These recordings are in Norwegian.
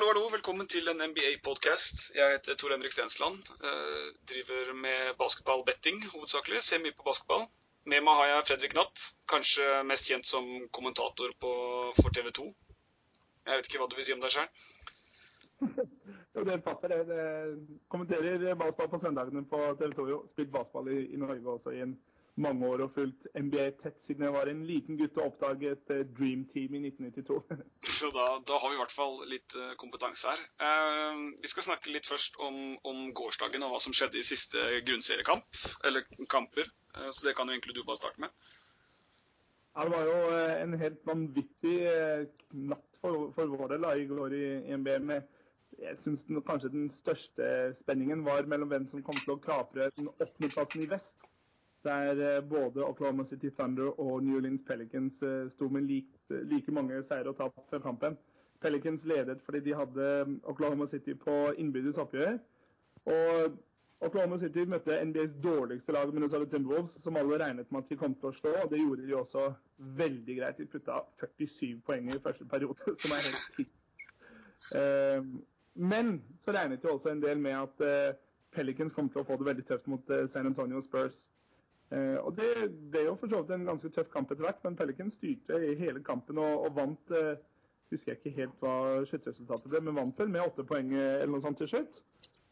Hallo, hallo. Velkommen til en NBA-podkast. Jeg heter Tor Henrik Stensland. Eh, driver med basketballbetting hovedsakelig. Ser mye på basketball. Med meg har jeg Fredrik Natt, kanskje mest kjent som kommentator på, for TV 2. Jeg vet ikke hva du vil si om deg sjøl? Jo, det passer, det. det kommenterer basketball på søndagene på TV 2. jo. Spilt basketball i, i Norge også i en mange år og fulgt NBA tett siden jeg var en liten gutt og oppdaget uh, Dream Team i 1992. Så da, da, har vi i hvert fall litt uh, kompetanse her. Eh, vi skal snakke litt først om, om, gårsdagen og hva som skjedde i siste grunnseriekamp, eller kamper. så det kan jo egentlig du bare starte med. Ja, Det var jo en helt vanvittig natt for, for vår del i går i, i NBA. med jeg syns kanskje den største spenningen var mellom hvem som kom til å kapre den åttendeplassen i vest der eh, både Oklahoma City Thunder og New Orleans Pelicans eh, sto med like, like mange seire og tap før kampen. Pelicans ledet fordi de hadde mm, Oklahoma City på innbyrdes oppgjør. Og Oklahoma City møtte NBAs dårligste lag, Minnesota Timberwolves, som alle regnet med at de kom til å slå. og Det gjorde de også veldig greit. De putta 47 poeng i første periode, som er helt sist. Eh, men så regnet de også en del med at Pelicans kom til å få det veldig tøft mot San Antonio Spurs. Eh, og Det ble jo for så vidt en ganske tøff kamp etter hvert, men Pelican styrte i hele kampen og, og vant eh, husker jeg ikke helt hva sluttresultatet ble, men vant vel med åtte poeng eh, eller noe sånt til slutt.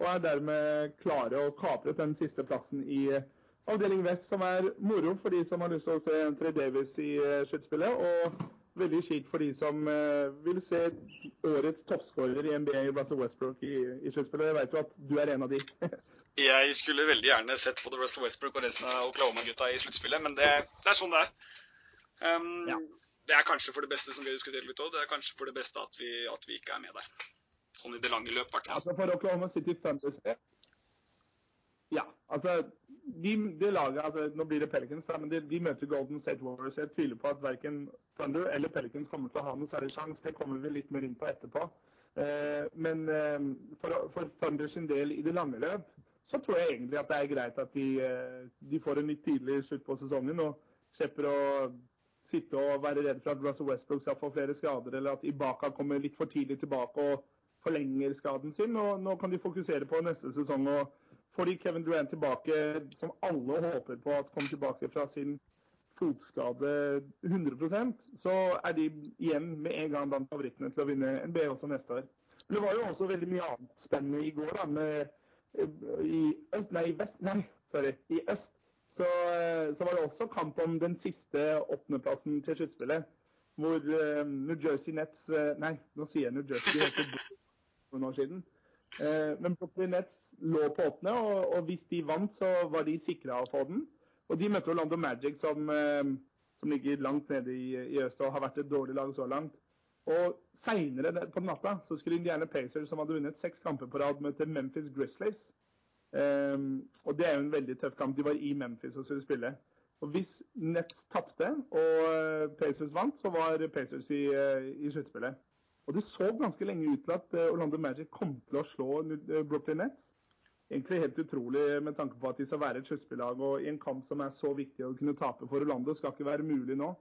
Og er dermed klare å kapre den siste plassen i avdeling vest, som er moro for de som har lyst til å se Tre Davis i sluttspillet. Og veldig kjipt for de som vil se årets toppskårer i NBA, Russell Westbrook, i, i sluttspillet. Jeg vet jo at du er en av de. Jeg skulle veldig gjerne sett både Russell Westbrook og resten av Oklahoma-gutta i sluttspillet, men det, det, er sånn det er. Um, ja. Det er kanskje for det beste som vi har diskutert litt òg. Det er kanskje for det beste at vi, at vi ikke er med der. Sånn i det lange løp, hvert Altså for Oklahoma City Thunder Ja, altså de, det laget, altså Nå blir det Pelicans, da, men de, de, møter Golden State Warriors. Jeg tviler på at verken Thunder eller Pelicans kommer til å ha noen særlig sjanse. Det kommer vi litt mer inn på etterpå. Uh, men uh, for, for Thunder sin del i det lange løp så tror jeg egentlig at det er greit at de, eh, de får en litt tidlig slutt på sesongen. og slipper å sitte og være redd for at Russell Westbrook skal få flere skader, eller at Ibaka kommer litt for tidlig tilbake og forlenger skaden sin. og Nå kan de fokusere på neste sesong. og Får de Kevin Durant tilbake, som alle håper på at kommer tilbake fra sin fotskade 100% så er de igjen med en gang blant favorittene til å vinne NBA også neste år. Det var jo også veldig mye annet spennende i går. da, med i øst, nei, vest, nei, sorry, i øst så, så, var det også kamp om den siste åttendeplassen til sluttspillet. Hvor uh, New Jersey Nets uh, Nei, nå sier jeg New Jersey, for noen år siden. Uh, men Brooklyn Nets lå på åttende, og, og, hvis de vant, så var de sikra å få den. Og de møtte Orlando Magic, som, som ligger langt nede i, i øst og har vært et dårlig lag så langt. Og Seinere på natta så skulle Indiana Pacers, som hadde vunnet seks kamper på rad, møte Memphis Grizzlies. Um, og Det er jo en veldig tøff kamp. De var i Memphis og skulle spille. Og Hvis Nets tapte og Pacers vant, så var Pacers i, uh, i sluttspillet. Og Det så ganske lenge ut til at uh, Orlando Magic kom til å slå Brooklyn Nets. Egentlig helt utrolig med tanke på at de skal være et sluttspillag. Og i en kamp som er så viktig å kunne tape for Orlando, skal ikke være mulig nå.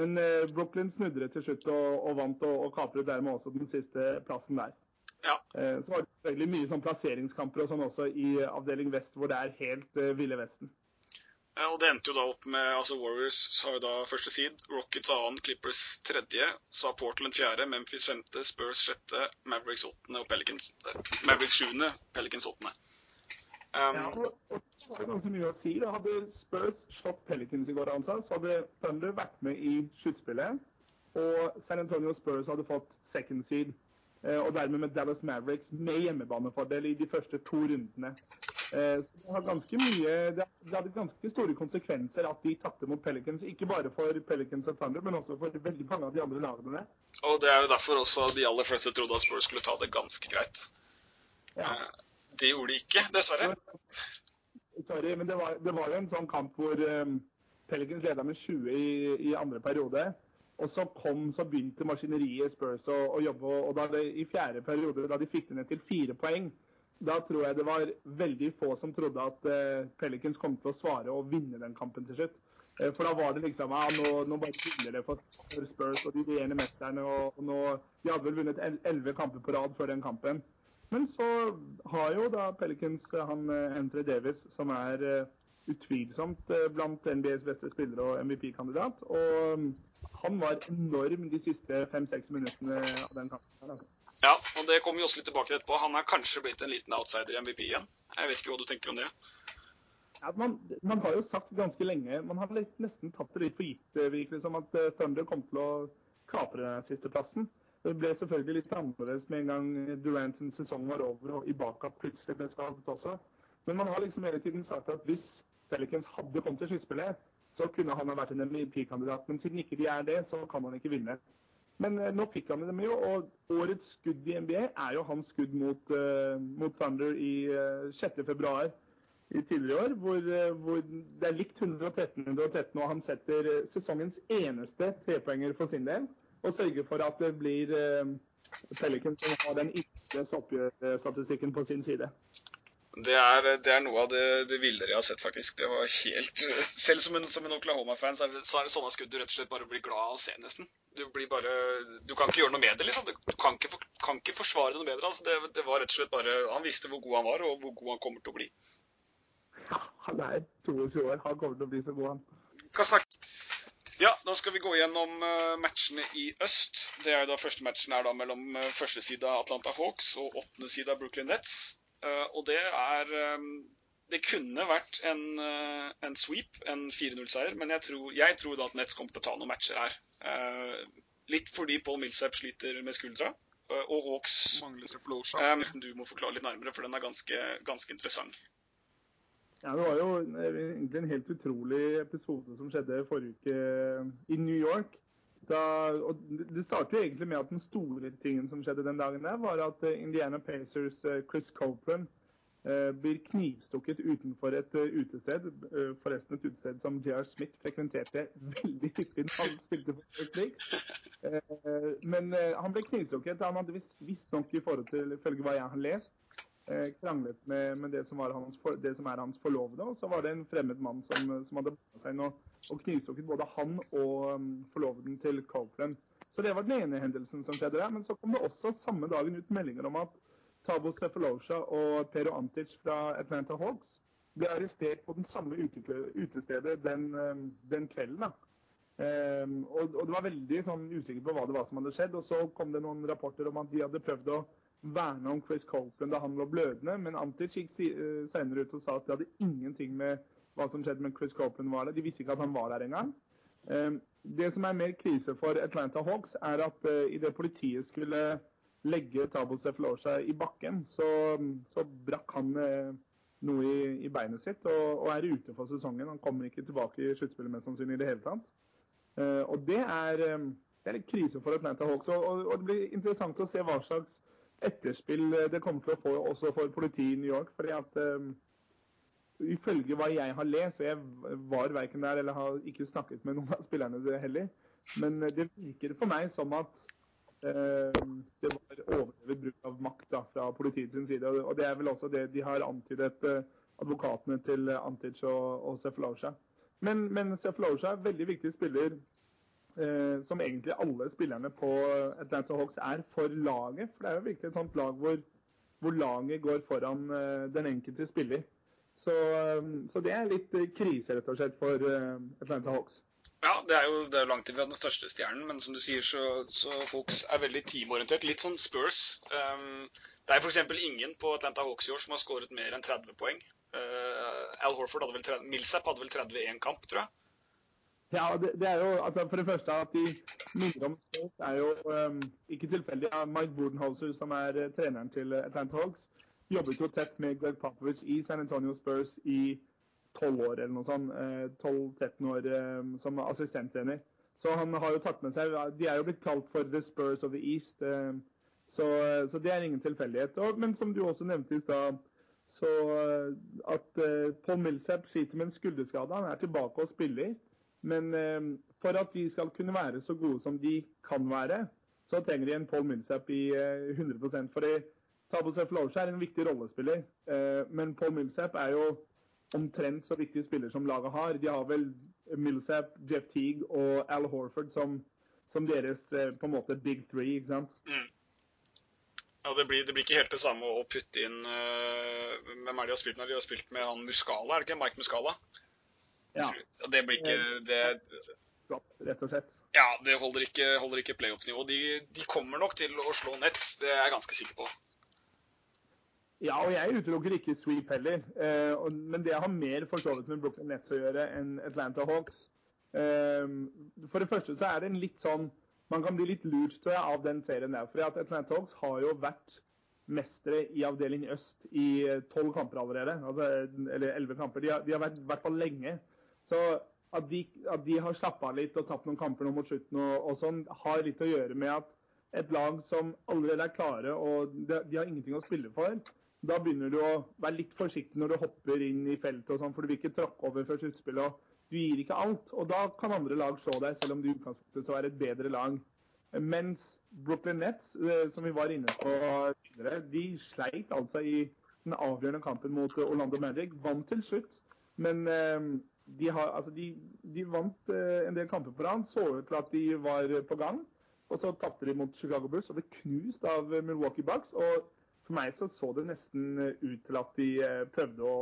Men eh, Brooklyn snudde det til slutt og, og vant, og, og kapret dermed også den siste plassen der. Ja. Eh, så var det veldig mye sånn plasseringskamper og sånn også i avdeling vest, hvor det er helt uh, ville vesten. Ja, og Det endte jo da opp med altså Warriors har jo da første seed, Rockets annen, Clippers tredje, så har Portland fjerde, Memphis femte, Spurs sjette, Mavericks åttende og Pelicans Mavericks sjuende, Pelicans åttende. Um, ja, og, og det har ganske mye å si. Da hadde Spurs slått Pelicans i går, altså, så hadde Thunder vært med i sluttspillet. Og San Antonio Spurs hadde fått second seed. Eh, og dermed med Dallas Mavericks med hjemmebanefordel i de første to rundene. Eh, så det, har ganske mye, det hadde ganske store konsekvenser at de tapte mot Pelicans. Ikke bare for Pelicans og Thunder, men også for veldig mange av de andre lagene. Og det er jo derfor også de aller fleste trodde at Spurs skulle ta det ganske greit. Ja. Det gjorde de ikke, dessverre. Sorry, men det var, det var jo en sånn kamp hvor um, Pelicans leda med 20 i, i, andre periode. Og så kom, så begynte maskineriet Spurs å, å jobbe. Og da det, i fjerde periode, da de fikk det ned til fire poeng, da tror jeg det var veldig få som trodde at uh, Pelicans kom til å svare og vinne den kampen til slutt. Uh, for da var det liksom ja, nå, nå bare spiller det for, for Spurs og de regjerende mesterne. Og, og, nå De hadde vel vunnet elleve kamper på rad før den kampen. Men så har jo da Pelicans han Entre Davis, som er utvilsomt blant NBAs beste spillere og MVP-kandidat. Og han var enorm de siste fem-seks minuttene av den kampen. Altså. Ja, og det kommer vi også litt tilbake til etterpå. Han er kanskje blitt en liten outsider i MVP igjen. Jeg vet ikke hva du tenker om det? Ja, man, man, har jo sagt ganske lenge Man har nesten tatt det litt for gitt eh, virkelig som at Thunder kom til å kapre sisteplassen. Det ble selvfølgelig litt annerledes med en gang Durants sesong var over og Ibaka plutselig ble skadet også. Men man har liksom hele tiden sagt at hvis Pelicans hadde kommet til sluttspillet, så kunne han ha vært en MVP-kandidat. Men siden ikke de er det, så kan han ikke vinne. Men uh, nå fikk han dem jo, og årets skudd i NBA er jo hans skudd mot, uh, mot Thunder i uh, 6.2 i tidligere år, hvor, eh, hvor, det er likt 113-113, og han setter eh, sesongens eneste trepoenger for sin del. Og sørge for at det blir uh, Pelican som har den istes oppgjørsstatistikken på sin side. Det er, det er, noe av det, det villere jeg har sett, faktisk. Det var helt, Selv som en, en Oklahoma-fan så, så, er det sånne skudd du rett og slett bare blir glad av å se, nesten. Du blir bare Du kan ikke gjøre noe med det, liksom. Du kan ikke, kan ikke forsvare noe bedre. Altså, det, det, var rett og slett bare Han visste hvor god han var, og hvor god han kommer til å bli. Ja, han er 22 år. Han kommer til å bli så god, han. Kan snakke. Ja, da skal vi gå gjennom uh, matchene i øst. Det er jo da Første matchen er da mellom uh, første side Atlanta Hawks og åttende side Brooklyn Nets. Uh, og det er Det kunne vært en, en sweep, en 4-0-seier, men jeg tror, jeg tror, da at Nets kommer til å ta noen matcher her. litt fordi Paul Millsap sliter med skuldra. og Hawks Mangler Sepulosha. Um, du må forklare litt nærmere, for den er ganske, ganske interessant. Ja, Det var jo egentlig en helt utrolig episode som skjedde forrige uke eh, i New York. Da, og det startet jo egentlig med at den store tingen som skjedde den dagen, der, var at eh, Indiana Pacers eh, Chris Copeland eh, blir knivstukket utenfor et utested. Forresten et utested som J.R. Smith frekventerte veldig hyppig da han spilte for Knicks. Uh, men han ble knivstukket. Han hadde visstnok, ifølge hva jeg har lest, Eh, kranglet med, med det, som hans, det, som er hans forlovede. Og så var det en fremmed mann som, som hadde blanda seg inn og, og knivstukket både han og um, forloveden til Copeland. Så det var den ene hendelsen som skjedde der. Men så kom det også samme dagen ut meldinger om at Tabo Stefalosha og Pero Antic fra Atlanta Hawks ble arrestert på den samme utestedet den, um, den kvelden. da. Um, og, og, det var veldig sånn, usikker på hva det var som hadde skjedd. Og så kom det noen rapporter om at de hadde prøvd å verne om Chris Copeland da han lå blødende, men Antic gikk eh, senere ut og sa at det hadde ingenting med hva som skjedde med Chris Copeland var der. De visste ikke at han var der engang. Ehm, det som er mer krise for Atlanta Hawks, er at uh, idet politiet skulle legge Tabo Stefalosha i bakken, så, så brakk han uh, noe i, i, beinet sitt og, og, er ute for sesongen. Han kommer ikke tilbake i sluttspillet mest sannsynlig i det hele tatt. Og det er, det er litt krise for Atlanta Hawks. Og, og, det blir interessant å se hva slags etterspill eh, det kommer til å få også for politiet i New York. fordi at um, Ifølge hva jeg har lest, og jeg var verken der eller har ikke snakket med noen av spillerne heller, men eh, det virker for meg som at um, det var overdrevet bruk av makt da, fra politiets side. Og det er vel også det de har antydet, uh, advokatene til Antic og, og Sefalosha. Men, men Sefalosha er veldig viktig spiller som egentlig alle spillerne på Atlanta Hawks er for laget. For det er jo virkelig et sånt lag hvor, hvor laget går foran eh, den enkelte spiller. Så, eh, så, det er litt eh, krise, rett og slett, for eh, Atlanta Hawks. Ja, det er jo det er langt til vi har den største stjernen, men som du sier, så, så Hawks er veldig teamorientert. Litt som Spurs. Um, det er f.eks. ingen på Atlanta Hawks i år som har skåret mer enn 30 poeng. Uh, Al Horford hadde vel 30, Millsap hadde vel 31 kamp, tror jeg. Ja, det, det, er jo altså For det første at de minner om Spurs, er jo um, ikke tilfeldig. Ja, Mike Bordenholzer, som er uh, treneren til uh, Atlanta Hawks, jobbet jo tett med Greg Popovich i San Antonio Spurs i tolv år eller noe sånt. Uh, tolv-13 år um, som assistenttrener. Så han har jo tatt med seg De er jo blitt kalt for The Spurs of the East. Um, så, så, det er ingen tilfeldighet. Men som du også nevnte i stad, så at Paul Millsap sliter med en skulderskade. Han er tilbake og spiller. Men eh, for at de skal kunne være så gode som de kan være, så trenger de en Paul Millsap i 100 fordi For Tabo Seflosha er en viktig rollespiller, eh, men Paul Millsap er jo omtrent så viktig spiller som laget har. De har vel Millsap, Jeff Teague og Al Horford som som deres på en måte big three, ikke sant. Mm. Ja, det blir, det blir, ikke helt det samme å putte inn uh, Hvem er det de har spilt med? De har spilt med han Muscala, er det ikke? Mike Muscala? Ja. Det blir ikke det, rett og slett. Ja, det holder ikke, holder ikke playoff-nivå. De, de, kommer nok til å slå Nets, det er jeg ganske sikker på. Ja, og jeg utelukker ikke sweep heller. Uh, men det har mer for så vidt med Brooklyn Nets å gjøre enn Atlanta Hawks. Eh, for det første så er det en litt sånn man kan bli litt lurt tror jeg, av den serien der. For at Atlanta Hawks har jo vært mestere i avdeling øst i eh, tolv kamper allerede. Altså, eller elleve kamper. De har, de har vært i hvert fall lenge. Så at de, at de har slappa av litt og tapt noen kamper nå mot slutten, og, og, sånn, har litt å gjøre med at et lag som allerede er klare og de, de har ingenting å spille for, da begynner du å være litt forsiktig når du hopper inn i feltet, og sånn, for du vil ikke tråkke over før sluttspillet. Du gir ikke alt, og da kan andre lag slå deg, selv om du i utgangspunktet er et bedre lag. Mens Brooklyn Nets, eh, som vi var inne på tidligere, de sleit altså i den avgjørende kampen mot Orlando Magic. Vant til slutt, men eh, de, har, altså de, de vant eh, en del kamper på rad. Så ut til at de var på gang. Og så tapte de mot Chicago Bulls og ble knust av Milwaukee Bucks. og for meg så så det nesten eh, ut til at de eh, prøvde å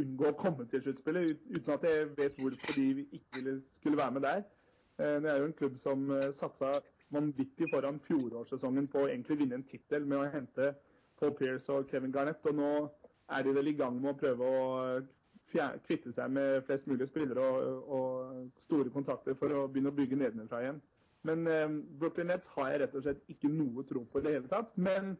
unngå å komme til sluttspillet, uten at jeg vet hvorfor de ikke skulle være med der. Eh, det er jo en klubb som satsa vanvittig foran fjorårssesongen på å egentlig vinne en tittel med å hente Paul Pierce og Kevin Garnett. Og nå er de vel i gang med å prøve å kvitte seg med flest mulig spillere og, og store kontrakter for å begynne å bygge nedenfra igjen. Men eh, Brooklyn Nets har jeg rett og slett ikke noe tro på i det hele tatt. Men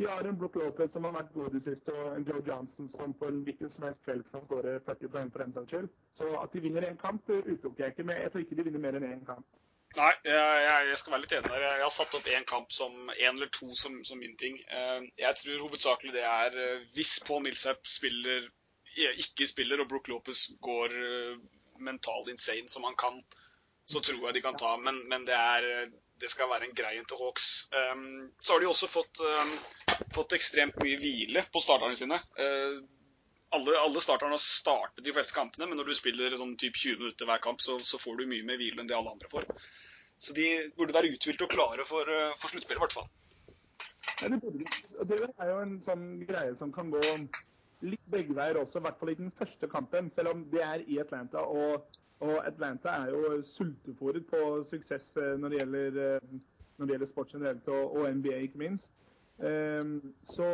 de har en Brook Lopez som har vært god i det siste, og en Joe Johnson som på en hvilken som helst kveld kan skåre 40 poeng for den saks skyld. Så at de vinner én kamp, utelukker jeg ikke, men jeg tror ikke de vinner mer enn én kamp. Nei, jeg, jeg, skal være litt enig der. Jeg har satt opp én kamp som én eller to som, som, min ting. Eh, jeg tror hovedsakelig det er eh, hvis Paul Milsep spiller, ikke spiller og Brook Lopez går eh, mentalt insane som han kan, så tror jeg de kan ta. Men, men det er det skal være en greie til Hawks. Um, så har de også fått, um, fått, ekstremt mye hvile på starterne sine. Uh, alle, alle starterne har startet de fleste kampene, men når du spiller sånn typ 20 minutter hver kamp, så, så, får du mye mer hvile enn det alle andre får. Så de burde være uthvilte og klare for, for sluttspillet, i hvert fall. Ja, det, det er jo en sånn greie som kan gå litt begge veier også, i hvert fall i den første kampen. Selv om det er i Atlanta. og og Atlanta er jo sultefòret på suksess eh, når det gjelder, eh, når det gjelder sport generelt, og, og, NBA ikke minst. Um, så,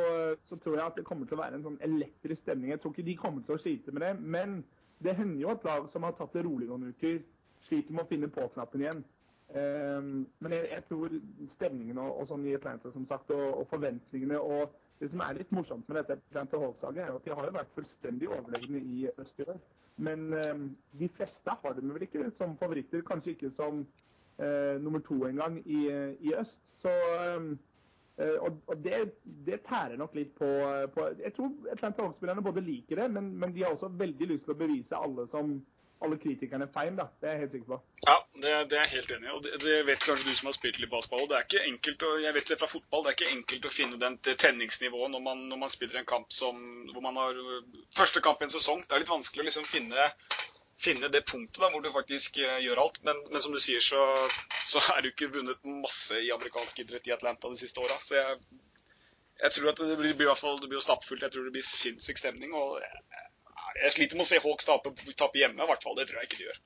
så, tror jeg at det kommer til å være en sånn elektrisk stemning. Jeg tror ikke de kommer til å slite med det. Men det hender jo at lag som har tatt det rolig noen uker, sliter med å finne på-knappen igjen. Um, men jeg, jeg, tror stemningen og, og, sånn i Atlanta som sagt, og, og, forventningene og Det som er litt morsomt med dette Atlanta Hawks-laget, er at de har jo vært fullstendig overlegne i øst i år. Men eh, de fleste har dem vel ikke som favoritter, kanskje ikke som eh, nummer to engang i, i øst. Så, um, uh, og, og det, det, tærer nok litt på, på Jeg tror Atlanta Hawks-spillerne både liker det, men, men, de har også veldig lyst til å bevise alle som alle kritikerne feil. da, Det er jeg helt sikker på. Ja, det, det er jeg helt enig i. og det, det, vet kanskje du som har spilt litt basketball. Det er ikke enkelt, å, jeg vet det fra fotball, det er ikke enkelt å finne den, det tenningsnivået når man, når man spiller en kamp som, hvor man har første kamp i en sesong. Det er litt vanskelig å liksom finne, finne det punktet da, hvor du faktisk uh, gjør alt. Men, men, som du sier, så, så er du ikke vunnet masse i amerikansk idrett i Atlanta de siste åra. Så jeg, tror at det blir, i blir stappfullt. Jeg tror det blir sinnssyk stemning. og jeg, jeg sliter med å se Hawks tape, tape hjemme, i hvert fall. Det tror jeg ikke de gjør.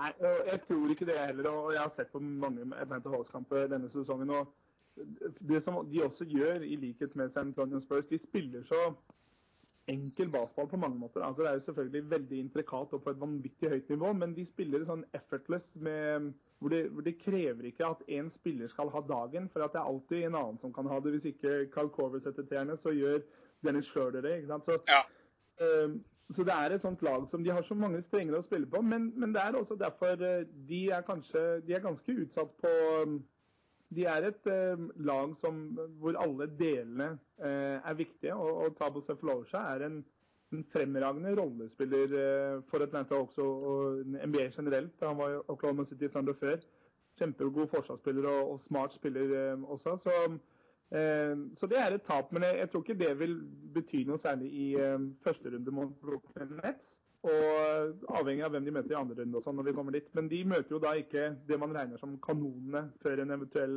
Nei, jeg tror ikke det heller. og Jeg har sett på mange Atlanta Hawks-kamper denne sesongen. og Det som de også gjør, i likhet med San Antonio Spurs, de spiller så enkel basball på mange måter. Altså, det er jo selvfølgelig veldig intrikat og på et vanvittig høyt nivå, men de spiller sånn effortless med, hvor, det, hvor det krever ikke at én spiller skal ha dagen, for at det er alltid en annen som kan ha det. Hvis ikke Carl Corver setter tærne, så gjør Dennis Schurder det. ikke sant? Så ja. Ehm, så det er et sånt lag som de har så mange strenger å spille på. Men, men det er også derfor eh, de er kanskje de er ganske utsatt på ehm, De er et eh, lag som, hvor alle delene eh, er viktige. Og, og Tabo Seflosha er en, en, fremragende rollespiller for Atlanta også, og NBA generelt. Han var i Oklahoma City Thunder før. Kjempegod forsvarsspiller og, og smart spiller også. så Eh, så det er et tap, men jeg, tror ikke det vil bety noe særlig i eh, første runde mot Brooklyn Nets. Og avhengig av hvem de møter i andre runde og sånn når vi kommer dit. Men de møter jo da ikke det man regner som kanonene før en eventuell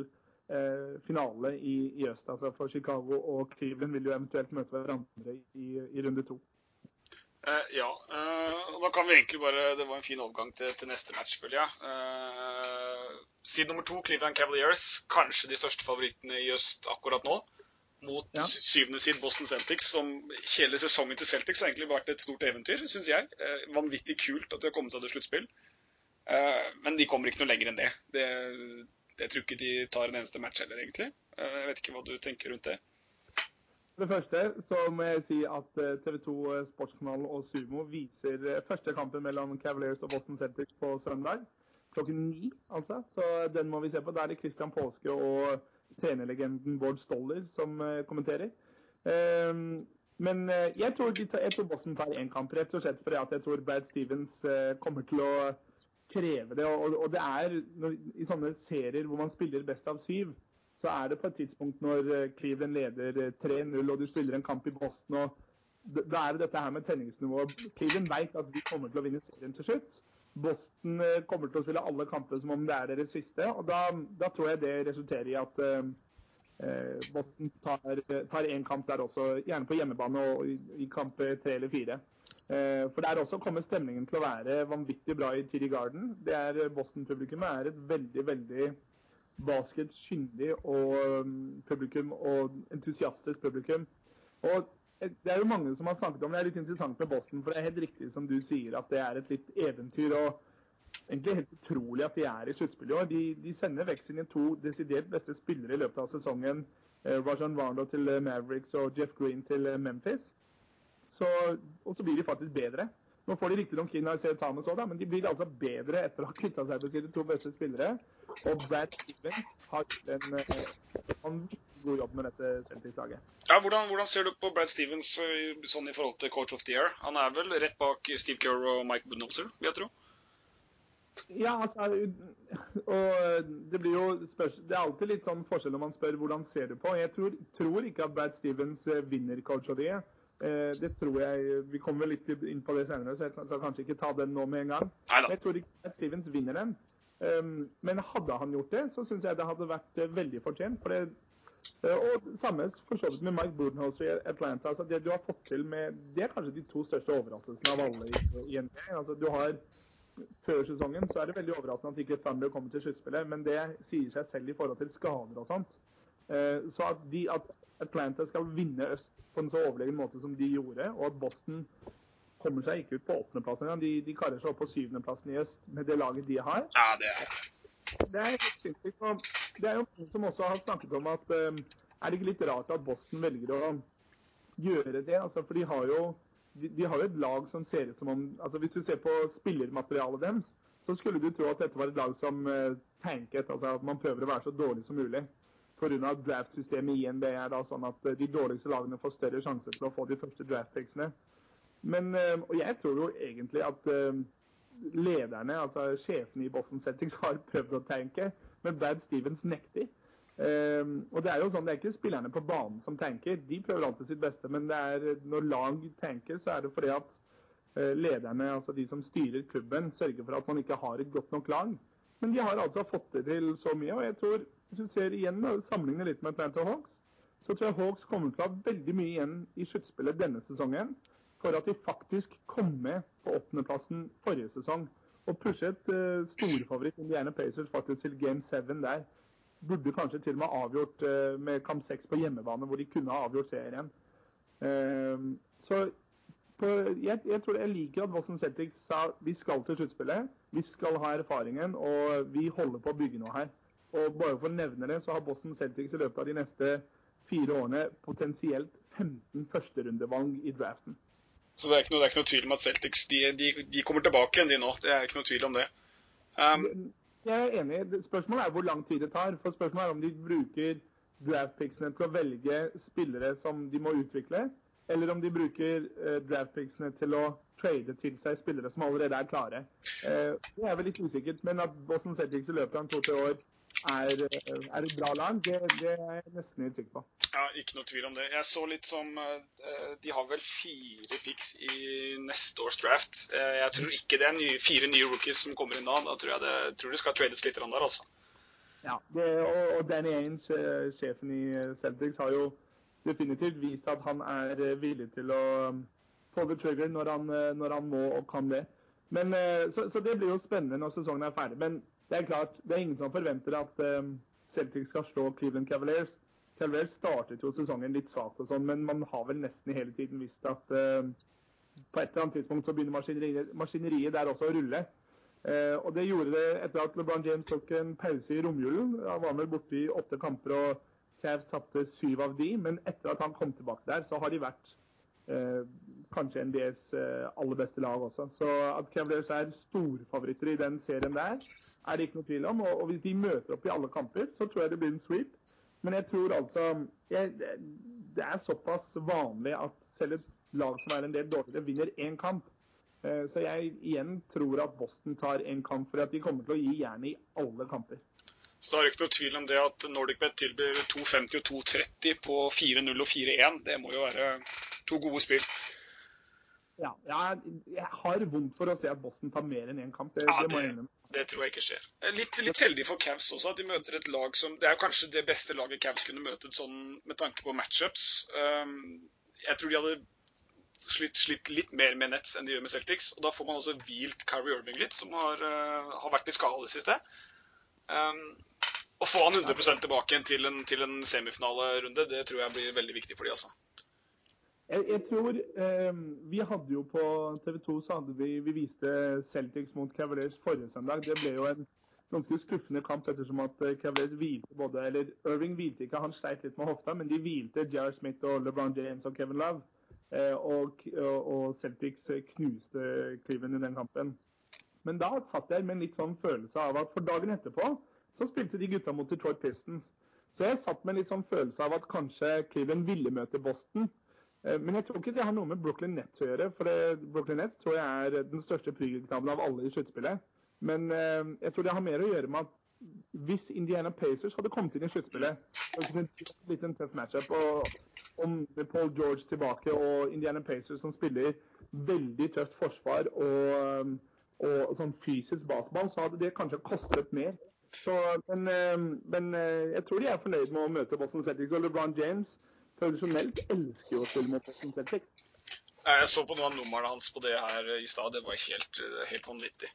eh, finale i, i, øst. Altså for Chicago og Cleveland vil jo eventuelt møte hverandre i, i runde to. Uh, ja. Uh, da kan vi egentlig bare Det var en fin overgang til, til neste match, føler jeg. Side nummer to, Cleveland Cavaliers. Kanskje de største favorittene i øst akkurat nå mot ja. syvende side Boston Celtics, som hele sesongen til Celtics har egentlig vært et stort eventyr, syns jeg. Eh, vanvittig kult at de har kommet seg til sluttspill. Eh, men de kommer ikke noe lenger enn det. det. Jeg tror ikke de tar en eneste match heller, egentlig. Eh, jeg vet ikke hva du tenker rundt det. For det første så må jeg si at TV 2 Sportskanal og Sumo viser første kampen mellom Cavaliers og Boston Celtics på søndag. Klokken ni, altså. Så den må vi se på. Da er det Christian Påske og trenerlegenden Bård Stoller som eh, kommenterer. Ehm, men eh, jeg tror, jeg tror Boston tar én kamp, rett og slett fordi jeg tror Brad Stevens eh, kommer til å kreve det. Og, det er i sånne serier hvor man spiller best av syv, så er det på et tidspunkt når Cleveland leder 3-0 og du spiller en kamp i Boston og da er det dette her med tenningsnivået. Cleveland vet at de kommer til å vinne serien til slutt. Boston eh, kommer til å spille alle kamper som om det er deres siste. og Da, da tror jeg det resulterer i at eh, eh Boston tar én kamp der også, gjerne på hjemmebane og i, i kamp tre eller fire. Eh, for der også kommer stemningen til å være vanvittig bra i Tiri Garden. Det er eh, Boston-publikummet er et veldig, veldig basketkyndig og um, publikum og entusiastisk publikum. Og det er jo mange som har snakket om det. er litt interessant med Boston, for det er helt riktig som du sier, at det er et litt eventyr. og egentlig helt utrolig at de er i sluttspillet i år. De, de, sender vekk sine to desidert beste spillere i løpet av sesongen. Eh, Rajan Rondo til eh, Mavericks og Jeff Green til eh, Memphis. Så, og så blir de faktisk bedre. Nå får de riktignok inn Isaiah Thomas òg, men de blir altså bedre etter å ha kvitta seg med sine to beste spillere. Og Brad Stevens har gjort en eh, vanvittig god jobb med dette Celtics-laget. Ja, hvordan, hvordan, ser du på Brad Stevens eh, sånn i forhold til coach of the year? Han er vel rett bak Steve Kerr og Mike Budenholzer, vil jeg tro? Ja, altså Og det blir jo spørs, Det er alltid litt sånn forskjell når man spør hvordan ser du på. Jeg tror, tror ikke at Brad Stevens eh, vinner coach of the year. Eh, det tror jeg Vi kommer litt inn på det senere, så jeg skal kanskje ikke ta den nå med en gang. Neida. Jeg tror ikke at Stevens vinner den. Um, men hadde han gjort det, så syns jeg det hadde vært uh, veldig fortjent. For det, uh, og samme for så vidt med Mike Budenholzer i Atlanta. Altså det du har fått til med Det er kanskje de to største overraskelsene av alle i, i. Altså du har før sesongen så er det veldig overraskende at ikke Thunder kommer til sluttspillet, men det sier seg selv i forhold til skader og sånt. Uh, så at, de, at Atlanta skal vinne øst på en så overlegen måte som de gjorde, og at Boston kommer seg ikke ut på åttendeplass engang. De, de karer seg opp på syvendeplassen i øst med det laget de har. Ja, det er det er helt sinnssykt. Det er jo noen som også har snakket om at um, er det ikke litt rart at Boston velger å gjøre det? Altså, for de har jo de, de, har jo et lag som ser ut som om altså Hvis du ser på spillermaterialet deres, så skulle du tro at dette var et lag som uh, tanket. altså At man prøver å være så dårlig som mulig pga. draftsystemet i NBA er da sånn at eh, de dårligste lagene får større sjanse til å få de første draftpicksene. Men, eh, og jeg tror jo egentlig at eh, lederne, altså sjefene i Boston Celtics, har prøvd å tenke, men Brad Stevens nekter. Og Det er jo sånn, det er ikke spillerne på banen som tenker, de prøver alltid sitt beste. Men det er, når lag tenker, så er det fordi at lederne, altså de som styrer klubben, sørger for at man ikke har et godt nok lag. Men de har altså fått det til så mye. og jeg tror hvis du ser igjen da, sammenligner litt med Atlanta Hawks, så tror jeg Hawks kommer til å ha veldig mye igjen i sluttspillet denne sesongen for at de faktisk kom med på åttendeplassen forrige sesong. Og pushet uh, storfavoritt Indiana Pacers faktisk til game 7 der. Burde kanskje til og med avgjort uh, med kamp 6 på hjemmebane, hvor de kunne ha avgjort serien. Uh, så på, jeg, jeg, tror jeg liker at Boston Celtics sa vi skal til sluttspillet. Vi skal ha erfaringen, og vi holder på å bygge noe her. Og bare for å nevne det, så har Boston Celtics i løpet av de neste fire årene potensielt 15 førsterundevalg i draften. Så det er ikke noe, er ikke noe tvil om at Celtics de, de, de, kommer tilbake igjen, de nå. Det er ikke noe tvil om det. Um, jeg er enig. Spørsmålet er hvor lang tid det tar. For Spørsmålet er om de bruker draftpicksene til å velge spillere som de må utvikle, eller om de bruker uh, draftpicksene til å trade til seg spillere som allerede er klare. Uh, det er vel litt usikkert, men at Boston Celtics i løpet av to-tre år er, er et bra lag, det, det, er jeg nesten helt sikker på. Ja, Ikke noe tvil om det. Jeg så litt som uh, De har vel fire picks i neste års draft. Jeg tror ikke det er nye, fire nye rookies som kommer inn da. Da tror jeg det, tror det skal trades litt der, altså. Ja, det, og, og, Danny Ainge, sjefen i Celtics, har jo definitivt vist at han er villig til å um, få the trigger når han, når han må og kan det. Men, så, så, det blir jo spennende når sesongen er ferdig. Men det er klart, det er ingen som forventer at um, Celtic skal slå Cleveland Cavaliers. Cavaliers startet jo sesongen litt svakt, og sånn, men man har vel nesten hele tiden visst at uh, på et eller annet tidspunkt så begynner maskineriet, maskineriet der også å rulle. Uh, og det gjorde det etter at LeBron James tok en pause i romjulen. Han var vel borte i åtte kamper, og Cavs tapte syv av de. Men etter at han kom tilbake der, så har de vært uh, kanskje NBAs aller beste lag også. Så at Cavaliers er storfavoritter i den serien der, er det ikke noe tvil om. Og, og, hvis de møter opp i alle kamper, så tror jeg det blir en sweep. Men jeg tror altså jeg, Det er såpass vanlig at selv et lag som er en del dårligere, vinner én kamp. Eh, så jeg igjen tror at Boston tar en kamp, for at de kommer til å gi jernet i alle kamper. Så det er ikke noe tvil om det at NordicBet tilbyr 2,50 og 2,30 på 4-0 og 4-1. Det må jo være to gode spill. Ja, jeg, jeg, har vondt for å se at Boston tar mer enn én kamp. Det, ja, det. Det tror jeg ikke skjer. Litt, litt heldig for Cavs også at de møter et lag som Det er kanskje det beste laget Cavs kunne møtet sånn med tanke på matchups. Um, jeg tror de hadde slitt, slitt, litt mer med Nets enn de gjør med Celtics. Og da får man også hvilt Kyrie Irving litt, som har, uh, har vært litt skada det siste. Um, å få han 100 tilbake til en, til en semifinalerunde, det tror jeg blir veldig viktig for de, altså. Jeg, jeg tror eh, Vi hadde jo på TV 2 så hadde vi, vi viste Celtics mot Cavaliers forrige søndag. Det ble jo en ganske skuffende kamp ettersom at eh, Cavaliers hvilte både Eller Irving hvilte ikke, han sleit litt med hofta, men de hvilte Jar Smith og LeBron James og Kevin Love. Eh, og, og, Celtics knuste Cleveland i den kampen. Men da satt jeg med en litt sånn følelse av at for dagen etterpå så spilte de gutta mot Detroit Pistons. Så jeg satt med en litt sånn følelse av at kanskje Cleveland ville møte Boston. Eh, men jeg tror ikke det har noe med Brooklyn Nets å gjøre. For Brooklyn Nets tror jeg er den største prygelknaben av alle i sluttspillet. Men eh, jeg tror det har mer å gjøre med at hvis Indiana Pacers hadde kommet inn i sluttspillet, kunne det blitt en tøff matchup. Og om Paul George tilbake og Indiana Pacers som spiller veldig tøft forsvar og, og sånn fysisk basketball, så hadde det kanskje kostet mer. Så, men, eh, men, jeg tror de er fornøyd med å møte Boston Celtics og LeBron James tradisjonelt elsker jo å spille mot Boston Celtics. Jeg så på noen av numrene hans på det her i stad. Det var helt, helt vanvittig.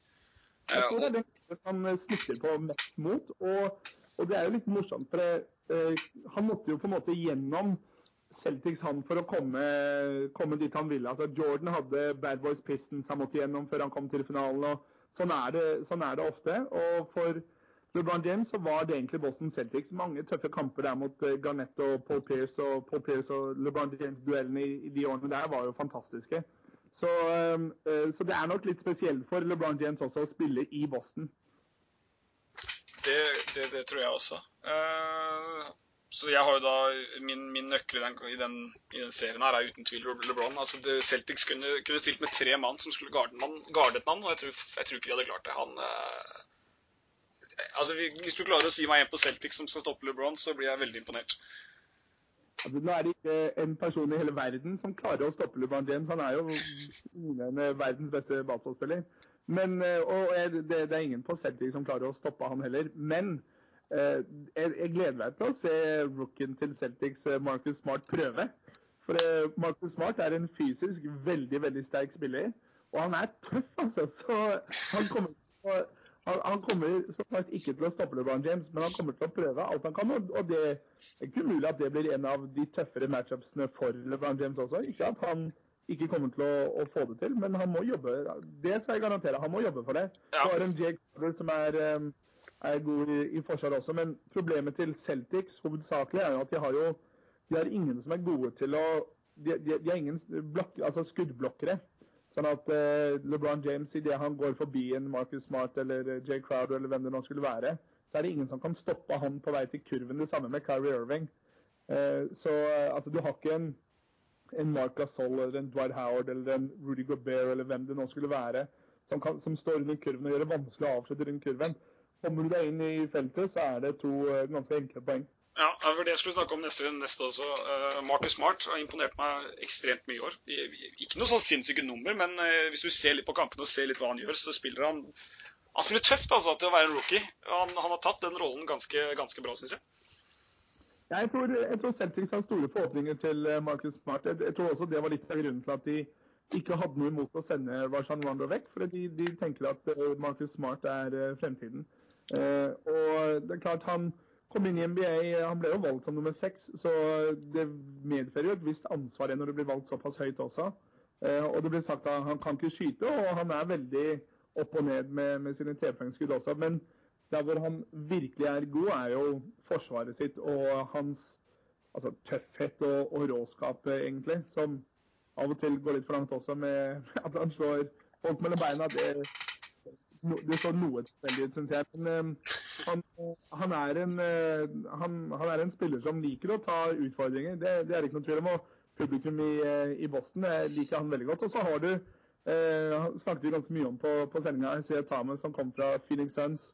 Jeg tror det er det han snitter på mest mot. Og, og, det er jo litt morsomt, for det, eh, han måtte jo på en måte gjennom Celtics han for å komme, komme, dit han ville. Altså Jordan hadde Bad Boys Pistons han måtte gjennom før han kom til finalen. og Sånn er det, sånn er det ofte. Og for LeBron James så var det egentlig Boston Celtics. Mange tøffe kamper der mot eh, Garnett og Paul Pierce. Og Paul Pierce og LeBron James-duellene i, de årene der var jo fantastiske. Så, uh, så, det er nok litt spesielt for LeBron James også å spille i Boston. Det, det, det tror jeg også. Uh, så jeg har jo da Min, min nøkkel i den, i, den, i den, serien her er uten tvil LeBron. Altså Celtics kunne, kunne, stilt med tre mann som skulle gardet, man, garde mann, og jeg tror, jeg tror, ikke de hadde klart det. Han altså, Hvis du klarer å si meg en på Celtic som skal stoppe LeBron, så blir jeg veldig imponert. Altså, Nå er det ikke en person i hele verden som klarer å stoppe LeBron James. Han er jo verdens beste basketballspiller. Men, eh, og det, det, er ingen på Celtic som klarer å stoppe han heller. Men eh, jeg, jeg, gleder meg til å se rookien til Celtics, eh, Marcus Smart, prøve. For Marcus Smart er en fysisk veldig veldig sterk spiller. Og han er tøff, altså. Så han kommer til å han, han, kommer som sagt ikke til å stoppe LeBron James, men han kommer til å prøve alt han kan. Og det er ikke umulig at det blir en av de tøffere matchupsene for LeBron James også. Ikke at han ikke kommer til å, å få det til, men han må jobbe. Det skal jeg garantere. Han må jobbe for det. Ja. Du har en Jake Carter som er, um, er god i, i forsvar også, men problemet til Celtics hovedsakelig er jo at de har jo de har ingen som er gode til å De, de, de har ingen blok, altså skuddblokkere. Sånn at uh, LeBron James, idet han går forbi en Marcus Smart eller uh, Jay Crowder eller hvem det nå skulle være, så er det ingen som kan stoppe han på vei til kurven. Det samme med Kyrie Irving. Uh, så altså, du har ikke en, en Mark Gasol eller en Dwight Howard eller en Rudy Gobert eller hvem det nå skulle være, som, kan, som står under kurven og gjør det vanskelig å avslutte rundt kurven. kommer du deg inn i feltet, så er det to ganske enkle poeng. Ja, var det jeg skulle snakke om neste, neste også. Uh, Marcus Smart har imponert meg ekstremt mye i år. Ikke noe sånn sinnssyke nummer, men uh, hvis du ser litt på kampene og ser litt hva han gjør, så spiller han Han spiller tøft altså, til å være en rookie. Han, han har tatt den rollen ganske, ganske bra, syns jeg. Jeg tror, jeg tror Celtics har store forhåpninger til eh, Marcus Smart. Jeg, jeg, tror også det var litt av grunnen til at de ikke hadde noe imot å sende Varshan Rondo vekk. For de, de, tenker at Marcus Smart er fremtiden. Uh, og det er klart han kom inn i NBA. Han ble jo valgt som nummer seks, så det medfører jo et visst ansvar når du blir valgt såpass høyt også. Eh, og det ble sagt at han kan ikke skyte, og han er veldig opp og ned med, med sine trepoengsskudd også. Men der hvor han virkelig er god, er jo forsvaret sitt og hans altså, tøffhet og, og råskap, egentlig. Som av og til går litt for langt også, med at han slår folk mellom beina. Det, det så noe tilfeldig ut, syns jeg. Men eh, han, han, er en, eh, han, han, er en, spiller som liker å ta utfordringer. Det, det er ikke noe tvil om. Og publikum i, eh, i Boston liker han veldig godt. Og så har du eh, snakket vi ganske mye om på, på sendinga Isaiah Thomas, som kom fra Phoenix Suns.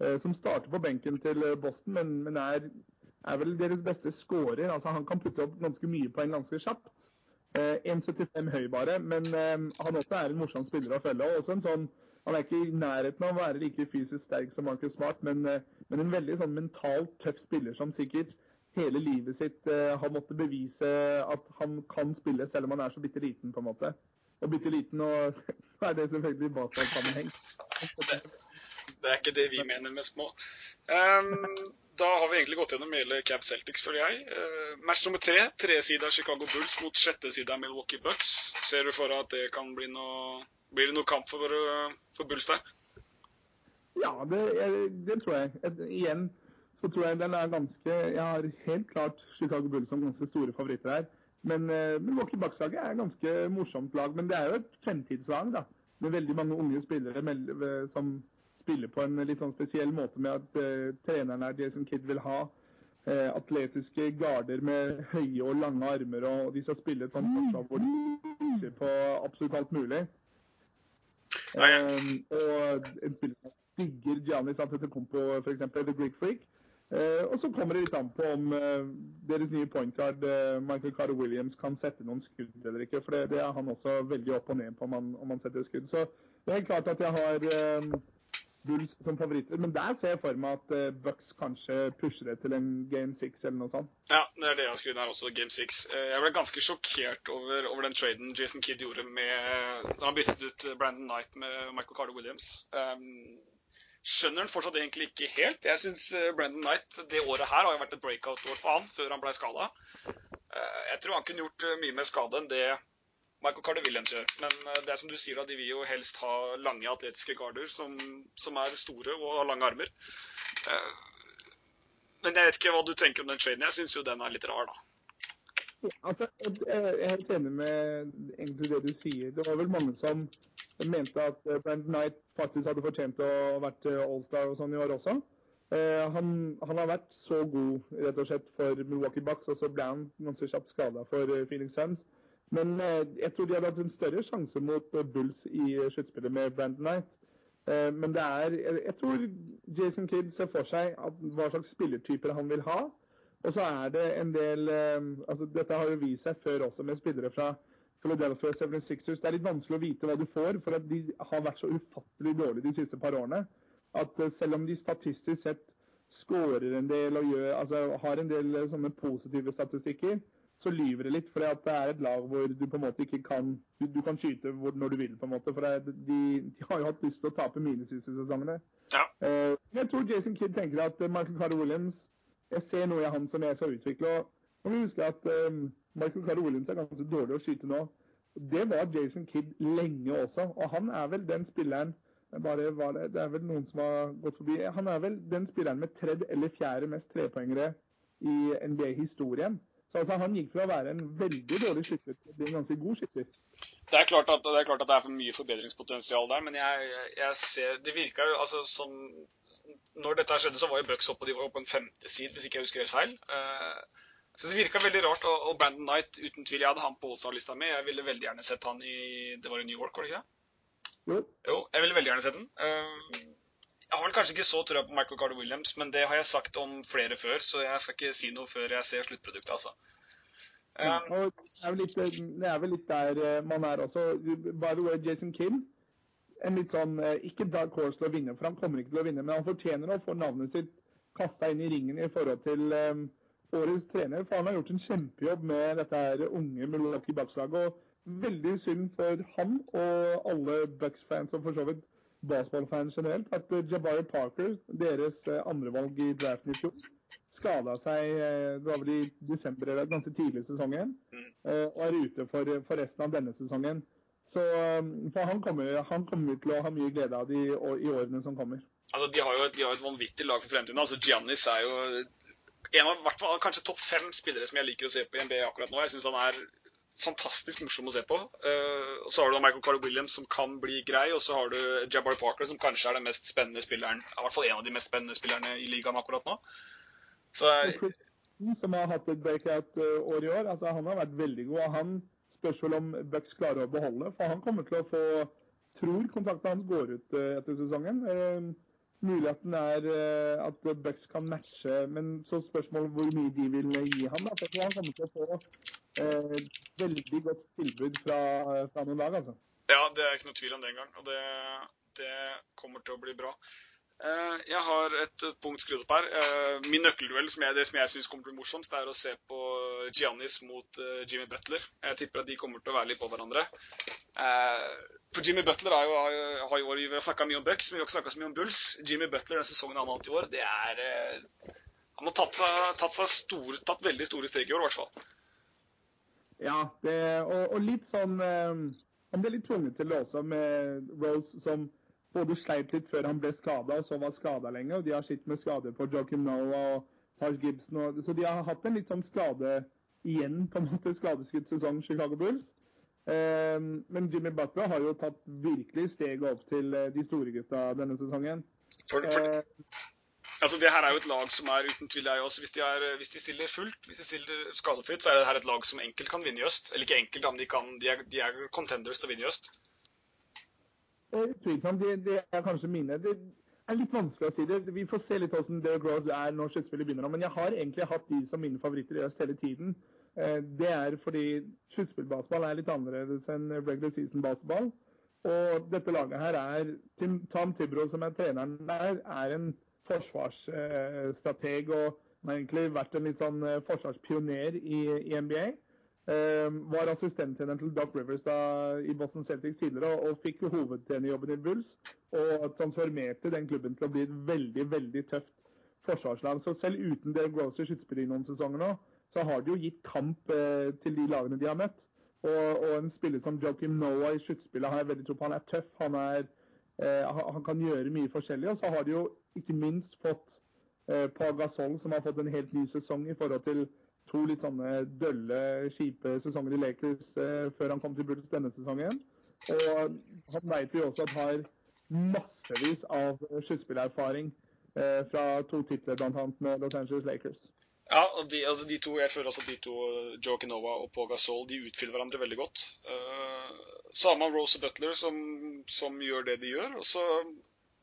Eh, som starter på benken til Boston, men, men er, er, vel deres beste scorer. Altså, han kan putte opp ganske mye poeng ganske kjapt. Eh, 1,75 høy bare, men eh, han også er en morsom spiller å følge. og også en sånn han er ikke i nærheten av å være like fysisk sterk som Marcus Smart, men, eh, men en veldig sånn mentalt tøff spiller som sikkert hele livet sitt uh, har måttet bevise at han kan spille selv om han er så bitte liten, på en måte. Og bitte liten, og er det selvfølgelig i basketballsammenheng. Det, det er ikke det vi mener med små. Um, da har vi egentlig gått gjennom hele Cab Celtics, føler jeg. Uh, match nummer tre. tresida Chicago Bulls mot sjette side Milwaukee Bucks. Ser du for deg at det kan bli noe blir det noe kamp for, for Bulls der? Ja, det, det tror jeg. Et, igjen så tror jeg den er ganske Jeg har helt klart Chicago Bulls som ganske store favoritter her. Men uh, Milwaukee Bucks-laget er et ganske morsomt lag. Men det er jo et fremtidslag, da. Med veldig mange unge spillere som spiller på en litt sånn spesiell måte med at uh, treneren er Jason Kidd vil ha. Uh, atletiske garder med høye og lange armer, og de skal spille et sånt forsvar hvor de på absolutt alt mulig. Um, og en spiller som digger Giannis Antetokounmpo, f.eks. The Greek Freak. Uh, og så kommer det litt an på om uh, deres nye point guard, uh, Michael Carter Williams, kan sette noen skudd eller ikke. For det, det, er han også veldig opp og ned på om han, om han setter skudd. Så det er klart at jeg har Bulls som favoritter. Men der ser jeg for meg at uh, Bucks kanskje pusher det til en game six eller noe sånt. Ja, det er det jeg har skrevet her også, game six. Uh, jeg ble ganske sjokkert over, over, den traden Jason Kidd gjorde med Da han byttet ut Brandon Knight med Michael Carter Williams. Um, skjønner han fortsatt egentlig ikke helt. Jeg syns eh, Brandon Knight det året her har vært et breakout-år for han, før han ble skada. Jeg tror han kunne gjort mye mer skade enn det Michael Carter Williams gjør. Men eh, det er som du sier, da, de vil jo helst ha lange atletiske garder som, som er store og har lange armer. Eh, men jeg vet ikke hva du tenker om den traden. Jeg syns jo den er litt rar, da. Altså, jeg er helt enig med egentlig det du sier. Det var vel mange som mente at Brent Knight faktisk hadde fortjent å vært All-Star og sånn i år også. Han, han, har vært så god rett og slett for Milwaukee Bucks, og så ble han ganske kjapt skada for Phoenix Suns. Men eh, jeg tror de hadde hatt en større sjanse mot eh, Bulls i eh, sluttspillet med Brandon Knight. Men det er Jeg tror Jason Kidd ser for seg hva slags spillertyper han vil ha. Og så er det en del altså Dette har jo vist seg før også med spillere fra Philadelphia 76ers. Det er litt vanskelig å vite hva du får, for de har vært så ufattelig dårlige de siste par årene. At selv om de statistisk sett skårer en del og gjør, altså, har en del sånne positive statistikker, så lyver det litt. For det er et lag hvor du på en måte ikke kan Du, du kan skyte hvor, når du vil, på en måte. For det, de, de, har jo hatt lyst til å tape mine siste sesonger. Ja. Uh, jeg tror Jason Kidd tenker at Michael Carter Williams Jeg ser noe i han som jeg skal utvikle. og må huske at um, Michael Carter Williams er ganske dårlig å skyte nå. Det var Jason Kidd lenge også. Og han er vel den spilleren bare var det, det er vel noen som har gått forbi. Han er vel den spilleren med tredje eller fjerde mest trepoengere i NBA-historien. Så altså, han gikk fra å være en veldig dårlig skytter til en ganske god skytter. Det er klart at det er, klart at det er for mye forbedringspotensial der, men jeg, jeg ser Det virka jo altså som Når dette skjedde, så var jo Bucks oppe, de var på en femtesid, hvis ikke jeg husker helt feil. Uh, så det virka veldig rart. Og, Brandon Knight, uten tvil, jeg hadde han på All-Star-lista mi. Jeg ville veldig gjerne sett han i Det var i New York, var det ikke det? Jo. jo jeg ville veldig gjerne sett den. Jeg har vel kanskje ikke så trua på Michael Carter Williams, men det har jeg sagt om flere før, så jeg skal ikke si noe før jeg ser sluttproduktet, altså. Ja, og det er, litt, det er vel litt der eh, man er også. By the way, Jason Kim en litt sånn, eh, Ikke dark horse til å vinne, for han kommer ikke til å vinne, men han fortjener å få navnet sitt kasta inn i ringen i forhold til um, årets trener. For han har gjort en kjempejobb med dette her unge Milwaukee Bucks-laget. Og veldig synd for han og alle Bucks-fans og for så vidt basketballfans generelt, at Jabari Parker, deres andrevalg i draften i fjor, skada seg det var vel i desember eller ganske tidlig i sesongen, mm. og er ute for, for resten av denne sesongen. Så for han kommer, han kommer til å ha mye glede av det i, i årene som kommer. Altså, de har jo de har et vanvittig lag for fremtiden. Altså, Giannis er jo en av hvert kanskje topp fem spillere som jeg liker å se på i NBA akkurat nå. Jeg syns han er fantastisk morsom å se på. Uh, Så har du Michael Carter Williams som kan bli grei, og så har du Jabbar Parker som kanskje er den mest spennende spilleren, i hvert fall en av de mest spennende spillerne i ligaen akkurat nå. Så, som har hatt et breakout-år i år, altså han har vært veldig god. og han Spørs vel om Bucks klarer å beholde, for han kommer til å få Tror kontrakten hans går ut eh, etter sesongen. Uh, muligheten er eh, at Bucks kan matche, men så spørsmålet hvor mye de vil gi ham. Da. For han kommer til å få eh, veldig godt tilbud fra, fra noen lag, altså. Ja, det er ikke noe tvil om det engang. Og det, det kommer til å bli bra. Eh, jeg har et punkt skrevet opp her. Eh, min nøkkelduell, som jeg, det som jeg syns kommer til å bli morsomst, det er å se på Giannis mot eh, Jimmy Butler. Jeg tipper at de kommer til å være litt på hverandre. For Jimmy Butler har jo, har jo Vi har snakka mye om Bucks, men vi har ikke snakka så mye om Bulls. Jimmy Butler den sesongen han har hatt i år, det er Han har tatt, seg, tatt, seg store, tatt veldig store steg i år, i hvert fall. Ja, det, og, og, litt sånn Han ble litt tvunget til det også, med Rose som både sleit litt før han ble skada, og så var skada lenge. Og de har slitt med skader på Joakim Noah og Taj Gibson. Og, så de har hatt en litt sånn skade igjen, på en måte skadeskutt sesong, Chicago Bulls. Eh, men Jimmy Butler har jo tatt virkelig steget opp til eh, de store gutta denne sesongen. For, for, eh, altså det her er jo et lag som er uten tvil jeg også, hvis de, er, hvis de stiller fullt, hvis de stiller skadefritt, er det her et lag som enkelt kan vinne i øst. Eller ikke enkelt, men de, kan, de, er, de er contenders til å vinne i øst. Utvilsomt. Det, det, er kanskje mine. Det er litt vanskelig å si det. Vi får se litt hvordan Derek Rose er når sluttspillet begynner. Men jeg har egentlig hatt de som mine favoritter i øst hele tiden. Eh, det er fordi sluttspillbaseball er litt annerledes enn regular season-baseball. Og dette laget her er Tom Tibro, som er treneren der, er en forsvarsstrateg og har egentlig vært en litt sånn eh, forsvarspioner i, i NBA. Ehm, var assistenttrener til Doc Rivers da, i Boston Celtics tidligere og, og fikk hovedtrenerjobben i Bulls. Og transformerte den klubben til å bli et veldig veldig tøft forsvarslag. Så selv uten Derek Rose i sluttspillet i noen sesonger nå, så har de jo gitt kamp eh, til de lagene de har møtt. Og, og en spiller som Joakim Noah i sluttspillet har jeg veldig tro på. Han er tøff, han, er, eh, han kan gjøre mye forskjellig. Og så har de jo ikke minst fått eh, Pau Gasol, som har fått en helt ny sesong i forhold til to litt sånne dølle, kjipe sesonger i Lakers eh, før han kom til Bulls denne sesongen. Og han vet vi også at har massevis av sluttspillerfaring eh, fra to titler, bl.a. med Los Angeles Lakers. Ja, og de, altså de, to, jeg føler også at de to, Joe Canova og Paul Gasol, de utfyller hverandre veldig godt. Uh, har man Rose Butler, som, som, gjør det de gjør. og så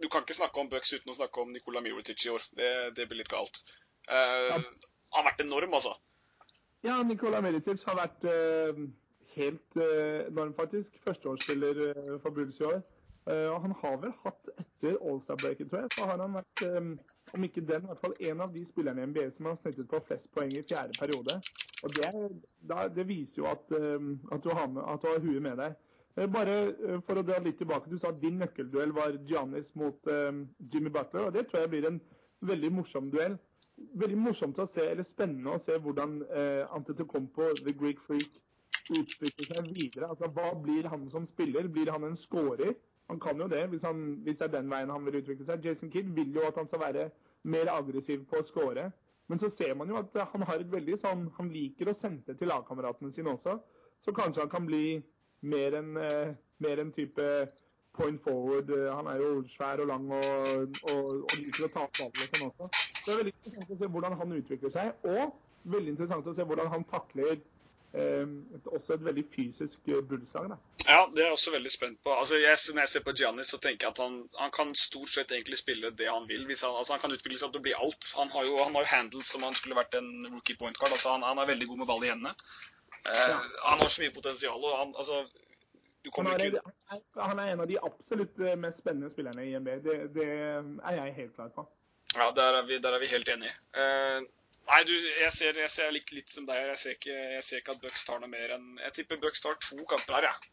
Du kan ikke snakke om Bucks uten å snakke om Nikola Mirotic i år. Det, det blir litt galt. Uh. Han har vært enorm, altså. Ja, Nikola Mirotic har vært uh, helt enorm, faktisk. Førsteårsspiller for Bulls i år. Og han har vel hatt etter Allstar-breaket, tror jeg, så har han vært, um, om ikke den, i hvert fall en av de spillerne i NBA som har snittet på flest poeng i fjerde periode. Og det, da, det viser jo at, um, at, du har med, at, du har huet med deg. Bare for å dra litt tilbake, Du sa at din nøkkelduell var Giannis mot um, Jimmy Butler. og Det tror jeg blir en veldig morsom duell veldig morsomt å se, eller spennende å se hvordan uh, Antetokounmpo, the Greek freak, utvikler seg videre. Altså, Hva blir han som spiller? Blir han en scorer? Han kan jo det, hvis, han, hvis, det er den veien han vil utvikle seg. Jason Kidd vil jo at han skal være mer aggressiv på å score. Men så ser man jo at han har et veldig sånn Han liker å sende til lagkameratene sine også. Så kanskje han kan bli mer en, eh, mer en type point forward. Han er jo svær og lang og, og, og liker å ta opp ballen og sånn også. Så det er veldig interessant å se hvordan han utvikler seg, og veldig interessant å se hvordan han takler et, også et veldig fysisk Bulls-lag. da. Ja, det er jeg også veldig spent på. Altså, jeg, Når jeg ser på Gianni, så tenker jeg at han, han, kan stort sett egentlig spille det han vil. Han, altså, han kan utvikle seg til å bli alt. Han har jo, han har jo handles som han skulle vært en rookie point guard. Altså, han, han er veldig god med ball i hendene. Eh, ja. Han har så mye potensial. og han, altså, han er, han, er, en av de absolutt eh, mest spennende spillerne i NBA. Det, det er jeg helt klar på. Ja, der er vi, der er vi helt enige. Eh, nei, du, jeg ser, jeg ser litt, litt, som deg. Jeg ser, ikke, jeg ser ikke at Bucks tar noe mer enn Jeg tipper Bucks tar to kamper her, jeg.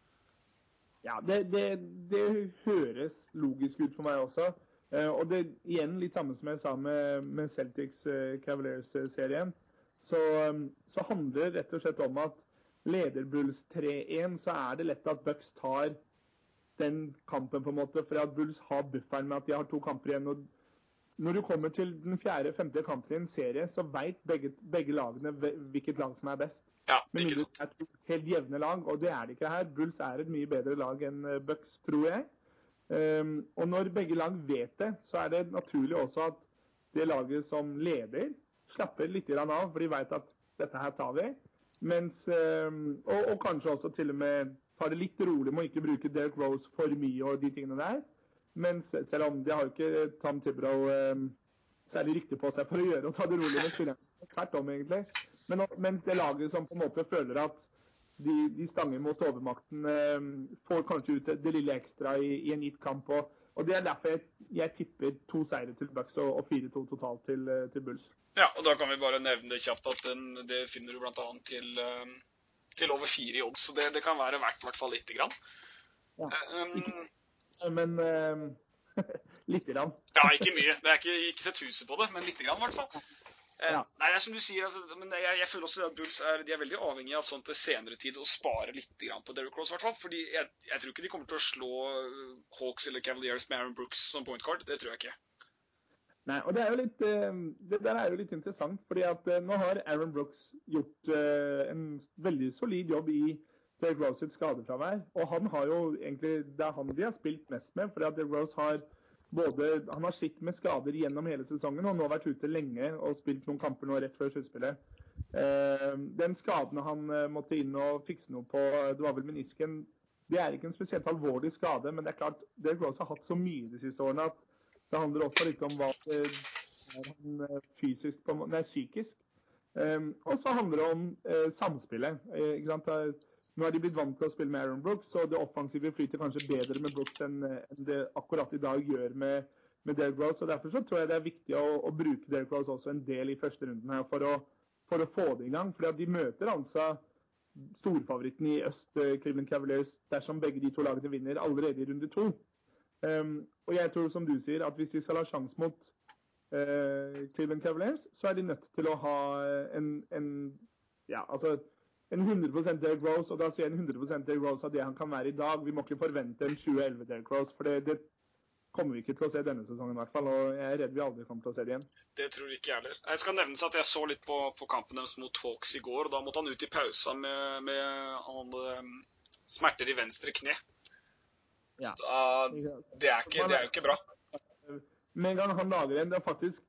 Ja, det, det, det, høres logisk ut for meg også. Eh, og det igjen litt samme som jeg sa med, med Celtics eh, Cavaliers-serien. Så, um, så handler det rett og slett om at leder Bulls 3-1, så er det lett at Bucks tar den kampen, på en måte, For at Bulls har bufferen med at de har to kamper igjen. og Når du kommer til den fjerde-femte kampen i en serie, så veit begge, begge, lagene hvilket lag som er best. Ja, Men det er to helt jevne lag, og det er det ikke her. Bulls er et mye bedre lag enn eh, Bucks, tror jeg. Um, og når begge lag vet det, så er det naturlig også at det laget som leder, slapper litt av, for de veit at dette her tar vi. Mens, um, og, og, kanskje også til og med tar det litt rolig med å ikke bruke Derek Rose for mye og de tingene der. Mens, selv om de har jo ikke Tam Tibrow eh, særlig rykte på seg for å gjøre og ta det rolig med spillerne. Tvert om, egentlig. Men, mens det laget som på en måte føler at de, de stanger mot overmakten, eh, får kanskje ut det, lille ekstra i, i, en gitt kamp. Og, og Det er derfor jeg, jeg tipper to seire til Bucks og, og 4-2 totalt til, eh, til Bulls. Ja, og da kan vi bare nevne kjapt at den, det finner du bl.a. Til, uh, til over fire i odds. Så det, det kan være verdt i hvert fall lite grann. Ja. Um, men uh, lite grann. ja, ikke mye. Det er ikke, ikke sett huset på det, men lite grann i hvert fall. Ja. Nei, det er som du sier, altså, men jeg, jeg, føler også at Bulls er, de er veldig avhengig av sånt til senere tid å spare litt på Derrick Rose. Hvertfall. fordi jeg, jeg, tror ikke de kommer til å slå Hawks eller Cavaliers med Aaron Brooks som point card. Det tror jeg ikke. Nei, og Det er jo litt, eh, det der er jo litt interessant, fordi at eh, nå har Aaron Brooks gjort eh, en veldig solid jobb i Derek Rose sitt skadefravær. Og han har jo egentlig, det er han de har spilt mest med. fordi at Derek Rose har både, han har slitt med skader gjennom hele sesongen og nå vært ute lenge og spilt noen kamper nå rett før sluttspillet. Den skaden han måtte inn og fikse noe på, det var vel menisken, det er ikke en spesielt alvorlig skade, men det er klart Derek Rose har hatt så mye de siste årene at det handler også litt om hva er han eh, fysisk, nei, psykisk. Um, og så handler det om uh, samspillet. Uh, Nå er de blitt vant til å spille med Aaron Brooks, og det offensive flyter kanskje bedre med Brooks enn, det akkurat i dag gjør med, med Derek Rose. og Derfor så tror jeg det er viktig å, å bruke Derek Rose også en del i første runden her for å, for å få det i gang. fordi de møter altså storfavoritten i øst, Cleveland Cavaliers, dersom begge de to lagene vinner allerede i runde to. Um, og jeg tror, som du sier, at hvis de skal ha sjanse mot uh, Cleveland Cavaliers, så er de nødt til å ha en, en ja, altså en 100 Derek Rose, og da sier jeg en 100 Derek Rose av det han kan være i dag. Vi må ikke forvente en 2011 Derek Rose, for det, det, kommer vi ikke til å se denne sesongen i hvert fall. Og jeg er redd vi aldri kommer til å se det igjen. Det tror ikke jeg heller. Jeg skal nevne at jeg så litt på, på kampen deres mot Hawks i går. og Da måtte han ut i pausa med, med han, um, smerter i venstre kne. Ja. Så, uh, det, er ikke, det, er jo ikke bra. Med en gang han lager en Det er faktisk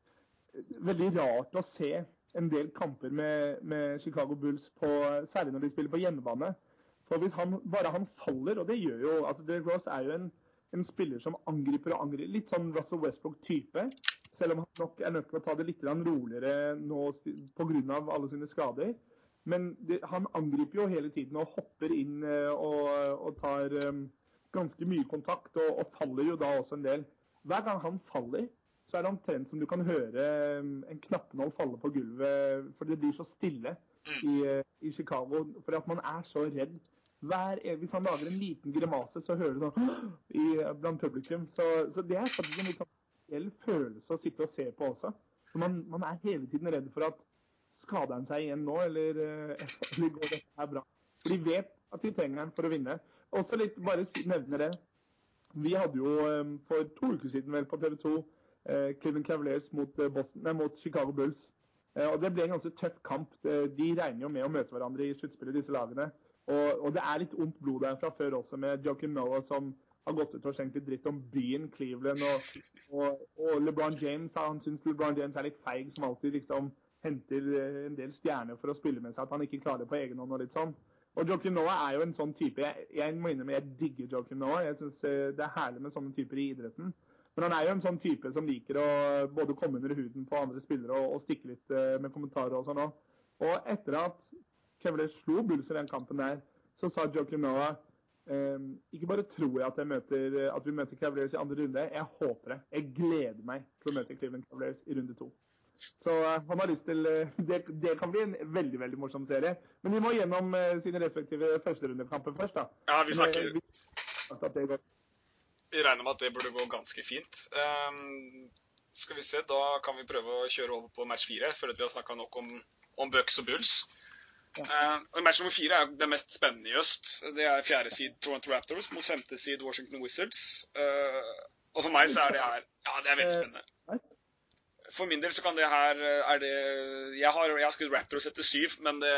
veldig rart å se en del kamper med, med Chicago Bulls, på, særlig når de spiller på hjemmebane. For hvis han, bare han faller, og det gjør jo altså Derek Rose er jo en, en spiller som angriper og angriper. Litt sånn Russell Westbrook-type. Selv om han nok er nødt til å ta det litt roligere nå pga. alle sine skader. Men det, han angriper jo hele tiden og hopper inn eh, og, og tar um, ganske mye kontakt, og, og, faller jo da også en del. Hver gang han faller, så er det omtrent som du kan høre um, en knappenål falle på gulvet, for det blir så stille i, uh, i Chicago. Fordi at man er så redd. Hver, hvis han lager en liten grimase, så hører du noe blant publikum. Så, så, det er faktisk en litt sånn spesiell følelse å sitte og se på også. Man, man, er hele tiden redd for at skader han seg igjen nå, eller, uh, eller går dette her bra? For de vet at de trenger han for å vinne. Også litt, bare nevner det. Vi hadde jo um, for to uker siden vel på TV 2 eh, Cleveland Cavaliers mot, eh, Boston, nei, mot Chicago Bulls. Eh, og Det ble en ganske tøff kamp. De regner jo med å møte hverandre i sluttspillet, disse lagene. Og, og, det er litt ondt blod der fra før også, med Joakim Noah som har gått ut og skjenkt litt dritt om byen Cleveland. Og, og, og LeBron James han syns LeBron James er litt feig, som alltid liksom henter en del stjerner for å spille med seg, at han ikke klarer det på egen hånd og litt sånn. Og Joakim Noah er jo en sånn type. Jeg, jeg må innrømme jeg digger Joakim Noah. Jeg syns det er herlig med sånne typer i idretten. Men han er jo en sånn type som liker å både komme under huden på andre spillere og, og stikke litt med kommentarer og sånn òg. Og etter at Kevler slo Bulls i den kampen der, så sa Joakim Noah um, ikke bare tror jeg at, møter, at, vi møter Cavaliers i andre runde, jeg håper det. Jeg gleder meg til å møte Cleveland Cavaliers i runde to. Så uh, han har lyst til uh, det, det, kan bli en veldig veldig morsom serie. Men vi må gjennom uh, sine respektive førsterundekamper først, da. Ja, vi snakker... Vi, vi regner med at det burde gå ganske fint. Um, skal vi se, Da kan vi prøve å kjøre over på match fire. Føler at vi har snakka nok om, om Bucks og Bulls. Ja. Uh, match nummer fire er det mest spennende i øst. Det er fjerde seed Toronto Raptors mot femte seed Washington Wizards. Uh, og for meg så er det her Ja, det er veldig spennende. For min del så kan det her er det Jeg har, jeg har skrevet Raptors etter syv, men det,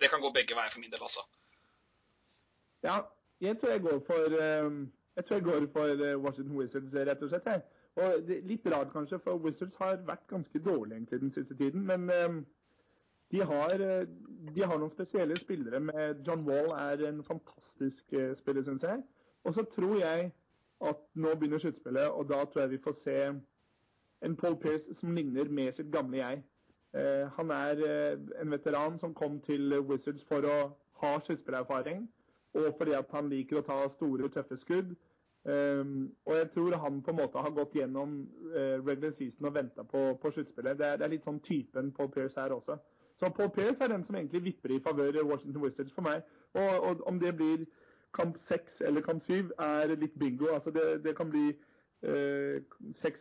det, kan gå begge veier for min del, altså. Ja, jeg tror jeg går for um jeg tror jeg går for eh, Washington Wizards, rett og slett. Og litt rart kanskje, for Wizards har vært ganske dårlige egentlig den siste tiden. Men um, de, har, eh, de, har, noen spesielle spillere. med John Wall er en fantastisk spiller, syns jeg. Og så tror jeg at nå begynner sluttspillet, og da tror jeg vi får se en Paul Pierce som ligner med sitt gamle jeg. Han er en veteran som kom til Wizards for å ha sluttspillerfaring og fordi at han liker å ta store, tøffe skudd. Um, og jeg tror han på en måte har gått gjennom uh, regular season og venta på, på sluttspillet. Det, det, er litt sånn typen Paul Pierce her også. Så Paul Pierce er den som egentlig vipper i favør Washington Wizards for meg. Og, og om det blir kamp seks eller kamp syv, er litt bingo. Altså det, det kan bli uh,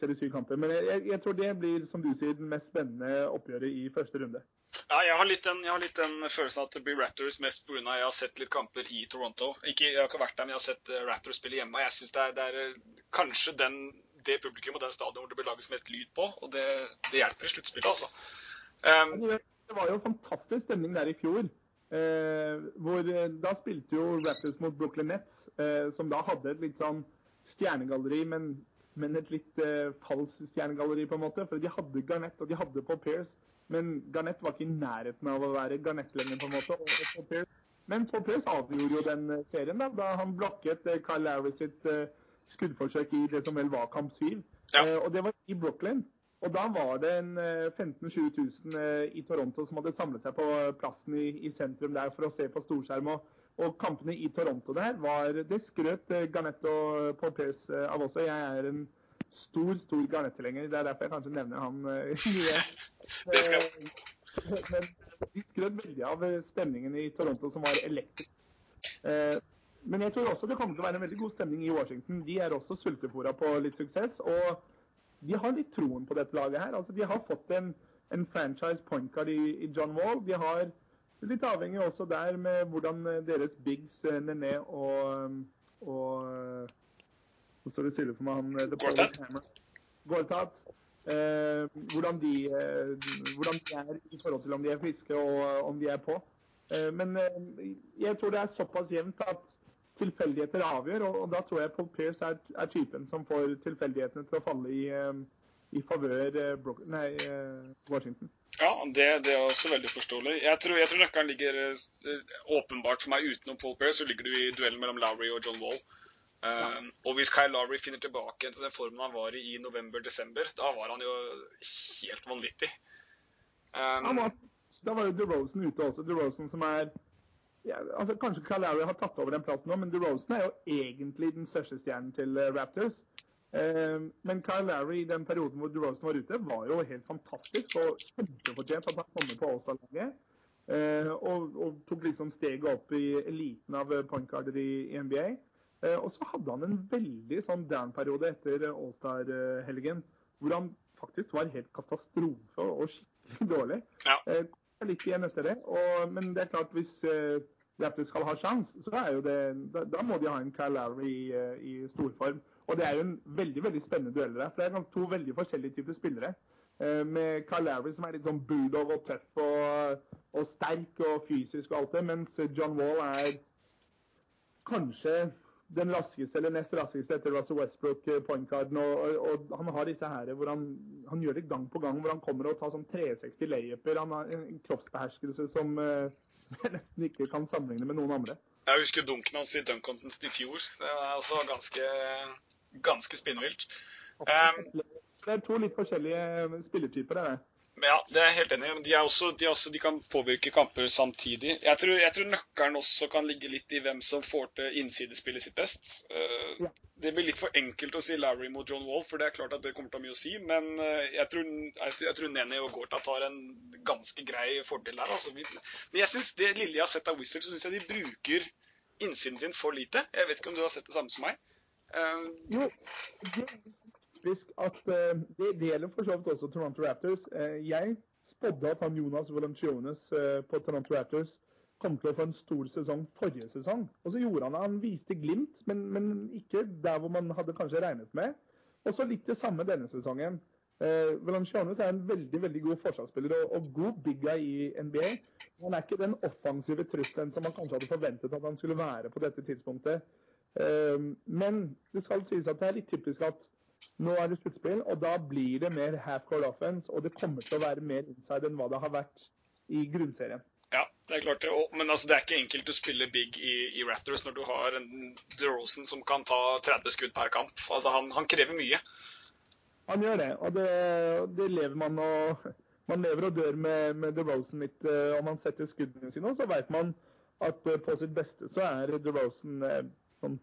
eller syv kamper. Men jeg, jeg, tror det blir, som du sier, den mest spennende oppgjøret i første runde. Ja, jeg har, litt den, har litt den følelsen at det blir Raptors mest pga. jeg har sett litt kamper i Toronto. Ikke, jeg har ikke vært der, men jeg har sett eh, Raptors spille hjemme. Jeg syns det, det, er eh, kanskje den, det publikum og den stadion hvor det blir laget mest lyd på. Og det, det hjelper i sluttspillet, altså. Um, det var jo fantastisk stemning der i fjor. Eh, hvor, eh, da spilte jo Raptors mot Brooklyn Nets, eh, som da hadde et litt sånn stjernegalleri, men, men et litt eh, falskt stjernegalleri, på en måte. For de hadde Garnett og de hadde Paul Pierce. Men Garnett var ikke i nærheten av å være Garnett lenger, på en måte. Paul Pierce. Men Paul Pierce avgjorde jo den eh, serien da, da han blokket eh, Kyle Larry sitt uh, skuddforsøk i det som vel var kamp 7. Ja. Og det var i Brooklyn. Og da var det en uh, 15 000-20 000 i Toronto som hadde samlet seg på plassen i, i, sentrum der for å se på storskjerm. Og, og kampene i Toronto der var Det skrøt Garnett og Paul Pierce av også. Jeg er en stor, stor Garnett-tilhenger. Det er derfor jeg kanskje nevner han mye. det skal Men de skrøt veldig av stemningen i Toronto, som var elektrisk. Uh, men jeg tror også det kommer til å være en veldig god stemning i Washington. De er også sultefòra på litt suksess. Og de har litt troen på dette laget her. Altså, de har fått en, en franchise point card i, i, John Wall. De har litt avhengig også der med hvordan deres bigs Nene og, og så står det stille for meg han The Polish Gortat. Eh, hvordan, de, eh, hvordan, de, er i forhold til om de er friske og om de er på. Eh, men eh, jeg tror det er såpass jevnt at tilfeldigheter avgjør, og, og, da tror jeg Paul Pierce er, er, typen som får tilfeldighetene til å falle i, eh, i favør eh, Washington. Ja, det, det, er også veldig forståelig. Jeg tror, jeg tror nøkkelen ligger åpenbart for meg utenom Paul Pierce, så ligger du i duellen mellom Lowry og John Wall. Um, og hvis Kyle Lowry finner tilbake til den formen han var i i november-desember, da var han jo helt vanvittig. Um, var, da var jo DeRozan ute også. DeRozan som er ja, altså Kanskje Kyle Lowry har tatt over den plassen nå, men DeRozan er jo egentlig den største stjernen til uh, Raptors. Um, men Kyle Lowry i den perioden hvor DeRozan var ute, var jo helt fantastisk og kjempefortjent at han kom på All-Star-laget. Uh, og, og, tok liksom steget opp i eliten av pointcarder i, i NBA. Eh, og så hadde han en veldig sånn down-periode etter Allstar-helgen, hvor han faktisk var helt katastrofe og skikkelig dårlig. Ja. Eh, litt igjen etter det. Og, men det er klart, hvis uh, Raptors skal ha sjanse, så er jo det da, da, må de ha en Kyle Lowry i, i storform. Og det er jo en veldig veldig spennende duell der. For det er to veldig forskjellige typer spillere. Med Kyle Lowry som er litt sånn bulldog og tøff og, og sterk og fysisk og alt det, mens John Wall er kanskje den raskeste eller nest raskeste etter Russell Westbrook, eh, point guarden. Og, og, han har disse her hvor han, han, gjør det gang på gang, hvor han kommer og tar sånn 360 layuper. Han har en kroppsbeherskelse som uh, nesten ikke kan sammenligne med noen andre. Jeg husker dunken hans i dunk contest i fjor. Det er også ganske, ganske spinnvilt. Um, det er to litt forskjellige spillertyper. det ja, det er jeg helt enig i. De, også, de, også, de, kan påvirke kamper samtidig. Jeg tror, jeg tror, nøkkelen også kan ligge litt i hvem som får til innsidespillet sitt best. Uh, ja. Det blir litt for enkelt å si Larry mot John Wall, for det er klart at det kommer til å ha mye å si. Men uh, jeg, tror, jeg, jeg tror Nene og Gorta tar en ganske grei fordel der. Altså. Men jeg synes det lille jeg har sett av Wizards, så syns jeg de bruker innsiden sin for lite. Jeg vet ikke om du har sett det samme som meg? Uh, jo, typisk at uh, det, gjelder for så vidt også Toronto Raptors. Uh, jeg spådde at han Jonas Valanciunas uh, på Toronto Raptors kom til å få en stor sesong forrige sesong. Og så gjorde han det. Han viste glimt, men, men, ikke der hvor man hadde kanskje regnet med. Og så litt det samme denne sesongen. Uh, Valanciunas er en veldig veldig god forsvarsspiller og, og god big guy i NBA. Han er ikke den offensive trusselen som man kanskje hadde forventet at han skulle være på dette tidspunktet. Men det skal sies at det er litt typisk at nå er det sluttspill, og da blir det mer half-court offense. Og det kommer til å være mer inside enn hva det har vært i grunnserien. Ja, det er klart det. Men altså, det er ikke enkelt å spille big i, i Raptors når du har en DeRozan som kan ta 30 skudd per kamp. Altså, han, han krever mye. Han gjør det, og det, det lever man og man lever og dør med, med DeRozan litt. Eh, om man setter skuddene sine, så vet man at eh, på sitt beste så er DeRozan eh, sånn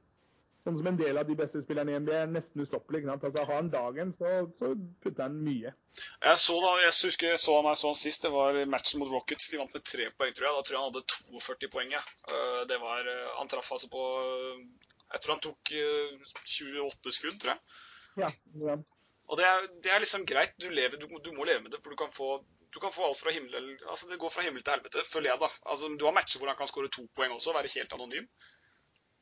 sånn som en del av de beste spillerne i NBA er nesten ustoppelig. Altså, Har han dagen, så, så, putter han mye. Jeg så da, jeg husker jeg så han, jeg så han sist. Det var matchen mot Rockets. De vant med tre poeng, tror jeg. Da tror jeg han hadde 42 poeng. Ja. Øh, det var, øh, Han traff altså på Jeg tror han tok 28 øh, skudd, tror jeg. Ja, ja. Og det er, det er, liksom greit. Du, lever, du, du, må leve med det. For du kan få, du kan få alt fra himmel Altså, det går fra himmel til helvete, føler jeg, da. Altså, Du har matcher hvor han kan skåre to poeng også være helt anonym.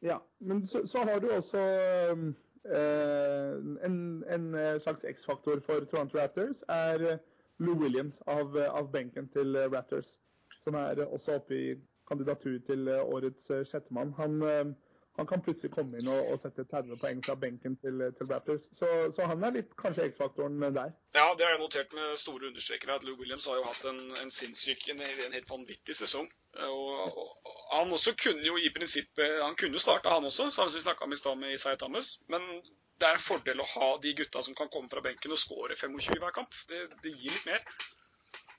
Ja, men så, så har du også eh, en, en, slags X-faktor for Toronto Raptors, er Lou Williams av, av benken til Raptors. Som er også oppe i kandidatur til årets sjettemann. Han eh, han kan plutselig komme inn og, og sette 30 poeng fra benken til, til Raptors. Så, så, han er litt kanskje X-faktoren der. Ja, det har jeg notert med store understrekere. At Lou Williams har jo hatt en, en sinnssyk, en, en, helt vanvittig sesong. Og, og, han også kunne jo i prinsippet Han kunne jo starta, han også, som vi snakka om i stad med Isaiah Thomas. Men det er en fordel å ha de gutta som kan komme fra benken og skåre 25 hver kamp. Det, det gir litt mer.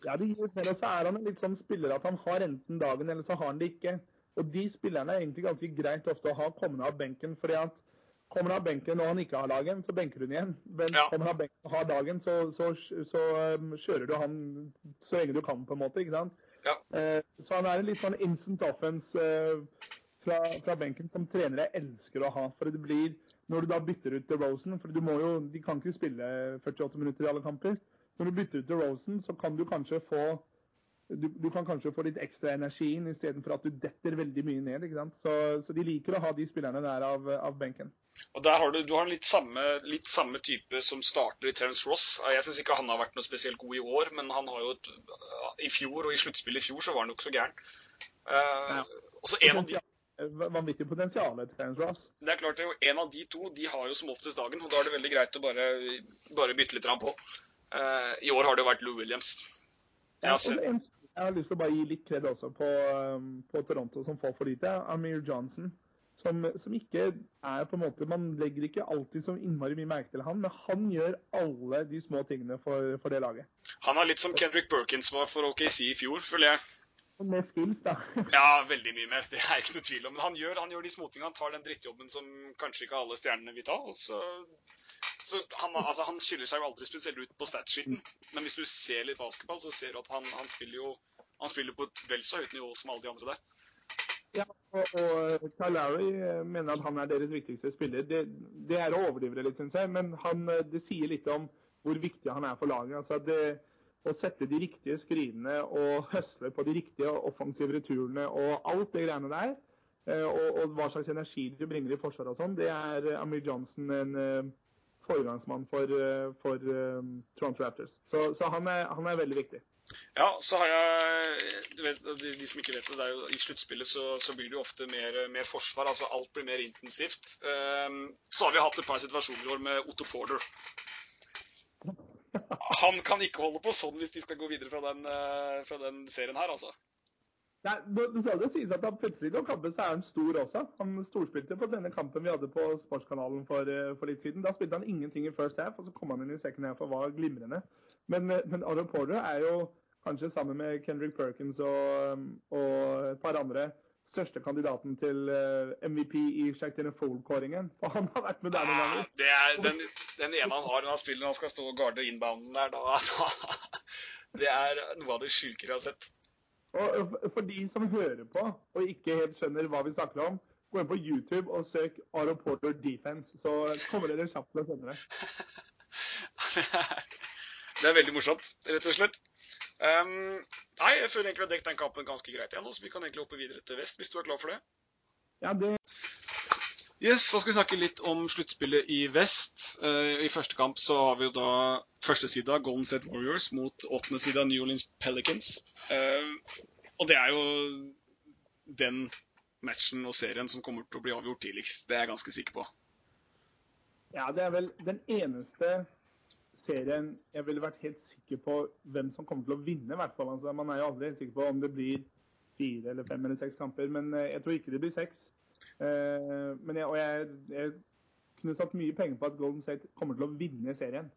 Ja, det gir litt mer. Og så er han en litt sånn spiller at han har enten dagen, eller så har han det ikke. Og de spillerne er egentlig ganske greit ofte å ha kommende av benken. fordi at Kommer han av benken når han ikke har dagen, så benker du han igjen. Men ja. kommer han av benken og har dagen, så, så, så um, kjører du han så lenge du kan, på en måte. ikke sant? Ja. Eh, så han er en litt sånn instant offense eh, fra, fra, benken som trenere elsker å ha. For det blir, Når du da bytter ut til Rosen, for du må jo, de kan ikke spille 48 minutter i alle kamper. Når du bytter ut til Rosen, så kan du kanskje få du, du, kan kanskje få litt ekstra energi inn istedenfor at du detter veldig mye ned. ikke sant? Så, så, de liker å ha de spillerne der av, av benken. Og der har Du, du har litt samme, litt samme type som starter i Terence Ross. Jeg syns ikke han har vært noe spesielt god i år, men han har jo et, i fjor og i sluttspillet i fjor så var han jo ikke så gæren. Uh, ja. en av de vanvittig potensial til Terence Ross. Det er klart det er jo En av de to de har jo som oftest dagen, og da er det veldig greit å bare, bare bytte litt på. Uh, I år har det jo vært Lou Williams. Ja, en, jeg har lyst til å bare gi litt kred også på, um, på, Toronto, som får for lite. Amir Johnson, som, som, ikke er på en måte Man legger ikke alltid så innmari mye merke til han, men han gjør alle de små tingene for, for det laget. Han er litt som Kendrick Perkins var for OKC i fjor, føler jeg. Med skills, da. ja, veldig mye mer. Det er ikke noe tvil om. Men han gjør, han gjør de småtingene. Han tar den drittjobben som kanskje ikke alle stjernene vil ta. og så så han, altså, han skiller seg jo aldri spesielt ut på statsskitten, men hvis du ser litt basketball, så ser du at han, han spiller jo han spiller på et vel så høyt nivå som alle de andre der. Ja, og, og Kyle Larry eh, mener at han er deres viktigste spiller. Det, det er å overdrive det litt, syns jeg, men han, eh, det sier litt om hvor viktig han er for laget. Altså det, å sette de riktige skrinene og høsle på de riktige offensive returene og alt det greiene der, eh, og, og hva slags energi de bringer i forsvaret og sånn, det er Amir Johnson en foregangsmann for, for um, Toronto Raptors. Så, så han, er, han, er, veldig viktig. Ja, så har jeg du vet, de, de, som ikke vet det, det er jo, I sluttspillet så, så, blir det jo ofte mer, mer, forsvar. altså Alt blir mer intensivt. Um, så har vi hatt et par situasjoner i år med Otto Porter. Han kan ikke holde på sånn hvis de skal gå videre fra den, uh, fra den serien her, altså. Nei, Det skal jo sies at han plutselig noen kamper så er han stor også. Han storspilte på denne kampen vi hadde på Sportskanalen for, eh, for, litt siden. Da spilte han ingenting i first half, og så kom han inn i second half og var glimrende. Men, eh, men Aaron Porter er jo kanskje sammen med Kendrick Perkins og, og et par andre største kandidaten til eh, MVP i Shakhtar Fold-kåringen. For han har vært med der noen ganger. Det er den, den ene han har den når han skal stå og garde inbounden der, da, da, Det er noe av det sjukere jeg har sett. Og For de som hører på og ikke helt skjønner hva vi snakker om, gå inn på YouTube og søk Aaron Porter defense, så kommer dere kjapt til å skjønne det. det er veldig morsomt, rett og slett. Um, nei, jeg føler egentlig vi har dekket den kampen ganske greit igjen, så vi kan egentlig hoppe videre til vest, hvis du er klar for det? Ja, det... Yes, så skal vi snakke litt om sluttspillet i vest. Uh, I første kamp så har vi jo da første sida Golden State Warriors mot åttende sida New Orleans Pelicans. Uh, og det er jo den matchen og serien som kommer til å bli avgjort tidligst. Det er jeg ganske sikker på. Ja, det er vel den eneste serien jeg ville vært helt sikker på hvem som kommer til å vinne. hvert fall. Altså, man er jo aldri helt sikker på om det blir fire eller fem eller seks kamper, men eh, jeg tror ikke det blir seks. Uh, men jeg, og jeg, jeg, kunne satt mye penger på at Golden State kommer til å vinne serien.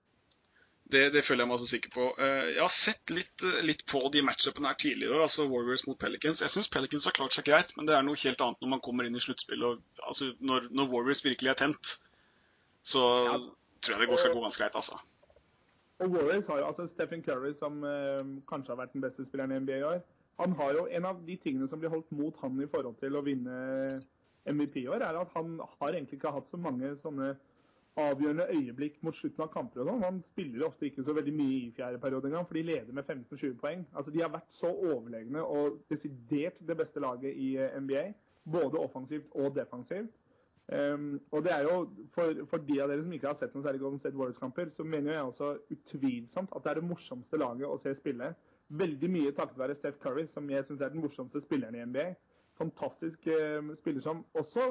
Det, det føler jeg meg så sikker på. Uh, jeg har sett litt, litt på de matchupene her tidligere, altså Warriors mot Pelicans. Jeg syns Pelicans har klart seg greit, men det er noe helt annet når man kommer inn i sluttspillet. Altså, når, når, Warriors virkelig er tent, så ja. tror jeg det skal gå ganske greit, altså. Og Warriors har jo altså Stephen Curry, som eh, kanskje har vært den beste spilleren i NBA i år. Han har jo En av de tingene som blir holdt mot han i forhold til å vinne MVP i år, er at han har egentlig ikke hatt så mange sånne avgjørende øyeblikk mot slutten av kamper. og sånn. Han spiller ofte ikke så veldig mye i fjerde periode engang, for de leder med 15-20 poeng. Altså De har vært så overlegne og desidert det beste laget i eh, NBA, både offensivt og defensivt. Um, og det er jo, for, for, de av dere som ikke har sett noen særlig Golden State Warriors-kamper, så mener jeg også utvilsomt at det er det morsomste laget å se spille. Veldig mye takket være Steph Curry, som jeg syns er den morsomste spilleren i NBA. Fantastisk uh, spiller som også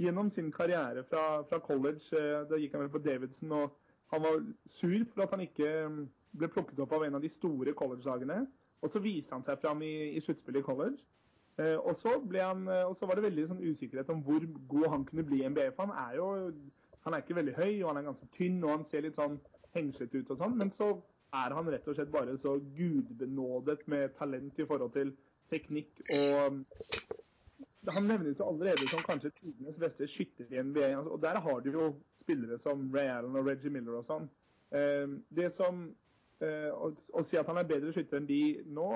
gjennom sin karriere fra, fra college uh, Da gikk han vel på Davidson, og han var sur for at han ikke um, ble plukket opp av en av de store college-lagene. Og så viste han seg fram i, i sluttspillet i college. Eh, og så, han, eh, og så, var det veldig sånn usikkerhet om hvor god han kunne bli i NBA. For han er jo han er ikke veldig høy, og han er ganske tynn, og han ser litt sånn hengslete ut og sånn. Men så er han rett og slett bare så gudbenådet med talent i forhold til teknikk og Han nevnes jo allerede som kanskje tidenes beste skytter i NBA. Og der har du jo spillere som Ray Allen og Reggie Miller og sånn. Eh, det som Å si at han er bedre skytter enn de nå,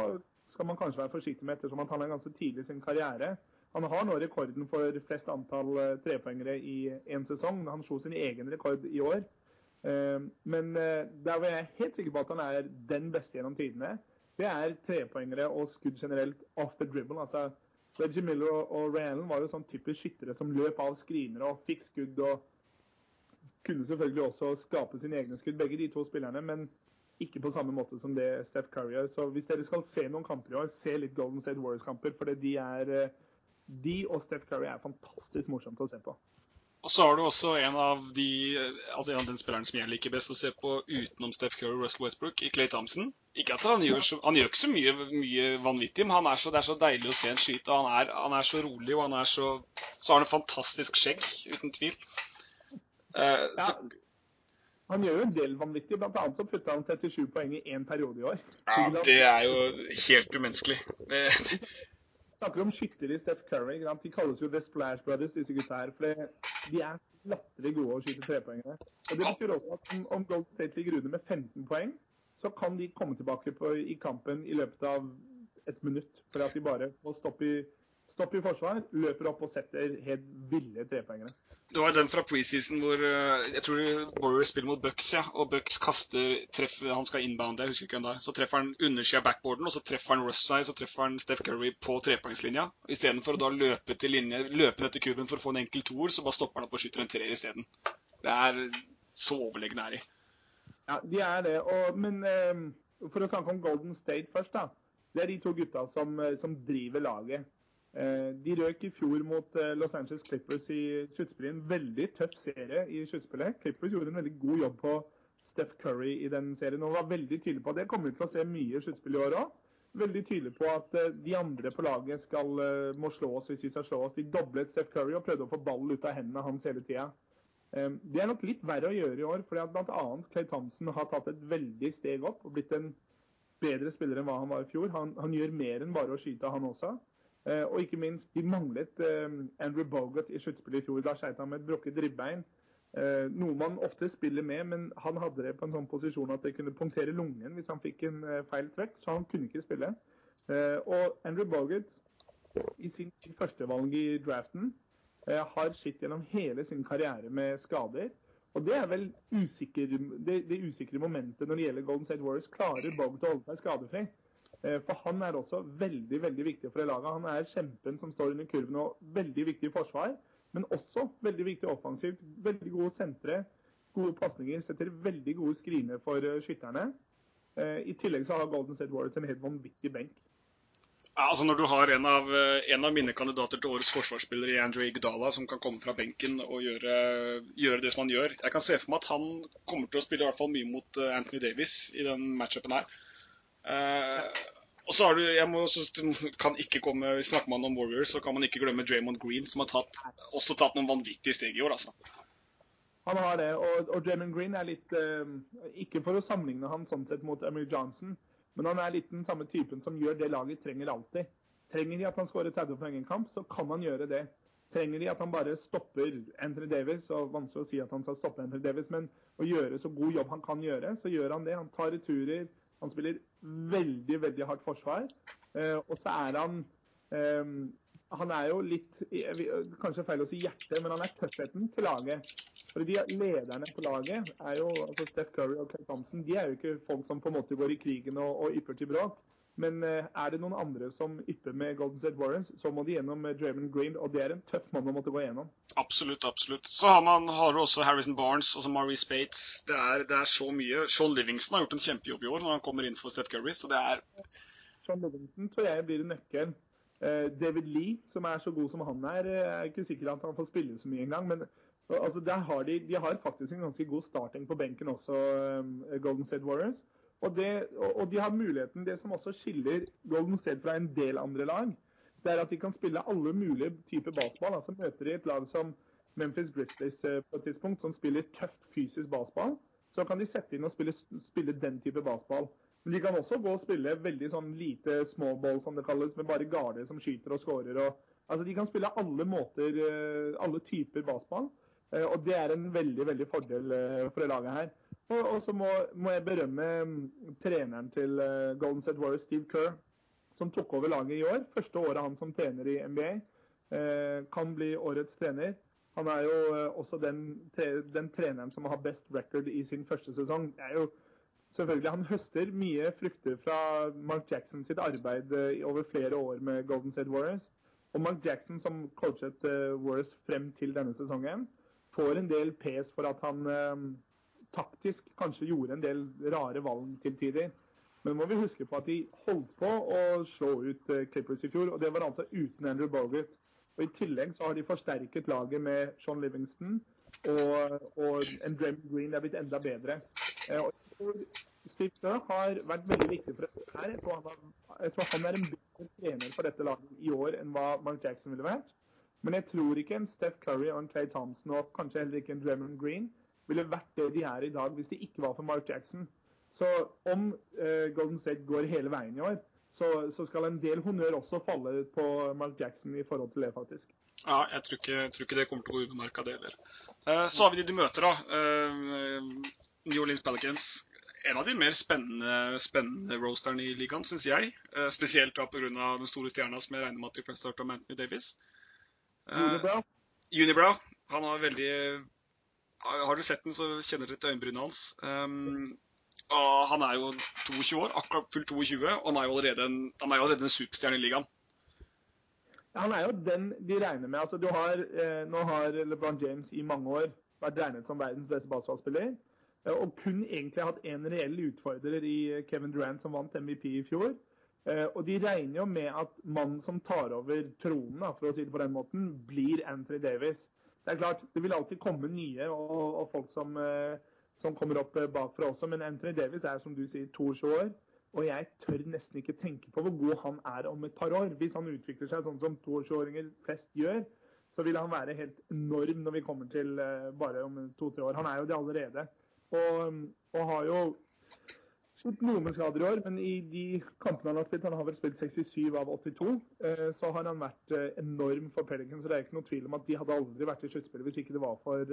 skal man kanskje være forsiktig med ettersom han er ganske tidlig i sin karriere. Han har nå rekorden for flest antall eh, trepoengere i én sesong. Han slo sin egen rekord i år. Eh, men eh, der hvor jeg helt sikker på at han er den beste gjennom tidene, det er trepoengere og skudd generelt off the dribble. altså Reggie Miller og Ray Allen var jo sånn typisk skyttere som løp av screenere og fikk skudd. og kunne selvfølgelig også skape sine egne skudd, begge de to spillerne. Men ikke på samme måte som det Steph Curry gjør. Så hvis dere skal se noen kamper i år, se litt Golden State Warriors-kamper. For de, eh, de og Steph Curry er fantastisk morsomt å se på. Og så har du også en av, de, altså en av den spilleren som jeg liker best å se på utenom Steph Curry og Russell Westbrook, i Clay Thompson. Ikke at Han gjør, så, han gjør ikke så mye, mye vanvittig, men er så, det er så deilig å se en skyte. han er, han er, så rolig, og han er så, så har han et fantastisk skjegg, uten tvil. Uh, ja. så, han gjør jo en del vanvittig. Blant annet så putta han 37 poeng i én periode i år. Ja, Det er jo helt umenneskelig. Det... snakker om skytter i Steph Curry. De kalles jo The Splash Brothers, disse gutta her. For de er latterlig gode å skyte trepoengere. Og Det betyr også at om, Gold State ligger under med 15 poeng, så kan de komme tilbake på, i kampen i løpet av et minutt. For at de bare får stopp i, stopp i forsvar, løper opp og setter helt ville trepoengere. Det var den fra preseason hvor eh, jeg tror Warriors spiller mot Bucks, ja, og Bucks kaster treffer, Han skal inbounde, jeg husker ikke hvem det er. Så treffer han undersida av backboarden, og så treffer han Russ så treffer han Steph Curry på trepoengslinja. Istedenfor å da løpe til linje, løpe etter kuben for å få en enkel toer, så bare stopper han opp og skyter en treer isteden. Det er så overlegne er de. Ja, de er det. Og, men um, For å snakke om Golden State først, da. Det er de to gutta som, som driver laget. Eh, de røk i fjor mot eh, Los Angeles Clippers i sluttspillet. En veldig tøff serie i sluttspillet. Clippers gjorde en veldig god jobb på Steph Curry i den serien og var veldig tydelig på at det kommer vi til å se mye i sluttspill i år òg. Veldig tydelig på at eh, de andre på laget skal, må slå oss hvis de skal slå oss. De doblet Steph Curry og prøvde å få ballen ut av hendene hans hele tida. Det er nok litt verre å gjøre i år, fordi at bl.a. Clay Thompson har tatt et veldig steg opp og blitt en bedre spiller enn hva han var i fjor. Han, han gjør mer enn bare å skyte, han også. Eh, og ikke minst, de manglet eh, Andrew Bogut i sluttspillet i fjor. Da skjøt han med et brukket ribbein. Eh, noe man ofte spiller med, men han hadde det på en sånn posisjon at det kunne punktere lungen hvis han fikk en feil trekk, så han kunne ikke spille. Og Andrew Bogut, i sin førstevalg i draften, har skitt gjennom hele sin karriere med skader. Og Det er vel usikker, det, det usikre momentet når det gjelder Golden State Warriors. Klarer Bogut å holde seg skadefri? Eh, for han er også veldig veldig viktig for det laget. Han er kjempen som står under kurven og veldig viktig i forsvar, men også veldig viktig offensivt. Veldig gode sentre, gode pasninger, setter veldig gode skriner for eh, skytterne. Eh, I tillegg så har Golden State Warriors en helt vanvittig benk. Ja, altså Når du har en av, en av, mine kandidater til årets forsvarsspiller i Andrew Igdala, som kan komme fra benken og gjøre, gjøre, det som han gjør Jeg kan se for meg at han kommer til å spille i hvert fall mye mot Anthony Davis i den matchupen her. Uh, og så har du, jeg må så, kan ikke komme, Snakker man om Warriors, så kan man ikke glemme Draymond Green, som har tatt, også tatt noen vanvittige steg i år. altså. Han har det, og, og Draymond Green er litt uh, Ikke for å sammenligne han sånn sett mot Emil Johnson, men han er litt den samme typen som gjør det laget trenger alltid. Trenger de at han skårer 30 poeng i en kamp, så kan han gjøre det. Trenger de at han bare stopper Anthony Davis, og vanskelig å si at han skal stoppe Anthony Davis, men å gjøre så god jobb han kan gjøre, så gjør han det. Han tar returer, han spiller veldig, veldig hardt forsvar. Eh, og så er han eh, Han er jo litt Kanskje feil å si hjerte, men han er tøffheten til laget. For de Lederne på laget er jo altså Steph Curry og Clay Thompson. De er jo ikke folk som på en måte går i krigen og, og ypper til bråk. Men eh, er det noen andre som ypper med Golden State Warriors, så må de gjennom Draymond Green, og det er en tøff mann å måtte gå gjennom. Absolutt, absolutt. Så har, man, har også Harrison Barnes, altså Marie Spates. Det er, det er, så mye. Sean Livingston har gjort en kjempejobb i år når han kommer inn for Steph Curry, så det er Sean Livingston tror jeg blir nøkkelen. nøkkel. David Lee, som er så god som han er, eh, er ikke sikker at han får spille så mye engang. Men altså, har de, de, har faktisk en ganske god starting på benken også, um, Golden State Warriors. Og, det, og, de har muligheten Det som også skiller Golden State fra en del andre lag, det er at de kan spille alle mulige typer baseball. altså Møter de et lag som Memphis Grizzlies eh, på et tidspunkt, som spiller tøft fysisk baseball, så kan de sette inn og spille, spille den type baseball. Men de kan også gå og spille veldig sånn lite small som det kalles, med bare garder som skyter og scorer. Og, altså De kan spille alle måter, eh, alle typer basketball. Eh, og det er en veldig veldig fordel for det laget her. Og, og så må, må, jeg berømme mm, treneren til Golden State Warriors, Steve Kerr, som tok over laget i år. Første året han som trener i NBA. Eh, kan bli årets trener. Han er jo uh, også den, den, treneren som har best record i sin første sesong. Det er jo selvfølgelig, Han høster mye frukter fra Mark Jackson sitt arbeid over flere år med Golden State Warriors. Og Mark Jackson, som coachet Warriors frem til denne sesongen, får en del pes for at han taktisk kanskje gjorde en del rare valg til tider. Men må vi huske på at de holdt på å slå ut eh, Clippers i fjor, og det var altså uten Andrew Bogut. Og I tillegg så har de forsterket laget med Sean Livingston, og, og en Drem Green er blitt enda bedre. Og jeg tror Steve Kerr har vært veldig viktig for dette her. Jeg tror, han, jeg tror han er en bedre trener for dette laget i år enn hva Mark Jackson ville vært. Men jeg tror ikke en Steph Curry og en Clay Thompson og kanskje heller ikke en Dremond Green ville vært det de er i dag hvis de ikke var for Mark Jackson. Så om uh, Golden State går hele veien i år, så, så, skal en del honnør også falle på Mark Jackson i forhold til det, faktisk. Ja, jeg tror ikke, jeg tror ikke det kommer til å gå ubemerka, det heller. Uh, så har vi de de møter, da. Uh, New Orleans Pelicans. En av de mer spennende, spennende roasterne i ligaen, syns jeg. Eh, spesielt da pga. den store stjerna som jeg regner med at de fleste har hørt om, Anthony Davis. Unibrow. Unibrow. Han har veldig har du sett den, så kjenner du til øyenbrynene hans. Um, han er jo 22 år, akkurat fullt 22, og han er jo allerede en, han er jo allerede en superstjerne i ligaen. Han er jo den de regner med. Altså, har, eh, nå har LeBron James i mange år vært regnet som verdens beste basketballspiller. og kun egentlig hatt én reell utfordrer i Kevin Durant, som vant MVP i fjor. Og de regner jo med at mannen som tar over tronen, for å si det på den måten, blir Anthony Davis. Det er klart, det vil alltid komme nye og, og folk som, som, kommer opp bakfra også, men Anthony Davis er som du sier 22 år. Og jeg tør nesten ikke tenke på hvor god han er om et par år. Hvis han utvikler seg sånn som 22-åringer flest gjør, så vil han være helt enorm når vi kommer til uh, bare om to-tre år. Han er jo det allerede. Og, og har jo slitt noe med skader i år, men i de kampene han har spilt, han har vel spilt 67 av 82, uh, så har han vært enorm for Pelicans. Så det er ikke noe tvil om at de hadde aldri vært i sluttspillet hvis ikke det var for,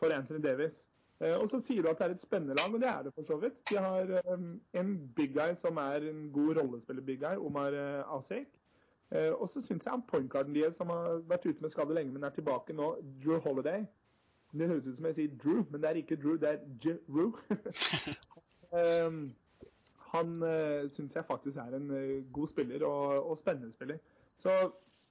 for Anthony Davis. Eh, og så sier du at det er et spennende lag, og det er det for så vidt. De har um, en big guy som er en god rollespiller-big guy, Omar uh, Asek. Uh, og så syns jeg han pointgarden deres, som har vært ute med skade lenge, men er tilbake nå, Drew Holiday. Det høres ut som jeg sier Drew, men det er ikke Drew, det er Jeru. um, han uh, syns jeg faktisk er en god spiller og, og, spennende spiller. Så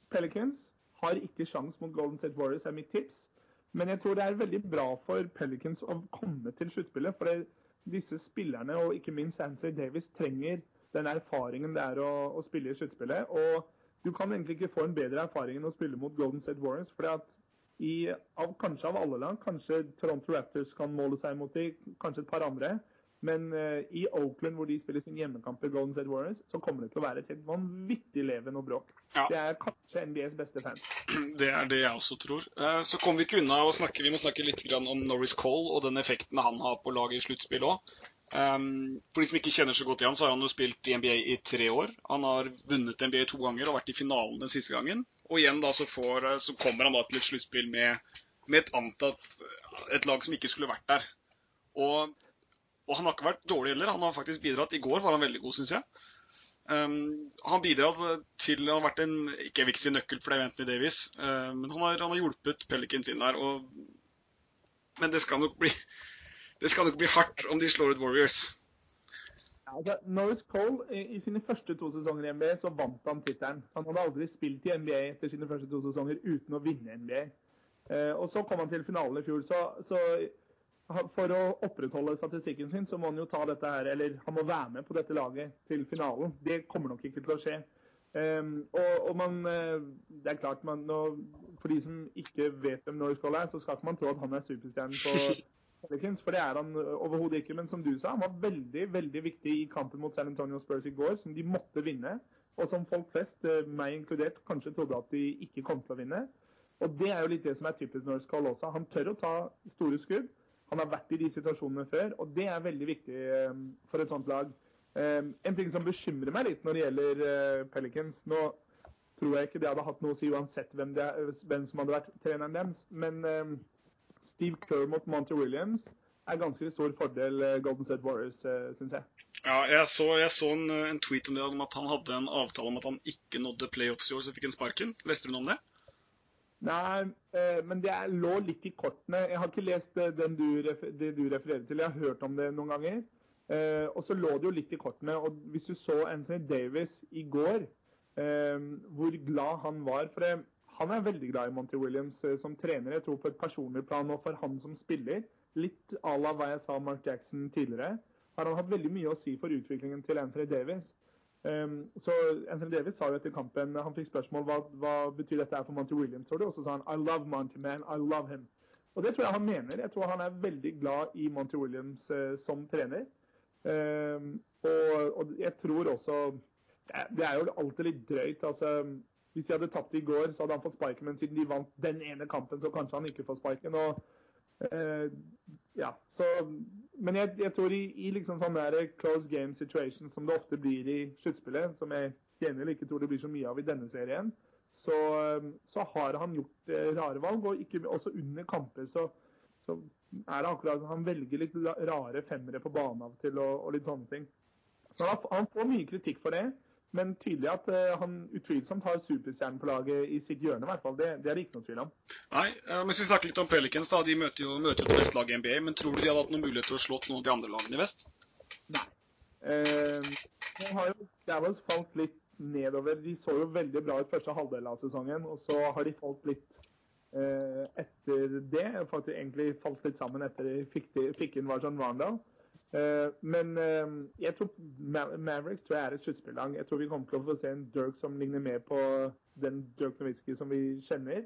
Pelicans har ikke sjans mot Golden State Warriors, er mitt tips. Men jeg tror det er veldig bra for Pelicans å komme til sluttspillet. For disse spillerne, og ikke minst Anthony Davis, trenger den erfaringen det er å, å spille i sluttspillet. Og du kan egentlig ikke få en bedre erfaring enn å spille mot Golden State Warriors. av, kanskje av alle land, kanskje Toronto Raptors kan måle seg mot dem, kanskje et par andre. Men uh, i Oakland, hvor de spiller sin hjemmekamp i Golden State Warriors, så kommer det til å være et helt vanvittig leven og bråk. Ja. Det er kanskje NBAs beste fans. Det er det jeg også tror. Uh, så kommer vi ikke unna å snakke Vi må snakke litt om Norris Cole og den effekten han har på laget i sluttspill òg. Um, for de som ikke kjenner så godt igjen, så har han jo spilt i NBA i tre år. Han har vunnet NBA to ganger og vært i finalen den siste gangen. Og igjen da så, får, så kommer han da til et sluttspill med, med et antatt et lag som ikke skulle vært der. Og og han har ikke vært dårlig heller. Han har faktisk bidratt. I går var han veldig god, syns jeg. Um, han bidrar til Han har vært en ikke viktig nøkkel, for det Anthony Davies, Uh, men han har, han har, hjulpet Pelicans inn der. Og, men det skal nok bli det skal nok bli hardt om de slår ut Warriors. Ja, altså, Norris Cole, i, i, sine første to sesonger i NBA så vant han tittelen. Han hadde aldri spilt i NBA etter sine første to sesonger uten å vinne NBA. Uh, og så kom han til finalen i fjor. Så, så for å opprettholde statistikken sin, så må han jo ta dette her, eller han må være med på dette laget til finalen. Det kommer nok ikke til å skje. Um, og, og, man, eh, det er klart man, når, For de som ikke vet hvem Norris Cole er, så skal ikke man tro at han er superstjernen på Pelicans, for det er han overhodet ikke. Men som du sa, han var veldig veldig viktig i kampen mot San Antonio Spurs i går, som de måtte vinne. Og som folk flest, eh, meg inkludert, kanskje trodde at de ikke kom til å vinne. Og det er jo litt det som er typisk Norris Cole også. Han tør å ta store skudd. Han har vært i de situasjonene før, og det er veldig viktig eh, for et sånt lag. Eh, en ting som bekymrer meg litt når det gjelder eh, Pelicans Nå tror jeg ikke det hadde hatt noe å si uansett hvem, er, hvem som hadde vært treneren deres, men Steve Kerr mot Monty Williams er ganske stor fordel Golden State Warriors, syns jeg. Ja, jeg så, jeg så en, en, tweet om det, om at han hadde en avtale om at han ikke nådde playoffs i år, så fikk han sparken. Leste du noe om det? Nei, eh, men det lå litt i kortene. Jeg har ikke lest den du, det du refererer til. Jeg har hørt om det noen ganger. Eh, og så lå det jo litt i kortene. Og hvis du så Anthony Davis i går, hvor glad han var For det, han er veldig glad i Monty Williams som trener. Jeg tror på et personlig plan og for han som spiller. Litt à la hva jeg sa Mark Jackson tidligere. Har han hatt veldig mye å si for utviklingen til Anthony Davis. Um, så Anthony Davis sa jo etter kampen Han fikk spørsmål hva, hva betyr dette for Monty Williams. Og så sa han I love Monty, man. I love him. Og det tror jeg han mener. Jeg tror han er veldig glad i Monty Williams uh, som trener. Um, og, og, jeg tror også Det er jo alltid litt drøyt. altså Hvis de hadde tapt i går, så hadde han fått sparken. Men siden de vant den ene kampen, så kanskje han ikke får sparken. og uh, ja, så men jeg, jeg, tror i, i liksom sånne der close game situation som det ofte blir i sluttspillet, som jeg gjengjeld ikke tror det blir så mye av i denne serien, så, så har han gjort eh, rare valg. Og ikke, også under kamper så, så, er det akkurat Han velger litt rare femmere på banen av og til og, og, litt sånne ting. Så han, han får mye kritikk for det. Men tydelig at uh, han utvilsomt har superstjernen på laget i sitt hjørne. i hvert fall. Det, det er det ikke noe tvil om. Nei, uh, men Hvis vi snakker litt om Pelicans, da, de møter jo, møter jo det beste laget i NBA. Men tror du de hadde hatt noen mulighet til å slå noen av de andre lagene i vest? Nei. Uh, det har jo Davos falt litt nedover. De så jo veldig bra ut første halvdel av sesongen, og så har de falt litt uh, etter det. Faktisk egentlig falt litt sammen etter de fikk, Rajan Randall. Eh, men eh, jeg tror Mavericks tror jeg er et sluttspillag. Jeg tror vi kommer til å få se en Dirk som ligner mer på den Dirk Nowitzki som vi kjenner.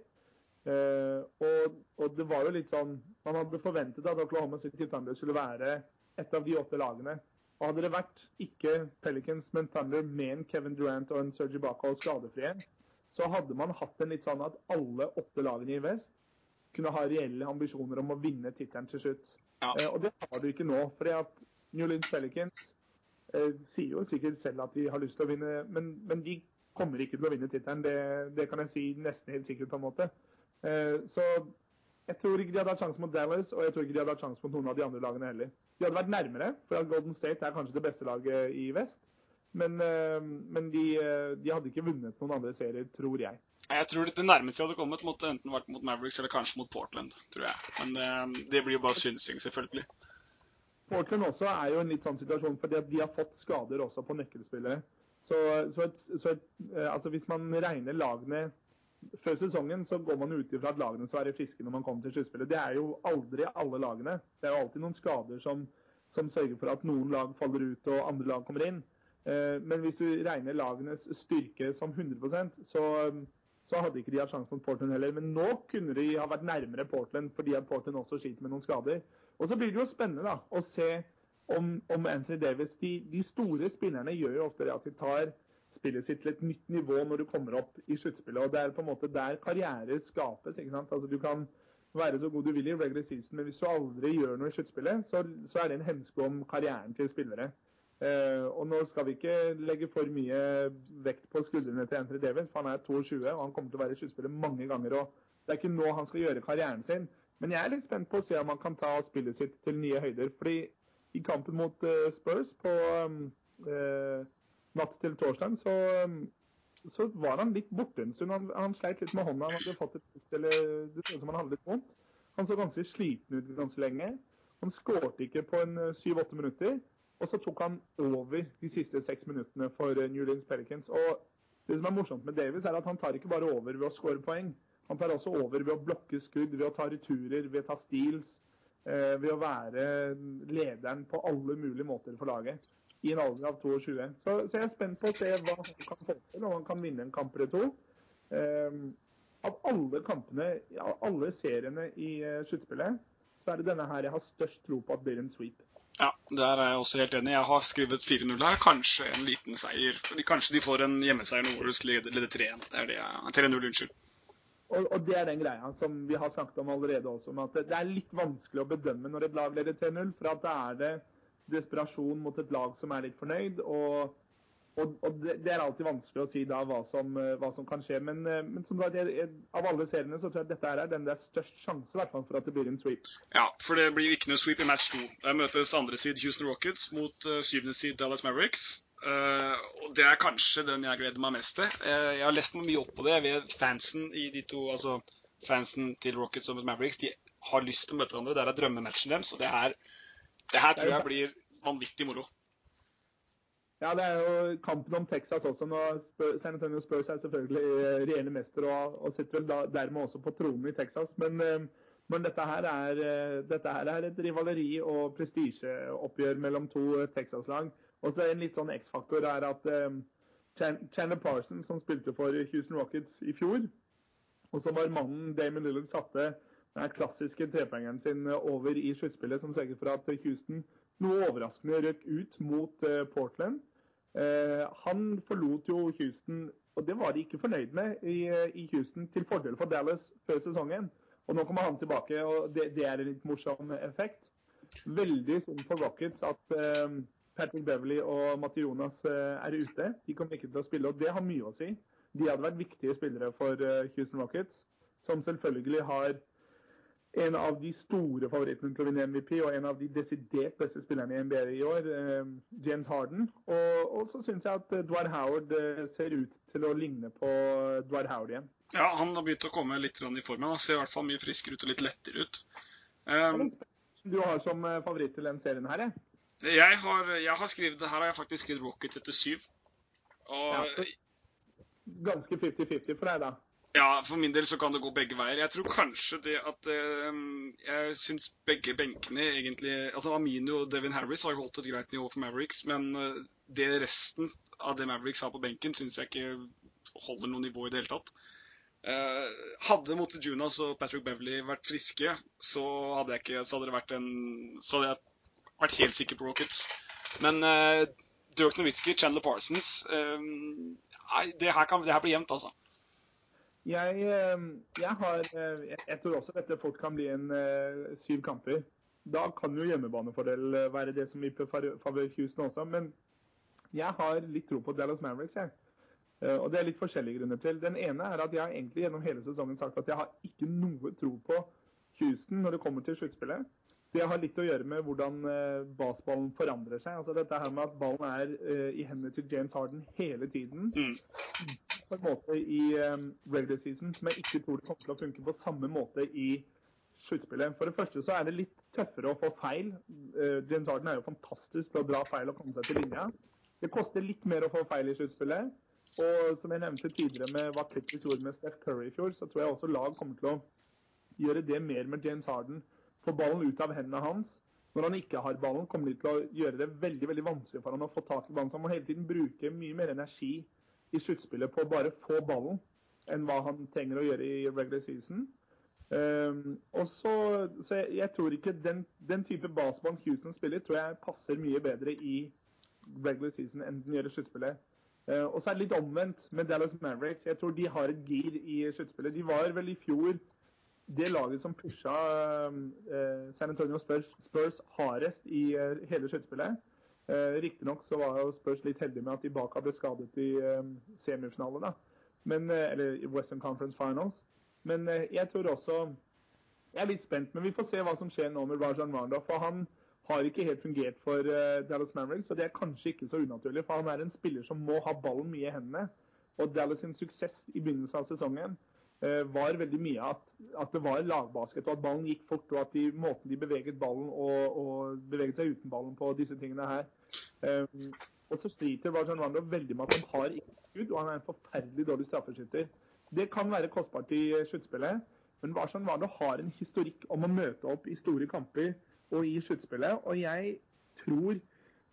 Uh, og, og, det var jo litt sånn Man hadde forventet at Oklahoma City Thunder skulle være et av de åtte lagene. Og hadde det vært ikke Pelicans, men Thunder med en Kevin Durant og en Sergi Baka og skadefrie, så hadde man hatt en litt sånn at alle åtte lagene i vest kunne ha reelle ambisjoner om å vinne tittelen til slutt. Uh, og det har du ikke nå. fordi at New Orleans Pelicans eh, sier jo sikkert selv at de har lyst til å vinne, men, men de kommer ikke til å vinne tittelen. Det, det, kan jeg si nesten helt sikkert på en måte. Eh, så jeg tror ikke de hadde hatt sjanse mot Dallas, og jeg tror ikke de hadde hatt sjanse mot noen av de andre lagene heller. De hadde vært nærmere, for Golden State er kanskje det beste laget i vest. Men, eh, men de, eh, de, hadde ikke vunnet noen andre serier, tror jeg. Jeg tror det nærmeste de hadde kommet, måtte enten vært mot Mavericks eller kanskje mot Portland. tror jeg. Men det blir jo bare synsing, selvfølgelig. Portland også er jo en litt sånn situasjon, fordi de har fått skader også på nøkkelspillere. Så, så, et, så et, altså hvis man regner lagene før sesongen så går man ut ifra at lagene skal være friske når man kommer til sluttspillet. Det er jo aldri alle lagene. Det er jo alltid noen skader som, som sørger for at noen lag faller ut og andre lag kommer inn. Eh, men hvis du regner lagenes styrke som 100% så, så hadde ikke de hatt sjanse mot Portland heller. Men nå kunne de ha vært nærmere Portland fordi at Portland også sliter med noen skader. Og så blir det jo spennende da, å se om, om Anthony Davis de, de, store spillerne gjør jo ofte det at de tar spillet sitt til et nytt nivå når du kommer opp i sluttspillet. og Det er på en måte der karriere skapes. ikke sant? Altså Du kan være så god du vil i regular season, men hvis du aldri gjør noe i sluttspillet, så, så, er det en hemsko om karrieren til spillere. Uh, og Nå skal vi ikke legge for mye vekt på skuldrene til Anthony Davis, for han er 22 og han kommer til å være skuespiller mange ganger. og Det er ikke nå han skal gjøre karrieren sin. Men jeg er litt spent på å se om han kan ta spillet sitt til nye høyder. fordi i kampen mot uh, Spurs på uh, natt til torsdag, så, så, var han litt borte en stund. Han, han, sleit litt med hånda. Han hadde fått et stikt, eller det så ut som han hadde litt vondt. Han så ganske sliten ut ganske lenge. Han skårte ikke på en eh, syv-åtte minutter. Og så tok han over de siste seks minuttene for eh, New Orleans Pelicans. Og det som er morsomt med Davis, er at han tar ikke bare over ved å skåre poeng. Han tar også over ved å blokke skudd, ved å ta returer, ved å ta steals. Eh, ved å være lederen på alle mulige måter for laget i en alder av 22. Så, så, jeg er spent på å se hva han kan få til, om han kan vinne en kamp eller to. Um, av alle kampene, av alle seriene i uh, sluttspillet, så er det denne her jeg har størst tro på at blir en sweep. Ja, der er jeg også helt enig. Jeg har skrevet 4-0 her. Kanskje en liten seier. Kanskje de får en hjemmeseier når Warriors leder 3-1. Det er det jeg 3-0, unnskyld. Og, og, det er den greia som vi har snakket om allerede også, at det er litt vanskelig å bedømme når et lag leder 3-0. For at da er det desperasjon mot et lag som er litt fornøyd. og, og, og det, det, er alltid vanskelig å si da hva som, eh, hva som kan skje. Men, eh, men som sagt, jeg, av alle seriene så tror jeg dette er den det er størst sjanse hvert fall, for at det blir en sweep. Ja, for det blir ikke noe sweep i match to. Der møtes andre side Houston Rockets mot uh, syvende side Dallas Mavericks. Uh, og Det er kanskje den jeg gleder meg mest til. Uh, jeg har lest meg mye opp på det. Jeg vet fansen i de to, altså fansen til Rockets og Mavericks de har lyst til å møte hverandre. Det er drømmematchen deres. og det her, det her tror jeg blir vanvittig moro. Ja, det er jo kampen om Texas også. Nå San Antonio Spurs er selvfølgelig regjerende mester og, og, sitter vel da, dermed også på tronen i Texas. Men, eh, men dette, her er, eh, dette, her er, et rivaleri og prestisjeoppgjør mellom to Texas-lag. Og så En litt sånn X-faktor er at Chandler Parsons, som spilte for Houston Rockets i fjor, og som var mannen Damon Lillard satte den klassiske trepoengeren sin over i sluttspillet, som sørger for at Houston noe overraskende røk ut mot Portland. Uh, han forlot jo Houston, og det var de ikke fornøyd med i, uh, i, Houston, til fordel for Dallas før sesongen. Og nå kommer han tilbake, og det, det er en litt morsom effekt. Veldig synd for Rockets at Patrick Beverly og Matti Jonas er ute. De kommer ikke til å spille, og det har mye å si. De hadde vært viktige spillere for Houston Rockets, som selvfølgelig har en av de store favorittene til å vinne MVP, og en av de desidert beste spillerne i NBA i år, eh, James Harden. Og, og så syns jeg at Dwar Dwight Howard eh, ser ut til å ligne på Dwight Howard igjen. Ja, han har begynt å komme litt i formen. Han ser i hvert fall mye friskere ut og litt lettere ut. Um, du har som favoritt til den serien her, jeg? Jeg har, jeg har skrevet det her har jeg faktisk skrevet Rockets etter syv. Og... Ja, ganske 50-50 for deg, da? Ja, for min del så kan det gå begge veier. Jeg tror kanskje det at eh, Jeg syns begge benkene egentlig Altså Amino og Devin Harris har jo holdt et greit nivå for Mavericks, men eh, det resten av det Mavericks har på benken, syns jeg ikke holder noe nivå i det hele tatt. Eh, hadde Motejunas og Patrick Beverley vært friske, så hadde, jeg ikke, så hadde det vært en Så hadde jeg vært helt sikker på Rockets. Men eh, Dirk Nowitzki, Chandler Parsons eh, det her, kan, det her blir jevnt, altså. Jeg, eh, jeg, har jeg, jeg, tror også dette fort kan bli en uh, syv kamper. Da kan jo hjemmebanefordel være det som vipper favør Houston også. Men jeg har litt tro på Dallas Mavericks, jeg. Og det er litt forskjellige grunner til. Den ene er at jeg har egentlig gjennom hele sesongen sagt at jeg har ikke noe tro på Houston når det kommer til sluttspillet. Det har litt å gjøre med hvordan Baseballen forandrer seg. Altså dette her med at ballen er i hendene til James Harden hele tiden. Mm på en måte i um, regular season som jeg ikke tror det kommer til å funke på samme måte i sluttspillet. For det første så er det litt tøffere å få feil. Uh, James Harden er jo fantastisk til å dra feil og komme seg til linja. Det koster litt mer å få feil i sluttspillet. Og som jeg nevnte tidligere med hva Clippers gjorde med Steph Curry i fjor, så tror jeg også lag kommer til å gjøre det mer med James Harden. Få ballen ut av hendene hans. Når han ikke har ballen, kommer de til å gjøre det veldig veldig vanskelig for han å få tak i ballen. Så han må hele tiden bruke mye mer energi i sluttspillet på å bare få ballen enn hva han trenger å gjøre i regular season. Um, og så, så jeg, jeg, tror ikke den, den type baseball Houston spiller, tror jeg passer mye bedre i regular season enn den gjør i sluttspillet. Uh, og så er det litt omvendt med Dallas Mavericks. Jeg tror de har et gir i sluttspillet. De var vel i fjor det laget som pusha uh, San Antonio Spurs, Spurs hardest i uh, hele sluttspillet. Eh, Riktignok så var jo Spurs litt heldig med at Ibaka ble skadet i eh, semifinale, men, eh, eller i Western Conference Finals. Men eh, jeg tror også Jeg er litt spent, men vi får se hva som skjer nå med Rajan Rondo. For han har ikke helt fungert for uh, Dallas Mavericks, og det er kanskje ikke så unaturlig. For han er en spiller som må ha ballen mye i hendene. Og Dallas sin suksess i begynnelsen av sesongen var veldig mye at, at, det var lagbasket, og at ballen gikk fort, og at de, måten de beveget ballen og, og beveget seg uten ballen på disse tingene her, Um, og så sliter Rajan Wando veldig med at han har ikke skudd, og han er en forferdelig dårlig straffeskytter. Det kan være kostbart i sluttspillet, men Rajan Wando har en historikk om å møte opp i store kamper og i sluttspillet, og jeg tror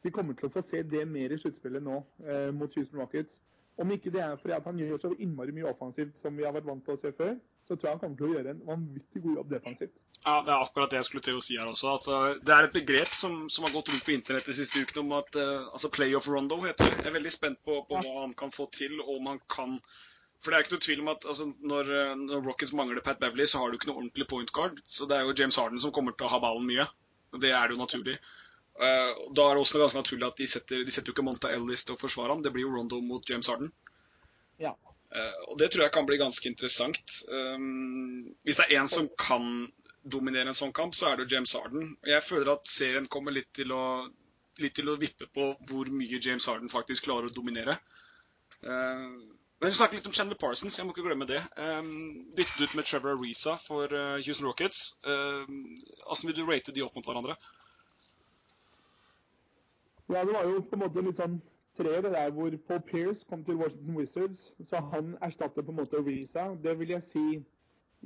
vi kommer til å få se det mer i sluttspillet nå eh, mot Houston Rockets. Om ikke det er fordi at han gjør så innmari mye offensivt som vi har vært vant til å se før, så tror jeg han kommer til å gjøre en vanvittig god jobb defensivt. Ja, Det er akkurat det jeg skulle til å si her også. at uh, Det er et begrep som, som, har gått rundt på internett de siste ukene om at uh, altså playoff rondo heter det. Jeg er veldig spent på, på hva han kan få til, og om han kan For det er ikke noe tvil om at altså, når, uh, når, Rockets mangler Pat Beverly, så har du ikke noe ordentlig point guard. Så det er jo James Harden som kommer til å ha ballen mye. Det er det jo naturlig. Da er det også ganske naturlig at de setter, de setter jo ikke Monta Ellis til å forsvare ham. Det blir jo Rondo mot James Harden. Ja. Uh, og det tror jeg kan bli ganske interessant. Um, hvis det er én som kan dominere en sånn kamp, så er det jo James Harden. Jeg føler at serien kommer litt til å, litt til å vippe på hvor mye James Harden faktisk klarer å dominere. Men vi snakker litt om Chandler Parsons, jeg må ikke glemme det. Byttet ut med Trevor Ariza for Houston Rockets. Hvordan vil du rate de opp mot hverandre? Ja, det var jo på en måte litt sånn tre, det der hvor Paul Pierce kom til Washington Wizards, så han erstatter på en måte Reza. Det vil jeg si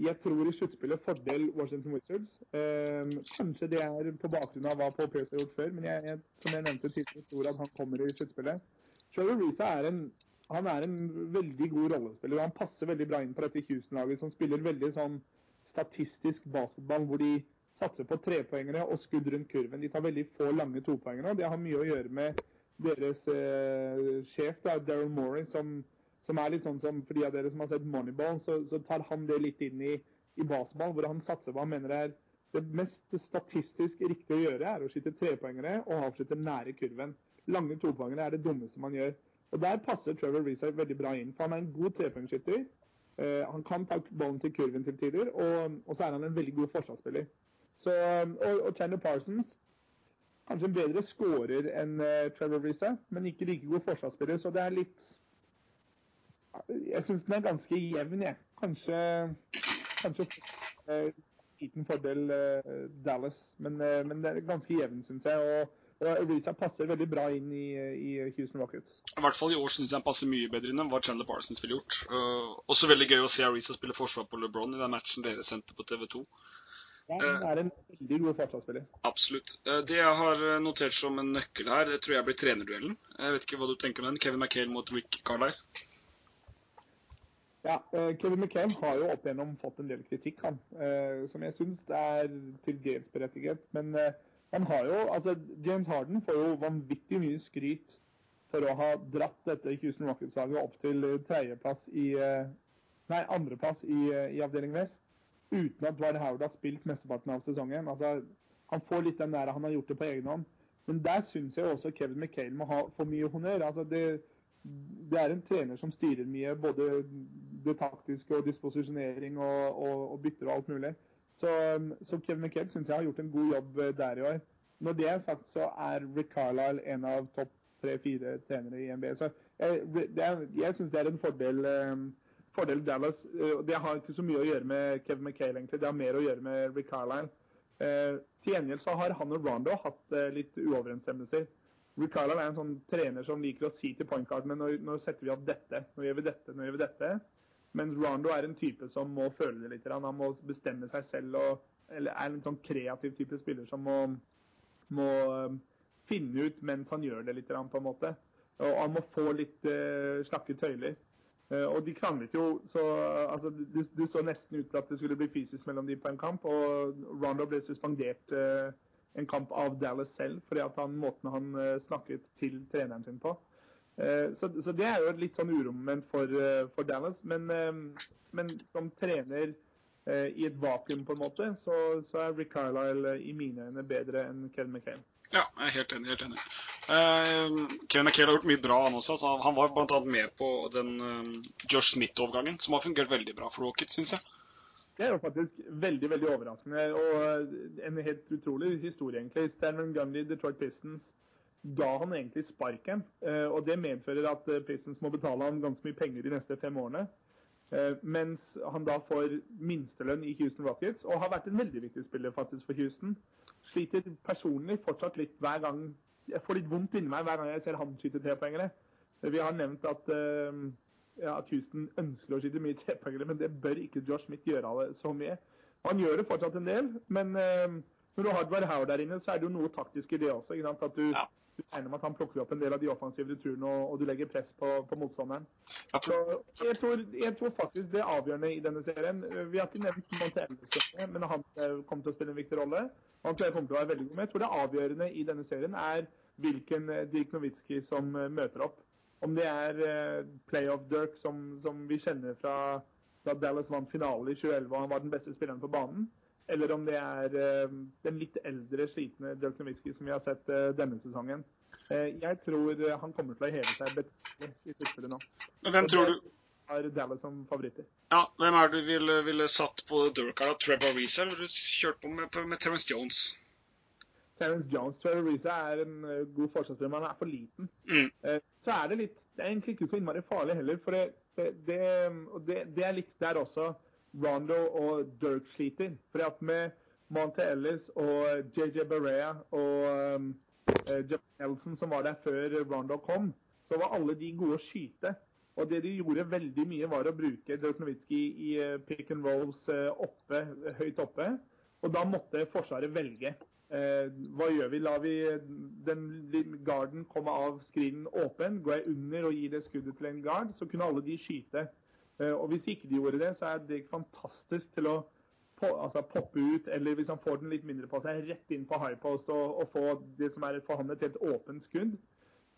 jeg tror i sluttspillet fordel Washington Wizards. Um, kanskje det er på bakgrunn av hva Paul Pierce har gjort før, men jeg, jeg, som jeg nevnte tidligere, tror at han kommer i sluttspillet. Trevor Reza er en, han er en veldig god rollespiller. og Han passer veldig bra inn på dette Houston-laget, som spiller veldig sånn statistisk basketball, hvor de satser på trepoengere og skudd rundt kurven. De tar veldig få lange topoengere. og Det har mye å gjøre med deres eh, sjef, Daryl Morey, som, som, er litt sånn som For de av dere som har sett Moneyball, så, så tar han det litt inn i, i baseball, hvor han satser på han mener er det mest statistisk riktige å gjøre, er å skyte trepoengere og avslutte nære kurven. Lange topoengere er det dummeste man gjør. Og Der passer Trevor Reeser veldig bra inn. for Han er en god trepoengskytter. Uh, han kan ta ballen til kurven til tider, og, og, så er han en veldig god forsvarsspiller. Så, og, og Chandler Parsons Kanskje en bedre skårer enn uh, Trevor Risa, men ikke like god forsvarsspiller. Så det er litt Jeg syns den er ganske jevn, jeg. Kanskje, kanskje uh, liten fordel uh, Dallas, men, men, det er ganske jevn, syns jeg. Og Og Ariza passer veldig bra inn i, i, Houston Rockets. I hvert fall i år syns jeg han passer mye bedre inn enn hva Chandler Parsons ville gjort. Uh, også veldig gøy å se Ariza spille forsvar på LeBron i den matchen dere sendte på TV 2. Han er en veldig god forsvarsspiller. Absolutt. Uh, det jeg har notert som en nøkkel her, det tror jeg blir trenerduellen. Jeg vet ikke hva du tenker om den. Kevin McHale mot Rick Carlisle. Ja, Kevin McHale har jo opp igjennom fått en del kritikk, han. som jeg syns er til dels berettiget. Men han har jo, altså James Harden får jo vanvittig mye skryt for å ha dratt dette Houston Rockets-laget opp til tredjeplass i eh, Nei, andreplass i, eh, i avdeling vest. Uten at Dwight Howard har spilt mesteparten av sesongen. Altså, han får litt den der han har gjort det på egen hånd. Men der syns jeg også Kevin McHale må ha for mye honnør. Altså, det, det, er en trener som styrer mye, både det taktiske og disposisjonering og, og, og bytter og alt mulig. Så, så Kevin McHale syns jeg har gjort en god jobb eh, der i år. Når det er sagt, så er Rick Carlisle en av topp tre-fire trenere i NBA. Så jeg, er, jeg syns det er en fordel, um, fordel Dallas. Eh, det har ikke så mye å gjøre med Kevin McHale, egentlig. Det har mer å gjøre med Rick Carlisle. Uh, til gjengjeld så har han og Rondo hatt uh, litt uoverensstemmelser. Rick Carlisle er en sånn trener som liker å si til pointcardene når, når setter vi opp dette, nå gjør vi dette, nå gjør vi dette. Mens Rondo er en type som må føle det litt. Han må bestemme seg selv og eller er en sånn kreativ type spiller som må, må finne ut mens han gjør det litt, på en måte. Og han må få litt uh, slakke tøyler. Uh, og de kranglet jo så altså, det, det, så nesten ut til at det skulle bli fysisk mellom de på en kamp. Og Rondo ble suspendert uh, en kamp av Dallas selv fordi at han, måten han uh, snakket til treneren sin på. Eh, så, så, det er jo et litt sånn uromoment for, eh, for, Dallas. Men, eh, men, som trener i et vakuum, på en måte, så, så er Rick Carlisle i mine øyne bedre enn Kevin McHale. Ja, jeg er helt enig. helt enig. Uh, Kevin McHale har gjort mye bra, han også. Altså, han var bl.a. med på den uh, Josh Smith-overgangen, som har fungert veldig bra for Rocket, syns jeg. Det er jo faktisk veldig veldig overraskende og en helt utrolig historie, egentlig. Stanley Gundy, Detroit Pistons, ga han egentlig sparken. Eh, og det medfører at Pistons må betale han ganske mye penger de neste fem årene. Mens han da får minstelønn i Houston Rockets, og har vært en veldig viktig spiller faktisk for Houston. Sliter personlig fortsatt litt hver gang Jeg får litt vondt inni meg hver gang jeg ser han skyte trepoengere. Vi har nevnt at, ja, at Houston ønsker å skyte mye trepoengere, men det bør ikke Josh Smith gjøre av det så mye. Han gjør det fortsatt en del, men når du har Edvard Hauer der inne, så er det jo noe taktisk i det også. At du, ja du regner med at han plukker opp en del av de offensive returene, og, og du legger press på, på motstanderen. Så jeg tror, jeg tror, faktisk det er avgjørende i denne serien. Vi har ikke nevnt Monte men han eh, kommer til å spille en viktig rolle. Han tror jeg kommer til å være veldig god med. Jeg tror det avgjørende i denne serien er hvilken eh, Dirk Nowitzki som eh, møter opp. Om det er playoff Dirk, som, som vi kjenner fra da Dallas vant finale i 2011 og han var den beste spilleren på banen eller om det er uh, den litt eldre, slitne Dirk Nowitzki som vi har sett uh, denne sesongen. Uh, jeg tror han kommer til å heve seg betraktelig i sluttspillet nå. Men hvem tror du har Dallas som favoritter. Ja, Hvem er det du ville, ville satt på Dirk her? Trevor Reece eller du kjørt på med, med Terence Jones? Terence Jones, Trevor Reece er en god forsvarsspiller, men han er for liten. Mm. så er det litt Det er egentlig ikke så innmari farlig heller, for det, det, det, det er litt der også Rondo og Dirk sliter. Fordi at med Monte Ellis og JJ Barea og um, Jeff Nelson som var der før Rondo kom, så var alle de gode å skyte. Og det de gjorde veldig mye, var å bruke Dirk Nowitzki i uh, pick and rolls uh, oppe, høyt oppe. Og da måtte Forsvaret velge. Eh, hva gjør vi? Lar vi den garden komme av screenen åpen? Går jeg under og gir det skuddet til en guard? Så kunne alle de skyte. Eh, og Hvis ikke de gjorde det, så er det fantastisk til å på, altså poppe ut, eller hvis han får den litt mindre på seg, rett inn på high post og, og få det som er for han et helt åpent skudd.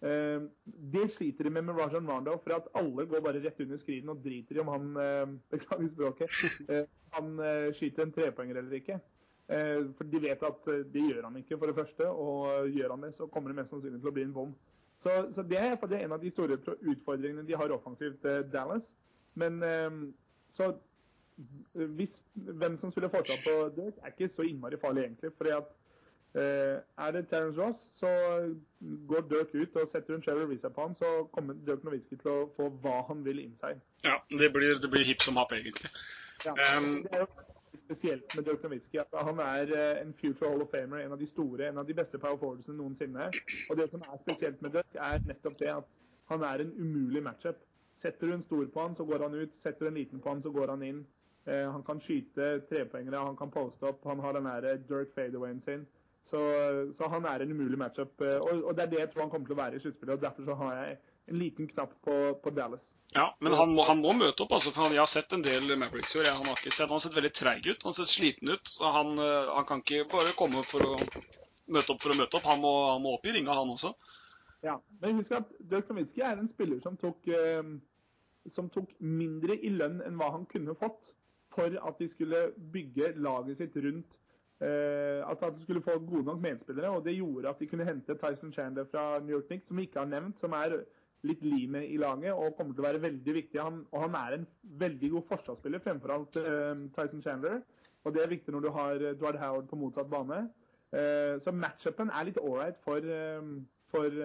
Uh, det sliter de med med Rajan Rondo, for at alle går bare rett under screenen og driter i om han uh, beklager språket, uh, han skyter en trepoenger eller ikke. for de vet at det gjør han ikke, for det første. Og gjør han det, så kommer det mest sannsynlig til å bli en bom. Så, så det er en av de store utfordringene de har offensivt, Dallas. Men ehm, så hvis hvem som spiller fortsatt på Dirk, er ikke så innmari farlig, egentlig. fordi at Uh, er det Terence Ross, så går Dirk ut og setter en Trevor Reza på han, så kommer Dirk Nowitzki til å få hva han vil inn seg. Ja, det blir, det blir hipp som happ, egentlig. Ja, um, det er jo spesielt med Dirk Nowitzki. At han er uh, en future Hall of Famer, en av de store, en av de beste power forwardsene noensinne. Og det som er spesielt med Dirk, er nettopp det at han er en umulig matchup. Setter du en stor på han, så går han ut. Setter du en liten på han, så går han inn. Eh, han kan skyte trepoengere, han kan poste opp. Han har den der Dirk fadeawayen sin. Så, så, han er en umulig matchup. Eh, og, og, det er det jeg tror han kommer til å være i sluttspillet. og Derfor så har jeg en liten knapp på, på Dallas. Ja, men han må, han må, møte opp. altså, for Jeg har sett en del Mavericks i år. Han har ikke sett, han har sett veldig treig ut. Han har sett sliten ut. og han, eh, han, kan ikke bare komme for å møte opp for å møte opp. Han må, han må opp i ringa, han også. Ja, men husk at Dirk Nowitzki er en spiller som tok, eh, som tok mindre i lønn enn hva han kunne fått for at de skulle bygge laget sitt rundt eh, at de skulle få gode nok medspillere. og Det gjorde at de kunne hente Tyson Chandler fra New York Knicks, som vi ikke har nevnt, som er litt limet i laget og kommer til å være veldig viktig. Han, og han er en veldig god forsvarsspiller fremfor alt uh, Tyson Chandler. Og det er viktig når du har Dwight Howard på motsatt bane. Uh, så matchupen er litt ålreit for, uh, for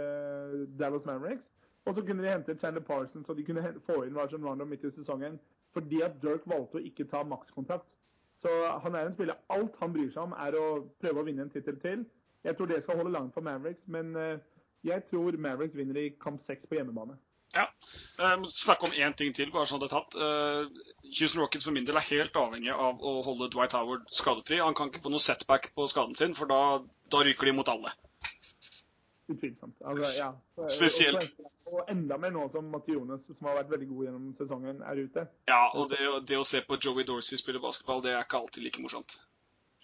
Dallas Mavericks. Og så kunne de hente Chandler Parsons og de kunne få inn Rajan Rondo midt i sesongen fordi at Dirk valgte å ikke ta makskontrakt. Så han er en spiller. Alt han bryr seg om, er å prøve å vinne en tittel til. Jeg tror det skal holde langt for Mavericks, men jeg tror Mavericks vinner i kamp seks på hjemmebane. Ja. Um, snakke om én ting til, bare sånn det er tatt. Uh, Houston Rockets for min del er helt avhengig av å holde Dwight Howard skadefri. Han kan ikke få noe setback på skaden sin, for da, da ryker de mot alle. Utvilsomt. Altså, ja. Spesielt. Og, enda mer nå som Mationes, som har vært veldig god gjennom sesongen, er ute. Ja, og det, det å se på Joey Dorsey spille basketball, det er ikke alltid like morsomt.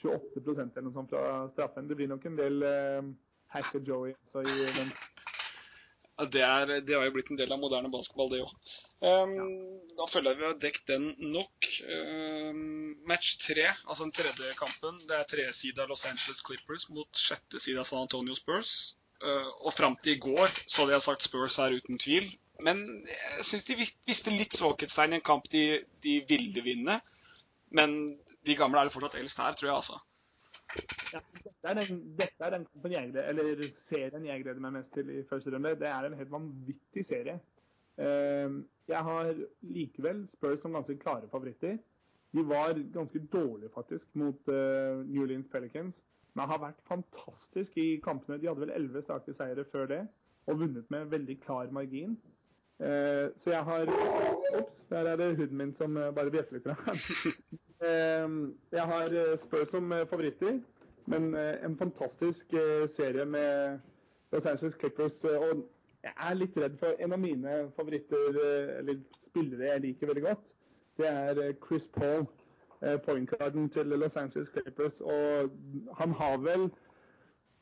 28 eller noe sånt fra straffen. Det blir nok en del eh, Hacker Joey. Så i den det, er, det, har jo blitt en del av moderne basketball, det òg. Um, ja. Da føler jeg vi har dekket den nok. Um, match tre, altså den tredje kampen, det er tresida Los Angeles Clippers mot sjette sida San Antonio Spurs. Uh, og fram til i går så hadde jeg sagt Spurs her uten tvil. Men jeg syns de viste litt svakhetstegn i en kamp de, de ville vinne. Men de gamle er det fortsatt eldst her, tror jeg, altså. Ja, dette, er den, dette er den jeg, eller serien jeg gleder meg mest til i første runde. Det er en helt vanvittig serie. Ehm, jeg har likevel Spurs som ganske klare favoritter. De var ganske dårlige faktisk mot uh, New Orleans Pelicans, men har vært fantastisk i kampene. De hadde vel elleve strake seire før det, og vunnet med veldig klar margin. Eh, så jeg har Ops, der er det huden min som uh, bare bjeffer litt. eh, jeg har eh, Spurs som eh, favoritter, men eh, en fantastisk serie med Los Angeles Clippers. Og jeg er litt redd for en av mine favoritter, eller spillere jeg liker veldig godt. Det er Chris Paul, pointcarden til Los Angeles Clippers. Og han har vel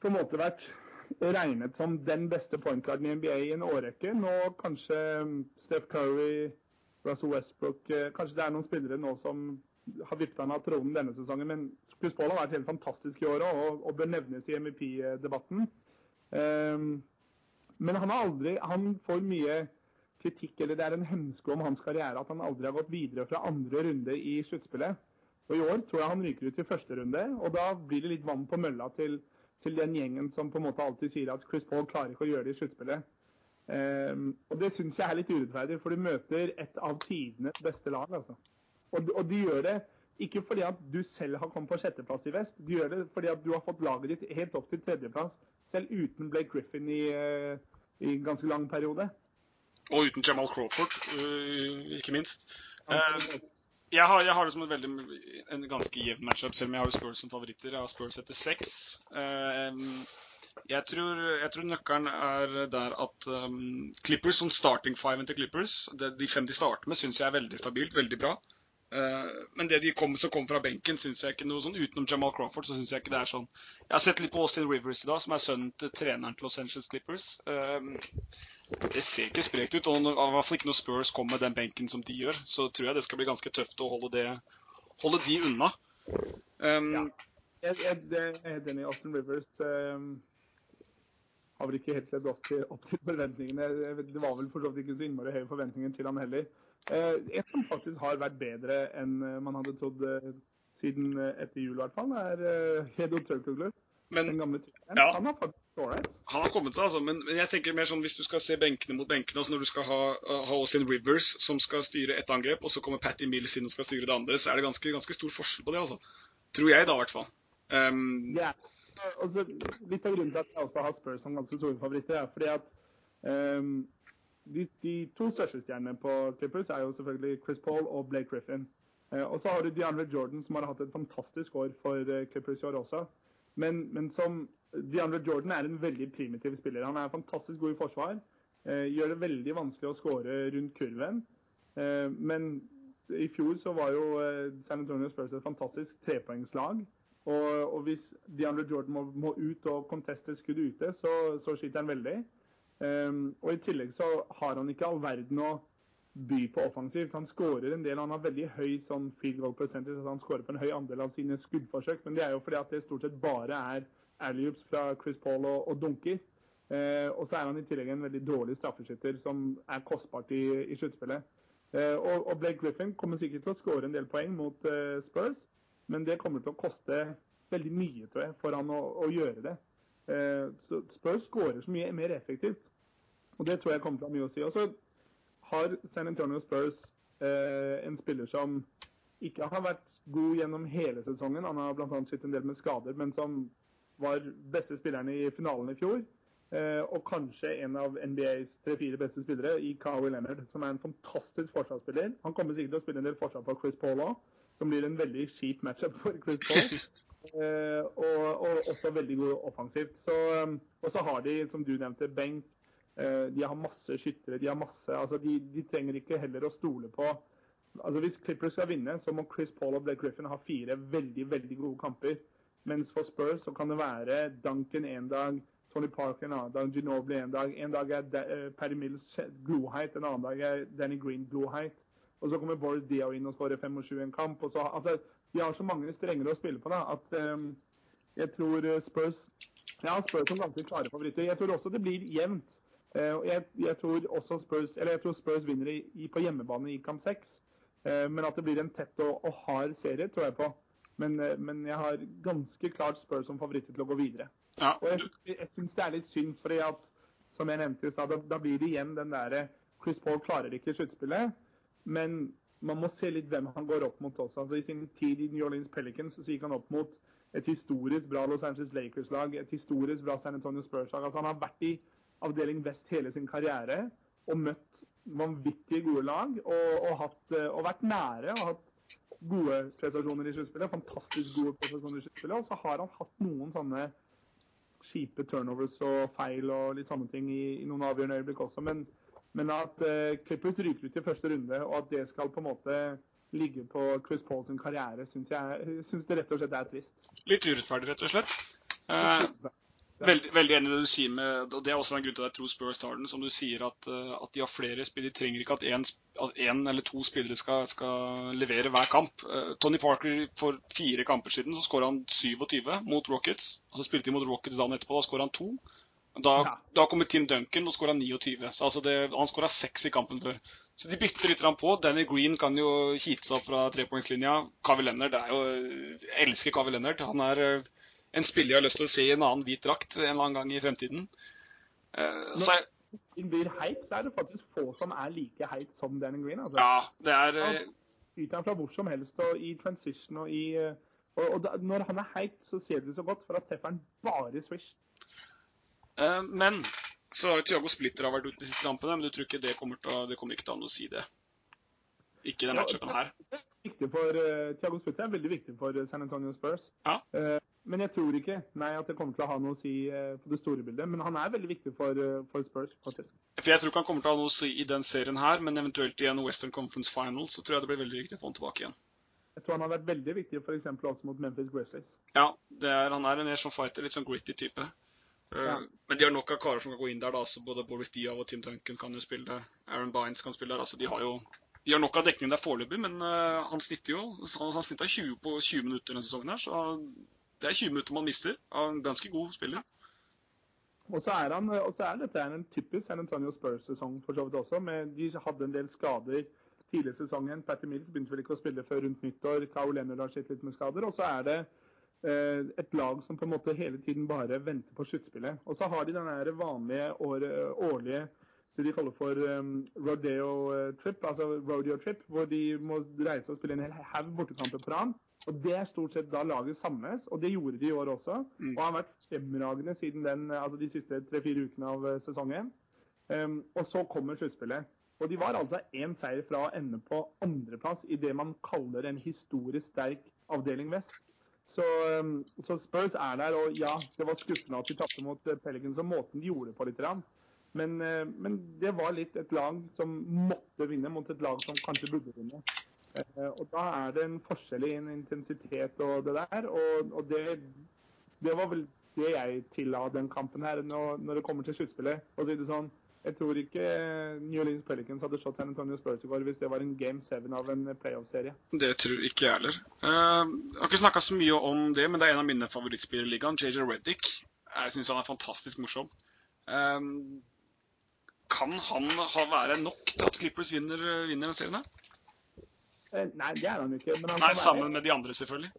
på en måte vært regnet som den beste pointcarden i NBA i en årrekke. Nå kanskje Steph Curry, Russell Westbrook Kanskje det er noen spillere nå som har vippet han av tronen denne sesongen. Men Chris Paul har vært helt fantastisk i året og, og bør nevnes i MVP-debatten. Um, ehm, men han har aldri Han får mye kritikk, eller det er en hemsko om hans karriere at han aldri har gått videre fra andre runde i sluttspillet. Og I år tror jeg han ryker ut i første runde, og da blir det litt vann på mølla til, til den gjengen som på en måte alltid sier at Chris Paul klarer ikke å gjøre det i sluttspillet. Um, og Det syns jeg er litt urettferdig, for du møter et av tidenes beste lag. altså. Og, og de gjør det ikke fordi at du selv har kommet på sjetteplass i vest, du gjør det fordi at du har fått laget ditt helt opp til tredjeplass, selv uten Blake Griffin i, uh, i en ganske lang periode. Og uten Jamal Crawford, uh, ikke minst. Uh, jeg har, jeg har, det som en, veldig, en ganske jevn matchup, selv om jeg har Spurs som favoritter. Jeg har Spurs etter seks. Jeg tror, jeg tror, nøkkelen er der at um, Clippers, som starting five til Clippers, det, de fem de starter med, syns jeg er veldig stabilt, veldig bra. Eh, men det de kom, som kom fra benken, syns jeg ikke noe sånn utenom Jamal Crawford, så synes jeg ikke det er sånn. Jeg har sett litt på Austin Rivers i dag, som er sønnen til treneren til Los Angeles Clippers. Eh, det ser ikke sprekt ut. Og i hvert fall ikke når Spurs kommer med den benken som de gjør, så tror jeg det skal bli ganske tøft å holde, det, holde de unna. Um, ja. Jeg, jeg, jeg er helt enig. Austin Rivers um, har vel ikke helt levd opp til, opp til forventningene. Det var vel for så vidt ikke så innmari høye forventninger til han heller. Uh, et som faktisk har vært bedre enn eh, man hadde trodd uh, siden etter jul, i hvert fall, er Hedo Turkoglu. Den gamle treneren. Ja. Han har faktisk. Han har kommet seg, altså. Men, men, jeg tenker mer sånn hvis du skal se benkene mot benkene, altså når du skal ha, ha Austin Rivers som skal styre ett angrep, og så kommer Patty Mills inn og skal styre det andre, så er det ganske, ganske stor forskjell på det, altså. Tror jeg, da, i hvert fall. Um, yeah. altså, litt av grunnen til at jeg også har Spurs som ganske store favoritter, er fordi at um, de, de, to største stjernene på Clippers er jo selvfølgelig Chris Paul og Blake Griffin. Uh, og så har du DeAndre Jordan, som har hatt et fantastisk år for uh, Clippers i år også. Men, men som DeAndre Jordan er en veldig primitiv spiller. Han er fantastisk god i forsvar. Eh, gjør det veldig vanskelig å skåre rundt kurven. men i fjor så var jo San Antonio Spurs et fantastisk trepoengslag. Og, og hvis DeAndre Jordan må, må, ut og conteste skudd ute, så, så sliter han veldig. Eh, og I tillegg så har han ikke all verden å by på offensivt. Han skårer en del, han har veldig høy sånn field goal percentage, så han skårer på en høy andel av sine skuddforsøk. Men det er jo fordi at det stort sett bare er alleyups fra Chris Paul og, og dunker. Eh, og så er han i tillegg en veldig dårlig straffeskytter som er kostbart i, i sluttspillet. Eh, og, og, Blake Griffin kommer sikkert til å skåre en del poeng mot eh, Spurs. Men det kommer til å koste veldig mye tror jeg, for han å, å gjøre det. Eh, så Spurs skårer så mye mer effektivt. Og det tror jeg kommer til å ha mye å si. Og så har San Antonio Spurs eh, en spiller som ikke har vært god gjennom hele sesongen. Han har bl.a. slitt en del med skader, men som var beste spilleren i finalen i fjor. Eh, og kanskje en av NBAs tre-fire beste spillere i Kawhi Leonard, som er en fantastisk forsvarsspiller. Han kommer sikkert til å spille en del forsvar på Chris Paul òg som blir en veldig kjip matchup for Chris Paul. Eh, og, og, også veldig god offensivt. Så, um, og så har de, som du nevnte, benk. Uh, de har masse skyttere. De har masse altså de, de, trenger ikke heller å stole på altså Hvis Clippers skal vinne, så må Chris Paul og Blake Griffin ha fire veldig veldig gode kamper. Mens for Spurs så kan det være Duncan en dag, Tony Parker en annen dag, Ginobili en dag. En dag er uh, Perry Mills gloheit, en annen dag er Danny Green gloheit. Og så kommer Boris Diao inn og skårer 25 i en kamp. og så, altså, De har så mange strenger å spille på da, at um, jeg tror eh, Spurs ja, Spurs som ganske klare favoritter. Jeg tror også det blir jevnt. Uh, jeg, jeg, tror også Spurs, eller jeg tror Spurs vinner i, i, på hjemmebane i kamp 6. Uh, men at det blir en tett og, og hard serie, tror jeg på. Men, uh, men, jeg har ganske klart Spurs som favoritter til å gå videre. Ja. Og jeg, jeg syns det er litt synd, fordi at som jeg nevnte, da, da blir det igjen den derre Chris Paul klarer ikke sluttspillet. Men man må se litt hvem han går opp mot også. Altså, I sin tid i New Orleans Pelicans så gikk han opp mot et historisk bra Los Angeles Lakers-lag, et historisk bra San Antonio Spurs-lag. Altså, han har vært i avdeling vest hele sin karriere og møtt vanvittig gode lag. Og, og, hatt, og, vært nære og hatt gode prestasjoner i sluttspillet. Fantastisk gode prestasjoner i sluttspillet. Og så har han hatt noen sånne kjipe turnovers og feil og litt sånne ting i, i noen avgjørende øyeblikk også. Men men at uh, Clippers ryker ut i første runde, og at det skal på en måte ligge på Chris Paul sin karriere, syns jeg synes det rett og slett er trist. Litt urettferdig, rett og slett. Uh, veldig, veldig, enig i det du sier med og Det er også en grunn til at jeg tror Spurs tar den. Som du sier, at, uh, at de har flere spillere. De trenger ikke at én eller to spillere skal, skal levere hver kamp. Tony Parker for fire kamper siden så skåra han 27 mot Rockets. Og så spilte de mot Rockets dagen etterpå, da skåra han to. Da, ja. da kommer Tim Duncan og skåra 29. Så altså det, han skåra seks i kampen før. Så de bytter litt på. Danny Green kan jo kite seg opp fra trepoengslinja. Kavi Leonard er jo Jeg elsker Kavi Leonard. Han er eh, en spiller jeg har lyst til å se i en annen hvit drakt en eller annen gang i fremtiden. Uh, så jeg, Når blir heit, så er det faktisk få som er like heit som Danny Green. Altså. Ja, det er... Han Skyter han fra hvor som helst og i transition og i og, og da, Når han er heit, så ser du det så godt, for at treffer han bare swish. Eh, men så har Tiago Splitter har vært ute de siste kampene, men du tror ikke det kommer, til, det kommer ikke til å si det? Ikke denne ja, kampen her. Viktig for, uh, Tiago Splitter er veldig viktig for San Antonio Spurs. Ja. Uh, men jeg tror ikke nei, at det kommer til å ha noe å si uh, på det store bildet. Men han er veldig viktig for, for, Spurs, faktisk. For Jeg tror ikke han kommer til å ha noe å si i den serien her, men eventuelt i en Western Conference Final så tror jeg det blir veldig viktig å få han tilbake igjen. Jeg tror han har vært veldig viktig f.eks. også mot Memphis Grizzlies. Ja, er, han er en mer sånn fighter, litt sånn gritty type. Ja. Eh, men de har nok av karer som kan gå inn der. da, så Både Boris Diaw og Tim Duncan kan jo spille det. Aaron Bynes kan spille der. altså De har jo de har nok av dekning der foreløpig, men han snitter jo han, han snitter 20 på 20 minutter denne sesongen. her, så Det er 20 minutter man mister av en ganske god spiller. Og så er, han, og så er dette en typisk San Antonio Spurs-sesong for så vidt også. Men de hadde en del skader tidlig i sesongen. Patty Mills begynte vel ikke å spille før rundt nyttår. Kao Leonard har slitt litt med skader. Og så er det et lag som på en måte hele tiden bare venter på sluttspillet. Og så har de den vanlige årlige det de kaller for um, rodeo trip, altså rodeo trip, hvor de må reise og spille en hel haug bortekamper på rad. Og Det er stort sett da laget samles, og det gjorde de i år også. Mm. Og har vært fremragende siden den, altså de siste tre-fire ukene av sesongen. Um, og så kommer sluttspillet. Og de var altså én seier fra å ende på andreplass i det man kaller en historisk sterk avdeling vest. Så, um, så, Spurs er der, og ja, det var skuffende at de tapte mot uh, Pelicans og måten de gjorde det på litt. Men, uh, men, det var litt et lag som måtte vinne mot et lag som kanskje burde vinne. Uh, og Da er det en forskjell i en intensitet og det der. Og, og det, det, var vel det jeg tilla den kampen her, når, når det kommer til sluttspillet. Og si det sånn, jeg tror ikke New Orleans Pelicans hadde slått San Antonio Spurs i går hvis det var en game seven av en playoff-serie. Det tror ikke jeg heller. Uh, jeg har ikke snakka så mye om det, men det er en av mine favorittspillere i ligaen. JJ Reddick. Jeg syns han er fantastisk morsom. Um, kan han ha, være nok til at Clippers vinner, vinner den serien? Uh, nei, det er han ikke. Han nei, Sammen med de andre, selvfølgelig.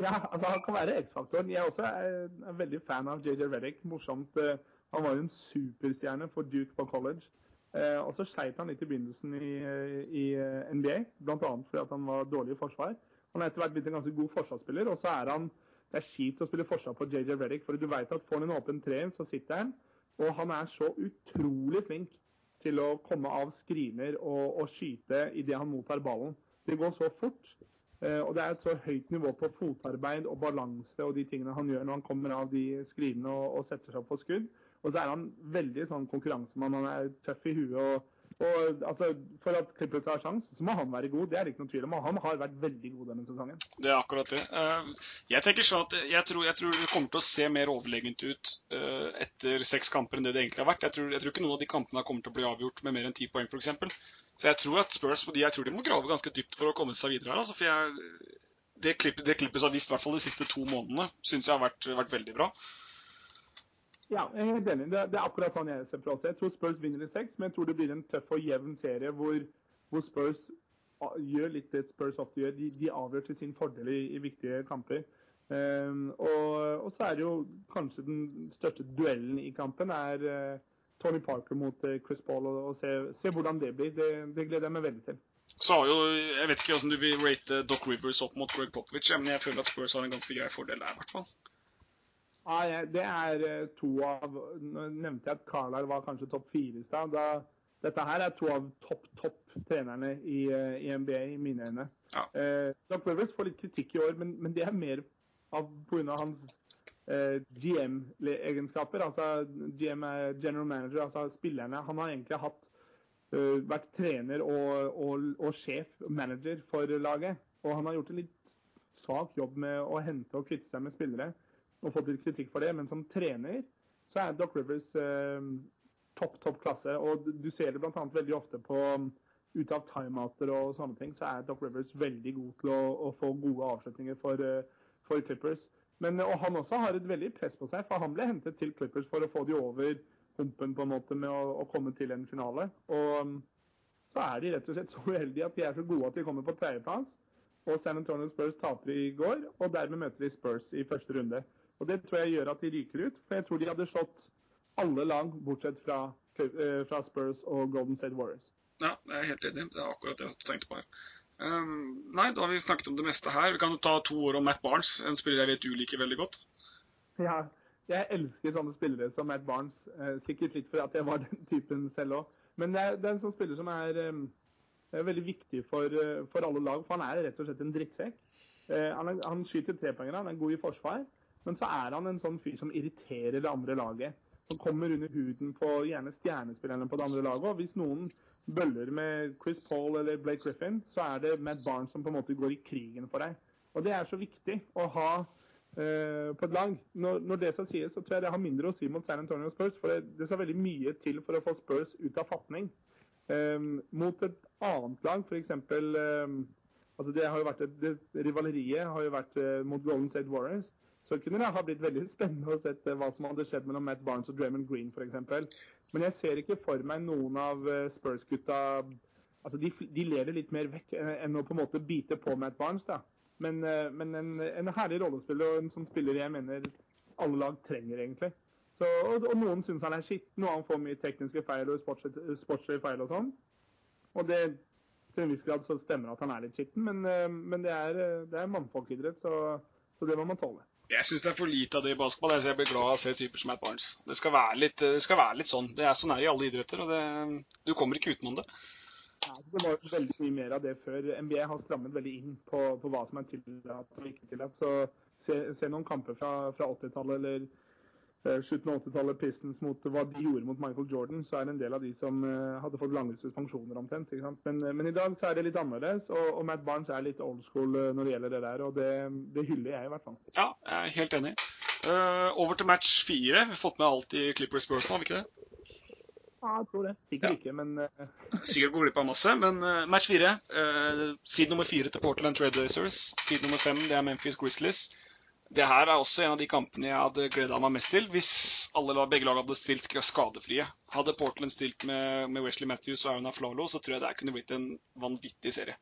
Ja, altså han kan være X-faktoren. Jeg også er, også veldig fan av JJ Reddick. Morsomt. Uh, han var jo en superstjerne for Duke på college. Eh, og så sleit han litt i begynnelsen i, i eh, NBA, bl.a. fordi han var dårlig i forsvar. Han har etter hvert blitt en ganske god forsvarsspiller, og så er han det er kjipt å spille forsvar på JJ Reddick, for du vet at får han en åpen treer, så sitter han. Og han er så utrolig flink til å komme av skriner og, og skyte idet han mottar ballen. Det går så fort. Eh, og det er et så høyt nivå på fotarbeid og balanse og de tingene han gjør når han kommer av de screenene og, og setter seg opp for skudd. Og så er han veldig sånn konkurransemann. Han er tøff i huet. og, og altså, For at Clippers har sjanse, så må han være god. Det er det ikke noe tvil om. Han har vært veldig god denne sesongen. Det er akkurat det. Eh, jeg tenker sånn at jeg tror, jeg tror det kommer til å se mer overlegent ut eh, etter seks kamper enn det det egentlig har vært. Jeg tror, jeg tror ikke noen av de kampene kommer til å bli avgjort med mer enn ti poeng, f.eks. Så jeg tror at Spurs de, jeg tror de må grave ganske dypt for å komme seg videre her. Altså, for jeg, det klippet, det klippet som har vist i hvert fall de siste to månedene, syns jeg har vært, vært veldig bra. Ja, jeg er helt enig. Det, det, er akkurat sånn jeg ser på det Jeg tror Spurs vinner i seks, men jeg tror det blir en tøff og jevn serie hvor, hvor Spurs gjør litt det Spurs ofte gjør. De, de avgjør til sin fordel i, i viktige kamper. Um, og, og, så er det jo kanskje den største duellen i kampen er uh, Tony Parker mot uh, Chris Paul. Og, og se, se, hvordan det blir. Det, det, gleder jeg meg veldig til. Så har jo, Jeg vet ikke hvordan du vil rate Doc Rivers opp mot Greg Popovich, men jeg føler at Spurs har en ganske grei fordel der. i hvert fall. Ja, det er eh, to av Nå nevnte jeg at Carlisle var kanskje topp fire i stad. Dette her er to av topp, topp trenerne i, eh, i, NBA, i mine øyne. Ja. Eh, Doc Rivers får litt kritikk i år, men, men det er mer pga. hans eh, GM-egenskaper. Altså GM er general manager, altså spillerne. Han har egentlig hatt, uh, vært trener og, og, og sjef, manager, for laget. Og han har gjort en litt svak jobb med å hente og kvitte seg med spillere og fått litt kritikk for det. Men som trener så er Doc Rivers uh, topp, topp klasse. Og du ser det bl.a. veldig ofte på ut av timeouter og sånne ting, så er Doc Rivers veldig god til å, å få gode avslutninger for, uh, for Clippers. Men, og han også har et veldig press på seg, for han ble hentet til Clippers for å få de over humpen på en måte med å, å komme til en finale. Og um, så er de rett og slett så uheldige at de er så gode at de kommer på tredjeplass. Og San Antonio Spurs taper i går, og dermed møter de Spurs i første runde. Og Det tror jeg gjør at de ryker ut. For jeg tror de hadde slått alle lag, bortsett fra, eh, fra Spurs og Golden State Warriors. Ja, det er helt enig. Det er akkurat det jeg tenkte på her. Um, nei, da har vi snakket om det meste her. Vi kan jo ta to år om Matt Barnes, en spiller jeg vet du liker veldig godt. Ja, jeg elsker sånne spillere som Matt Barnes. Eh, sikkert litt fordi jeg var den typen selv òg. Men det er, det er, en sånn spiller som er, um, er veldig viktig for, uh, for, alle lag. For han er rett og slett en drittsekk. Han, er, han skyter trepoengere, han er god i forsvar. Men så er han en sånn fyr som irriterer det andre laget. Som kommer under huden på gjerne stjernespillerne på det andre laget. Og hvis noen bøller med Chris Paul eller Blake Griffin, så er det Matt Barnes som på en måte går i krigen for deg. Og det er så viktig å ha uh, på et lag. Når, når det skal sies, så tror jeg det har mindre å si mot San Antonio Spurs. For det, det skal veldig mye til for å få Spurs ut av fatning. Um, mot et annet lag, f.eks. Um, altså det har jo vært et, det, Rivaleriet har jo vært uh, mot Golden State Warriors så kunne det ha blitt veldig spennende å se hva som hadde skjedd mellom Matt Barnes og Draymond Green f.eks. Men jeg ser ikke for meg noen av eh, Spurs-gutta altså de, de ler litt mer vekk enn å på en måte bite på Matt Barnes. da. Men, men en, en, herlig rollespiller og en sånn spiller jeg mener alle lag trenger, egentlig. Så, og, og, noen syns han er skitten, og han får mye tekniske feil og sportslige feil og sånn. Og det til en viss grad så stemmer at han er litt skitten, men, men det er, det er mannfolkidrett, så, så det må man tåle. Jeg syns det er for lite av det i basketball. Jeg blir glad av å se typer som Matt Barnes. Det skal være litt, skal være litt sånn. Det er sånn er i alle idretter, og det, du kommer ikke utenom det. Ja, det var veldig mye mer av det før. NBA har strammet veldig inn på, på hva som er tillatt og ikke tillatt. Så se, se noen kamper fra, fra 80-tallet eller slutten av 80-tallet Pistons mot hva de gjorde mot Michael Jordan, så er det en del av de som eh, hadde fått lange suspensjoner omtrent. Men, eh, men, i dag så er det litt annerledes, og, og, Matt Barnes er litt old school når det gjelder det der. Og det, det hyller jeg i hvert fall. Ja, jeg er helt enig. Uh, over til match fire. Vi har fått med alt i Clippers Burton, har vi ikke det? Ja, jeg tror det. Sikkert ja. ikke, men uh... Sikkert går glipp av masse. Men uh, match fire. Uh, Side nummer fire til Portland Trailblazers. Side nummer fem det er Memphis Grizzlies det her er også en av de kampene jeg hadde gleda meg mest til hvis alle, begge lag hadde stilt skadefrie. Hadde Portland stilt med, med Wesley Matthews og Aaron Flalo, så tror jeg det kunne blitt en vanvittig serie.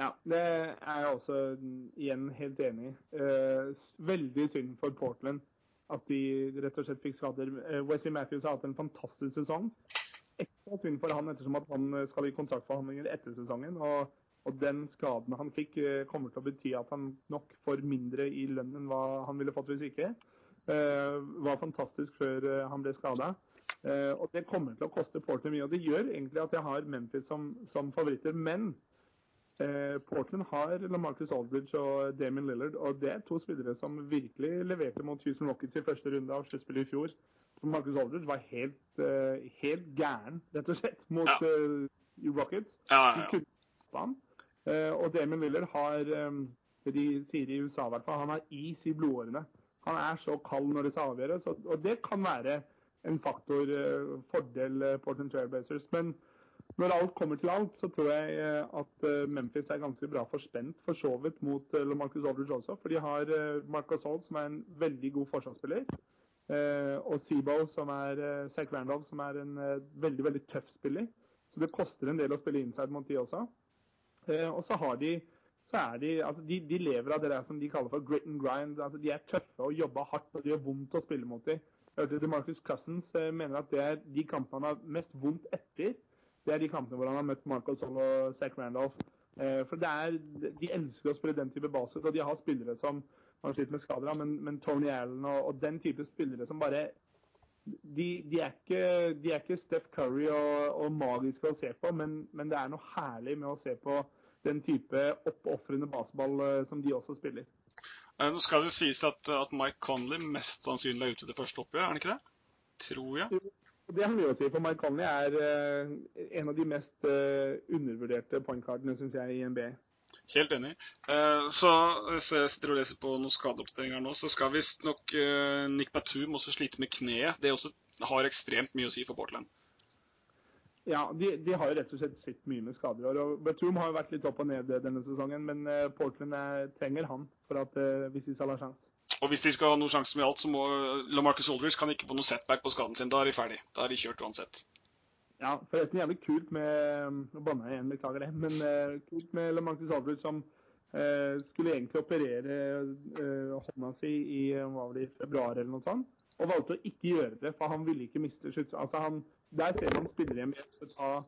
Ja, det er jeg også igjen helt enig i. Eh, veldig synd for Portland at de rett og slett fikk skader. Eh, Wesley Matthews har hatt en fantastisk sesong. Ekstra synd for han ettersom at han skal i kontraktforhandlinger etter sesongen. og og den skaden han fikk, eh, kommer til å bety at han nok får mindre i lønn enn hva han ville fått hvis ikke. Uh, var fantastisk før uh, han ble skada. Og det kommer til å koste Portland mye. Og det gjør egentlig at jeg har Memphis som, som favoritter. Men Portland har LaMarcus Aldridge og Damien Lillard, og det er to spillere som virkelig leverte mot Houston Rockets i første runde av sluttspillet i fjor. Marcus Aldridge var helt, helt gæren, rett og slett, mot ja. Rockets. Ja, ja, ja. De kunne Eh, og Damon Lillard har eh, det de sier i USA i hvert fall, han har is i blodårene. Han er så kald når det skal avgjøres, og det kan være en faktor, eh, fordel Portland Trailblazers. Men når alt kommer til alt, så tror jeg at Memphis er ganske bra forspent for så vidt mot Marcus Aldridge også. For de har Marcus Holt, som er en veldig god forsvarsspiller. Og Sebo, som er Zach Randolph, som er en veldig veldig tøff spiller. Så det koster en del å spille inside mot de også. Eh, og så har de så er de, altså de, de, lever av det der som de kaller for grit and grind. altså De er tøffe og jobber hardt, og det gjør vondt å spille mot dem. Hørte Marcus Cousins eh, mener at det er de kampene han har mest vondt etter. Det er de kampene hvor han har møtt Marcus Hall og Zack Randolph. Eh, for det er, De elsker å spille den type basis, og de har spillere som har slitt med skader, men, men Tony Allen og, og, den type spillere som bare de, de, er, ikke, de er, ikke, Steph Curry og, og magiske å se på, men, men, det er noe herlig med å se på den type oppofrende basketball eh, som de også spiller. Eh, nå skal det sies at, at, Mike Conley mest sannsynlig er ute det første oppgjøret, er han ikke det? Tror jeg. Det har mye å si, for Mike Conley er uh, en av de mest undervurderte pointcardene, syns jeg, i NBA. Helt enig. Uh, så hvis jeg sitter og leser på noen skadeoppdateringer nå, så skal visstnok uh, Nick Batum også slite med kneet. Det også har ekstremt mye å si for Portland. Ja, de, de, har jo rett og slett slitt mye med skader. og Batum har jo vært litt opp og ned denne sesongen, men eh, Portland er, eh, trenger han for at hvis de skal ha sjanse. Og hvis de skal ha noe sjanse med alt, så må LaMarcus Aldridge kan ikke få noe setback på skaden sin. Da er de ferdig. Da er de kjørt uansett. Ja, forresten jævlig kult med Nå banna jeg igjen, beklager det. Men uh, kult med LaMarcus Aldridge som uh, skulle egentlig operere hånda si i, i februar eller noe sånt, og valgte å ikke gjøre det, for han ville ikke miste slutt. Altså, han der ser man spillere med ta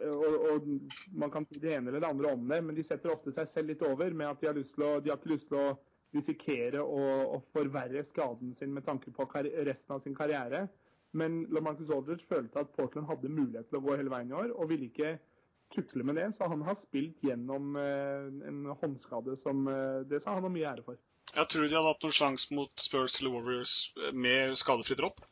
og, og, Man kan si det ene eller det andre om det, men de setter ofte seg selv litt over med at de har, lyst til å, de har ikke lyst til å risikere å, å, forverre skaden sin med tanke på resten av sin karriere. Men LaMarcus Aldridge følte at Portland hadde mulighet til å gå hele veien i år, og ville ikke tukle med det. Så han har spilt gjennom eh, en håndskade som eh, Det sa han har mye ære for. Jeg tror de hadde hatt noen sjanse mot Spurs eller Warriors med skadefri dropp.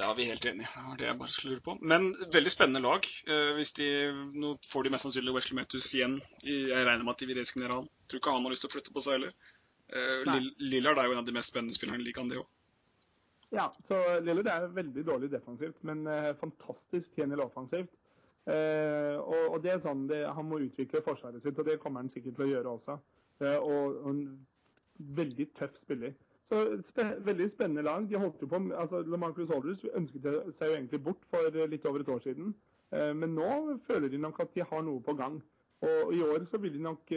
Det er vi helt enige i. Det jeg bare lure på. Men veldig spennende lag. Eh, hvis de, nå får de mest sannsynlig Wesley Matthews igjen. Jeg regner med at de vil resignere han. Tror ikke han har lyst til å flytte på seg heller. Eh, Lillard er jo en av de mest spennende spillerne i ligaen, det òg. Ja, så Lillard er veldig dårlig defensivt, men uh, fantastisk tjener offensivt. Uh, og, og, det er sånn, det, Han må utvikle forsvaret sitt, og det kommer han sikkert til å gjøre også. Uh, og, og en veldig tøff spiller. Så spe Veldig spennende lag. De holdt jo på, altså Lamarcus Aldrus ønsket seg jo egentlig bort for litt over et år siden. Eh, men nå føler de nok at de har noe på gang. Og i år så vil de nok,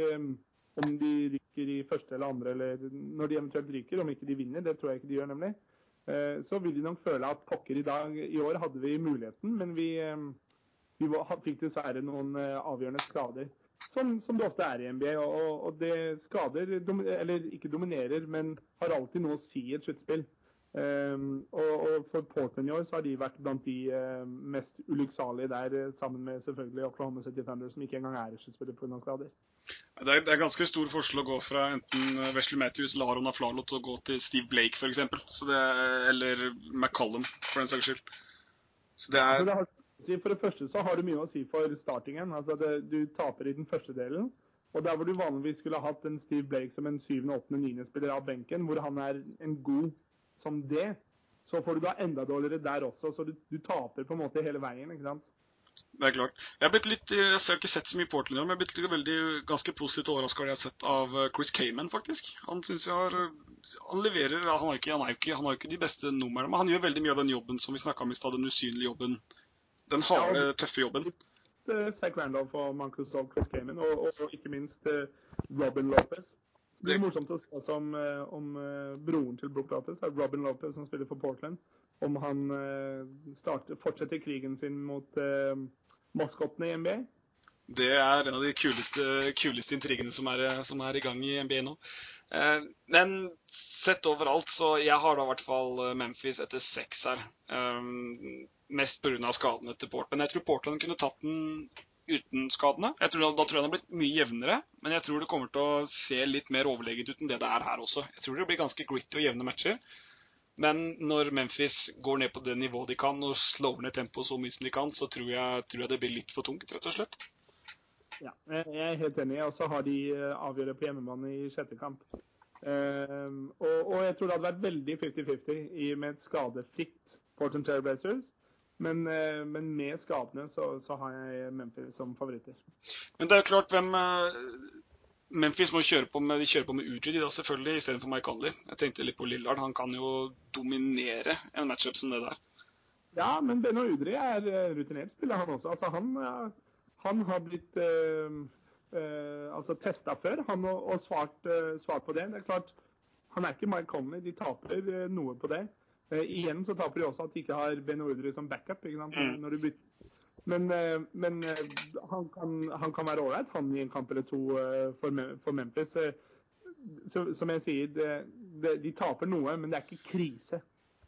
om de rykker i første eller andre, eller når de eventuelt ryker, om ikke de vinner, det tror jeg ikke de gjør nemlig, så vil de nok føle at pokker i dag, i år hadde vi muligheten, men vi, vi fikk dessverre noen avgjørende skader. Som, som, det ofte er i NBA. Og, og det skader, eller ikke dominerer, men har alltid noe å si i et sluttspill. Um, og, og, for Portland i år så har de vært blant de uh, mest ulykksalige der, eh, sammen med selvfølgelig Oklahoma City Thunder, som ikke engang er i sluttspillet pga. skader. Det er, det er, ganske stor forskjell å gå fra enten Wesley Matthews, Laron Aflalo til å gå til Steve Blake f.eks. Eller McCollum, for den saks skyld. Så det er... For det første så har du mye å si for startingen. Altså det, du taper i den første delen. Og der hvor du vanligvis skulle ha hatt en Steve Blake som en syvende, åttende, niende spiller av benken, hvor han er en god som det, så får du da enda dårligere der også. Så du, du taper på en måte hele veien. ikke sant? Det er klart. Jeg har blitt litt, jeg har ikke sett så mye Portland men jeg har blitt veldig, ganske positivt overraska av det jeg har sett av eh, Chris Cayman, faktisk. Han synes jeg har Han leverer Han har ikke, han ikke, han har ikke de beste numrene, men han gjør veldig mye av den jobben som vi snakka om i stad, den usynlige jobben den harde, ja, tøffe jobben. Zack Randolph og Marcus og Chris Kamen, og, og, ikke minst uh, Robin Lopez. Det blir morsomt å se om, uh, om uh, broren til Brook Lopez, Robin Lopez, som spiller for Portland, om han starter, fortsetter krigen sin mot maskottene i NBA. Det er en av de kuleste, kuleste intrigene som er, som er, i gang i NBA nå. Men sett overalt, så jeg har da i hvert fall Memphis etter seks her. Eh, mest pga. skadene til Portland. Jeg tror Portland kunne tatt den uten skadene. Tror, da tror jeg den har blitt mye jevnere, men jeg tror det kommer til å se litt mer overlegent ut enn det det er her også. Jeg tror det blir ganske gritty og jevne matcher. Men når Memphis går ned på det nivået de kan og slår ned tempoet så mye som de kan, så tror jeg, tror jeg, det blir litt for tungt, rett og slett. Ja, jeg er helt enig. Og så har de eh, avgjørende på hjemmebane i sjette kamp. Um, og, og, jeg tror det hadde vært veldig 50-50 med et skadefritt Porton Trail Blazers. Men, eh, men, med skadene så, så, har jeg Memphis som favoritter. Men det er jo klart hvem eh, Memphis må kjøre på med, de kjører på med Uji da, selvfølgelig, istedenfor Mike Conley. Jeg tenkte litt på Lillard. Han kan jo dominere en matchup som det der. Ja, men Benno Udri er eh, rutinert spiller, han også. Altså, han, han har blitt øh, øh, altså, testa før han og, og svart, øh, svart, på det. Det er klart, Han er ikke Mike Conley. De taper noe på det. Uh, igjen så taper de også at de ikke har Benno Udri som backup. Mm. Når du bytter. Men, uh, men uh, han, kan, han, kan, være ålreit, han i en kamp eller to for, for, Memphis. Så, som jeg sier, det, det, de taper noe, men det er ikke krise.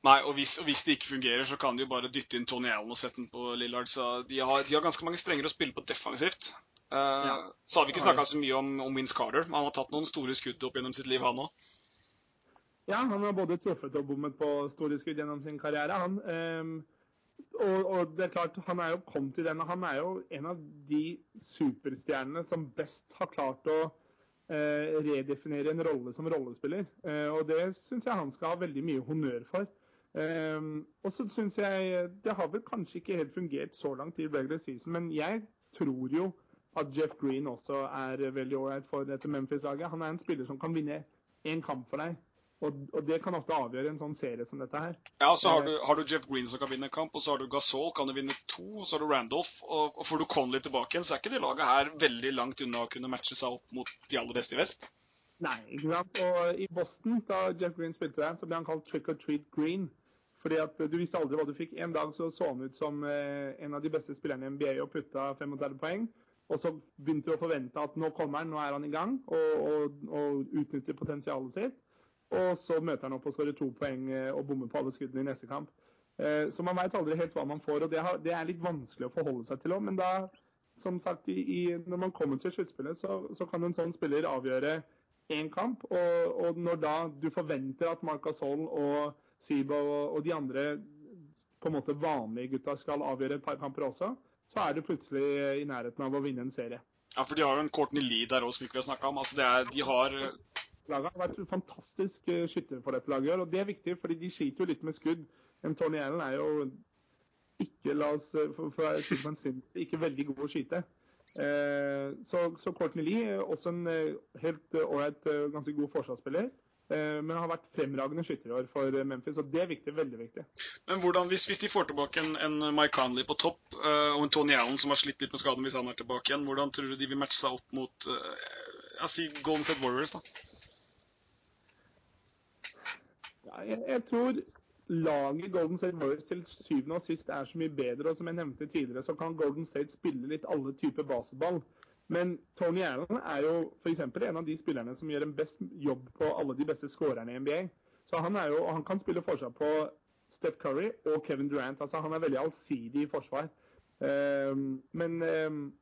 Nei, og hvis, og hvis, det ikke fungerer, så kan de jo bare dytte inn Tony Allen og sette den på Lillard. Så de har, de har ganske mange strenger å spille på defensivt. Uh, ja. Så har vi ikke snakka så mye om, om Vince Carter. Han har tatt noen store skudd opp gjennom sitt liv, han òg. Ja, han har både truffet og bommet på store skudd gjennom sin karriere. han. Um, og, og, det er klart, han er jo kommet til den, han er jo en av de superstjernene som best har klart å eh, redefinere en rolle som rollespiller. Eh, og det syns jeg han skal ha veldig mye honnør for. Eh, og så syns jeg Det har vel kanskje ikke helt fungert så langt i regular season, men jeg tror jo at Jeff Green også er veldig ålreit for dette Memphis-laget. Han er en spiller som kan vinne én kamp for deg. Og, og, det kan ofte avgjøre en sånn serie som dette her. Ja, så har du, har du, Jeff Green som kan vinne en kamp, og så har du Gasol kan du vinne to, og så har du Randolph. Og, og får du Conley tilbake igjen, så er ikke det laget her veldig langt unna å kunne matche seg opp mot de aller beste i vest. Nei, ikke sant. Og i Boston, da Jeff Green spilte der, så ble han kalt trick or treat green. Fordi at du visste aldri hva du fikk. En dag så så han ut som eh, en av de beste spillerne i NBA og putta 35 poeng. Og så begynte vi å forvente at nå kommer han, nå er han i gang og, og, og utnytter potensialet sitt. Og så møter han opp og skårer to poeng eh, og bommer på alle skuddene i neste kamp. Eh, så man veit aldri helt hva man får, og det, er litt vanskelig å forholde seg til òg. Men da, som sagt, når man kommer til sluttspillet, så, så, kan en sånn spiller avgjøre én kamp. Og, og, når da du forventer at Marc Gasol og Sibo og, de andre på en måte vanlige gutta skal avgjøre et par kamper også, så er du plutselig i nærheten av å vinne en serie. Ja, for de har jo en Courtney Lee der òg, som vi har snakka om. Altså, er, de har laget har vært fantastisk eh, skytter for dette laget. og Det er viktig, fordi de skiter jo litt med skudd. En Tony Allen er jo ikke la oss, eh, for, for å si ikke veldig god å skyte. Eh, så, så Courtney Lee er også en helt ålreit, ganske god forsvarsspiller. Eh, men har vært fremragende skytter i år for Memphis, og det er viktig. Veldig viktig. Men hvordan, hvis, hvis de får tilbake en, en Mike Conley på topp, uh, og en Tony Allen som har slitt litt med skaden hvis han er tilbake igjen, hvordan tror du de vil matche seg opp mot uh, jeg sier Golden State Warriors, da? Ja, jeg, jeg, tror laget Golden State Warriors til syvende og sist er så mye bedre. Og som jeg nevnte tidligere, så kan Golden State spille litt alle typer basketball. Men Tony Allen er jo f.eks. en av de spillerne som gjør en best jobb på alle de beste skårerne i NBA. Så han, jo, han kan spille forsvar på Steph Curry og Kevin Durant. Altså, han er veldig allsidig i forsvar. Um, men um,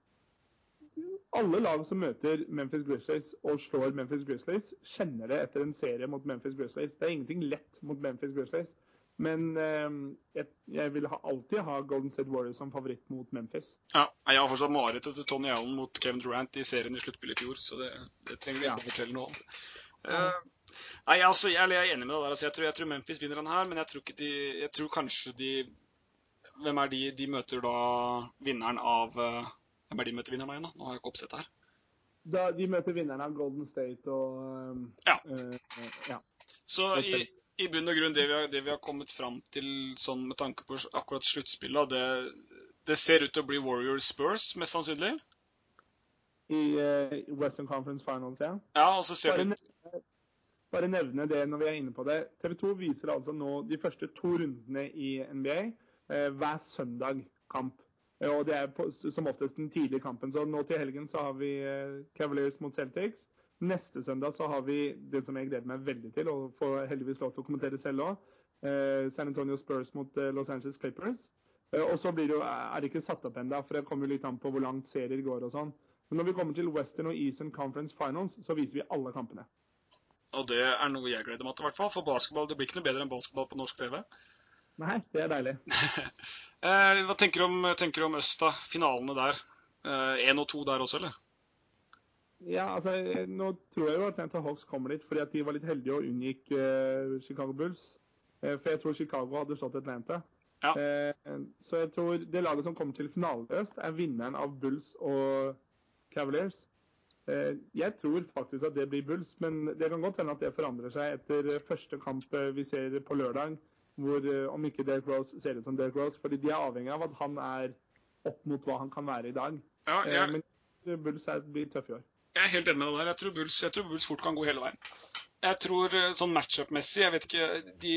alle lag som møter Memphis Grizzlies og slår Memphis Grizzlies, kjenner det etter en serie mot Memphis Grizzlies. Det er ingenting lett mot Memphis Grizzlies. Men eh, jeg, jeg, vil ha, alltid ha Golden State Warriors som favoritt mot Memphis. Ja, Jeg har fortsatt marerittet til Tony Allen mot Kevin Durant i serien i sluttspillet i fjor, så det, det trenger vi ja. fortelle noe om. Uh, nei, altså, jeg, jeg, er enig med deg der. Altså, jeg, tror, jeg, tror, Memphis vinner den her, men jeg tror, de, tror kanskje de Hvem er de de møter da vinneren av uh, Hvem er de møter vinnerne igjen, da? Nå har jeg ikke oppsett her. Da, de møter vinnerne av Golden State og um, Ja. Uh, ja. Så i, i bunn og grunn det vi, har, det vi har kommet fram til sånn med tanke på akkurat sluttspillet, det, det, ser ut til å bli Warriors Spurs, mest sannsynlig. I uh, Western Conference Finals, ja. ja og så ser bare, nevne, bare nevne det når vi er inne på det. TV 2 viser altså nå de første to rundene i NBA uh, hver søndag kamp. Uh, og det er på, som oftest den tidlige kampen. Så nå til helgen så har vi Cavaliers mot Celtics. Neste søndag så har vi det som jeg gleder meg veldig til, og får heldigvis lov til å kommentere selv òg. Eh, San Antonio Spurs mot eh, Los Angeles Clippers. Eh, og så blir det jo, er det ikke satt opp ennå, for det kommer jo litt an på hvor langt serier går og sånn. Men når vi kommer til Western og Eastern Conference Finals, så viser vi alle kampene. Og det er noe jeg gleder meg til, i hvert fall. For basketball det blir ikke noe bedre enn basketball på norsk TV. Nei, det er deilig. Hva tenker du om, tenker om øst, da? Finalene der. Én og to der også, eller? Ja, altså, Nå tror jeg jo at Atlanta Hawks kommer dit fordi at de var litt heldige og unngikk uh, Chicago Bulls. Uh, for jeg tror Chicago hadde slått Atlanta. Ja. Uh, så jeg tror det laget som kommer til finalen øst, er vinneren av Bulls og Cavaliers. jeg tror faktisk at det blir Bulls, men det kan godt hende at det forandrer seg etter første kamp vi ser på lørdag, hvor om ikke Derek Rose ser ut som Derek Rose. fordi de er avhengig av at han er opp mot hva han kan være i dag. Ja, jeg... men Bulls er, blir tøffe i år. Jeg er helt enig med deg der. Jeg tror, Bulls, jeg tror Bulls fort kan gå hele veien. Jeg tror eh, sånn matchup-messig Jeg vet ikke de,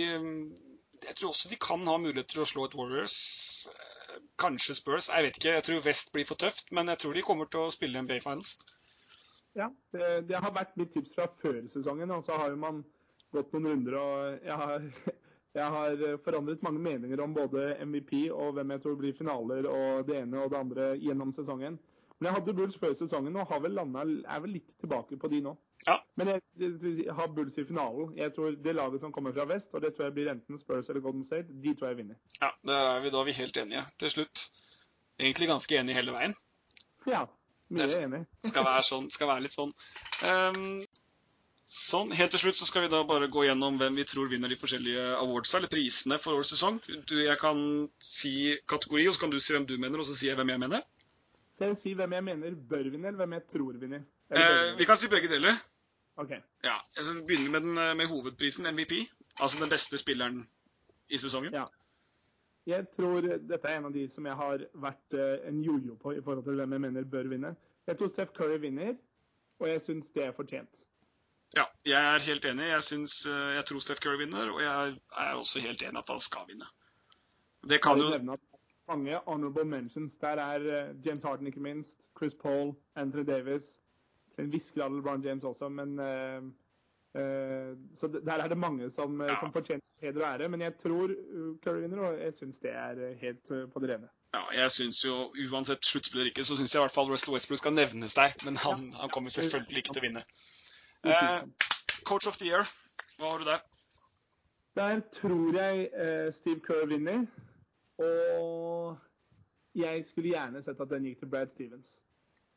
Jeg tror også de kan ha mulighet til å slå et Warriors. Eh, kanskje Spurs. Jeg vet ikke. Jeg tror West blir for tøft, men jeg tror de kommer til å spille en Bay Finals. Ja, det, det har vært mitt tips fra før sesongen. Og så har jo man gått noen runder, og jeg har, jeg har forandret mange meninger om både MVP og hvem jeg tror blir finaler og det ene og det andre gjennom sesongen. Men jeg hadde Bulls før sesongen og har vel landet, er vel litt tilbake på de nå. Ja. Men jeg, jeg, har Bulls i finalen. Jeg tror Det laget som kommer fra vest, og det tror jeg blir enten Spurs eller Golden State, de tror jeg vinner. Ja, der er vi, Da er vi helt enige til slutt. Egentlig ganske enige hele veien. Ja, mye enig. skal, være sånn, skal være litt sånn. Um, sånn, Helt til slutt så skal vi da bare gå gjennom hvem vi tror vinner de forskjellige awardsa, eller prisene for årets sesong. Du, jeg kan si kategori, og så kan du si hvem du mener, og så sier jeg hvem jeg mener. Så jeg si hvem jeg mener bør vinne, eller hvem jeg tror vinner? Eh, vi kan si begge deler. Ok. Ja, altså, Vi begynner med, den, eh, med hovedprisen, MVP. Altså den beste spilleren i sesongen. Ja. Jeg tror dette er en av de som jeg har vært uh, en jojo på i forhold til hvem jeg mener bør vinne. Jeg tror Steph Curry vinner, og jeg syns det er fortjent. Ja, jeg er helt enig. Jeg, synes, uh, jeg tror Steph Curry vinner, og jeg er også helt enig at han skal vinne. Det kan jo mange honorable mentions. Der er uh, James Harden, ikke minst. Chris Paul, Anthony Davis. Til en viss grad LeBron James også, men uh, uh, Så der er det mange som, ja. som fortjener heder og ære. Men jeg tror Curry vinner, og jeg syns det er helt på det rene. Ja, jeg synes jo, Uansett sluttspiller ikke, så syns jeg i hvert fall Russell Westbrook skal nevnes der. Men han, han kommer selvfølgelig ikke til å vinne. Coach of the year, hva har du der? Der tror jeg Steve Kerr vinner. Og jeg skulle gjerne sett at den gikk til Brad Stevens.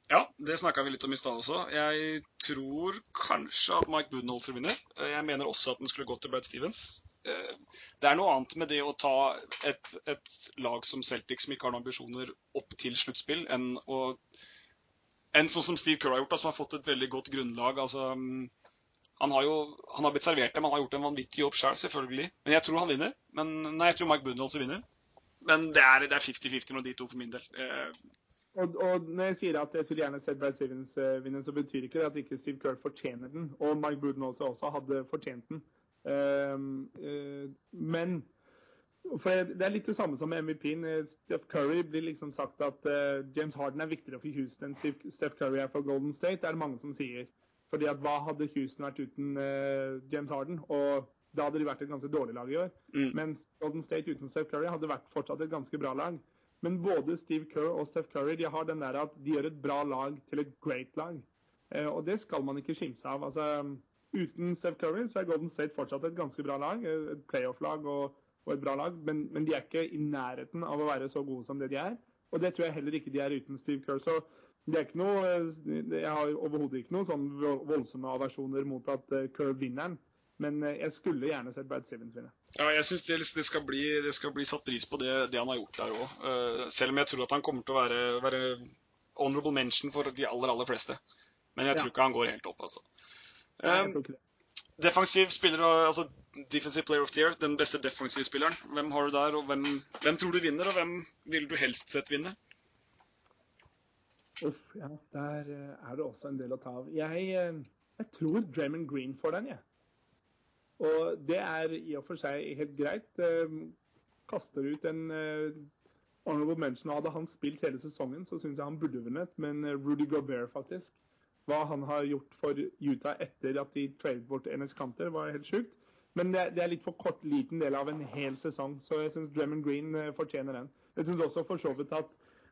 Ja, det snakka vi litt om i stad også. Jeg tror kanskje at Mike Budenholzer vinner. Jeg mener også at den skulle gått til Brad Stevens. Eh, det er noe annet med det å ta et, et lag som Celtic, som ikke har noen ambisjoner, opp til sluttspill, enn, enn sånn som Steve Kerr har gjort, som har fått et veldig godt grunnlag. Altså, Han har jo han har blitt servert men han har gjort en vanvittig jobb sjøl, selv, selvfølgelig. Men jeg tror han vinner. Men, nei, jeg tror Mike også vinner. Men det er 50-50 med de to for min del. Eh, og, og, når jeg sier at jeg skulle gjerne sett Brad Stevens uh, vinne, så betyr ikke det at ikke Steve Kerr fortjener den. Og Mike Budenholzer også hadde fortjent den. Uh, uh, men for Det er litt det samme som med MVP-en. Steph Curry blir liksom sagt at James Harden er viktigere for Houston enn Steph Curry er for Golden State. Det er det mange som sier. Fordi at Hva hadde Houston vært uten James Harden? Og da hadde de vært et ganske dårlig lag i år. Mm. Mens Golden State uten Steph Curry hadde vært fortsatt et ganske bra lag. Men både Steve Kerr og Steph Curry de har den der at de gjør et bra lag til et great lag. Uh, og det skal man ikke skimse av. Altså, uten Steph Curry så er Golden State fortsatt et ganske bra lag. Et playoff-lag og, og, et bra lag. Men, men, de er ikke i nærheten av å være så gode som det de er. Og det tror jeg heller ikke de er uten Steve Kerr. Så det er ikke noe, jeg har overhodet ikke noen sånn voldsomme aversjoner mot at eh, Kerr vinner den. Men eh, jeg skulle gjerne sett Brad Stevens vinne. Ja, jeg syns det, det, skal bli, det skal bli satt pris på det, det han har gjort der òg. Eh, selv om jeg tror at han kommer til å være, være honorable mention for de aller, aller fleste. Men jeg tror ja. ikke han går helt opp, altså. Um, defensiv spiller, altså Defensive Player of the Year, den beste defensive spilleren. Hvem har du der, og hvem, hvem tror du vinner, og hvem ville du helst sett vinne? Uff, ja, der er det også en del å ta av. Jeg, jeg tror Draymond Green får den, jeg. Og det er i og for seg helt greit. Ehm, kaster ut en eh, honorable mention. Hadde han spilt hele sesongen, så syns jeg han burde vunnet. Men eh, Rudy Gobert, faktisk. Hva han har gjort for Utah etter at de tradet bort NS Kanter, var helt sjukt. Men det, er litt for kort, liten del av en hel sesong, så jeg syns Dremmond Green eh, fortjener den. Jeg syns også for så vidt at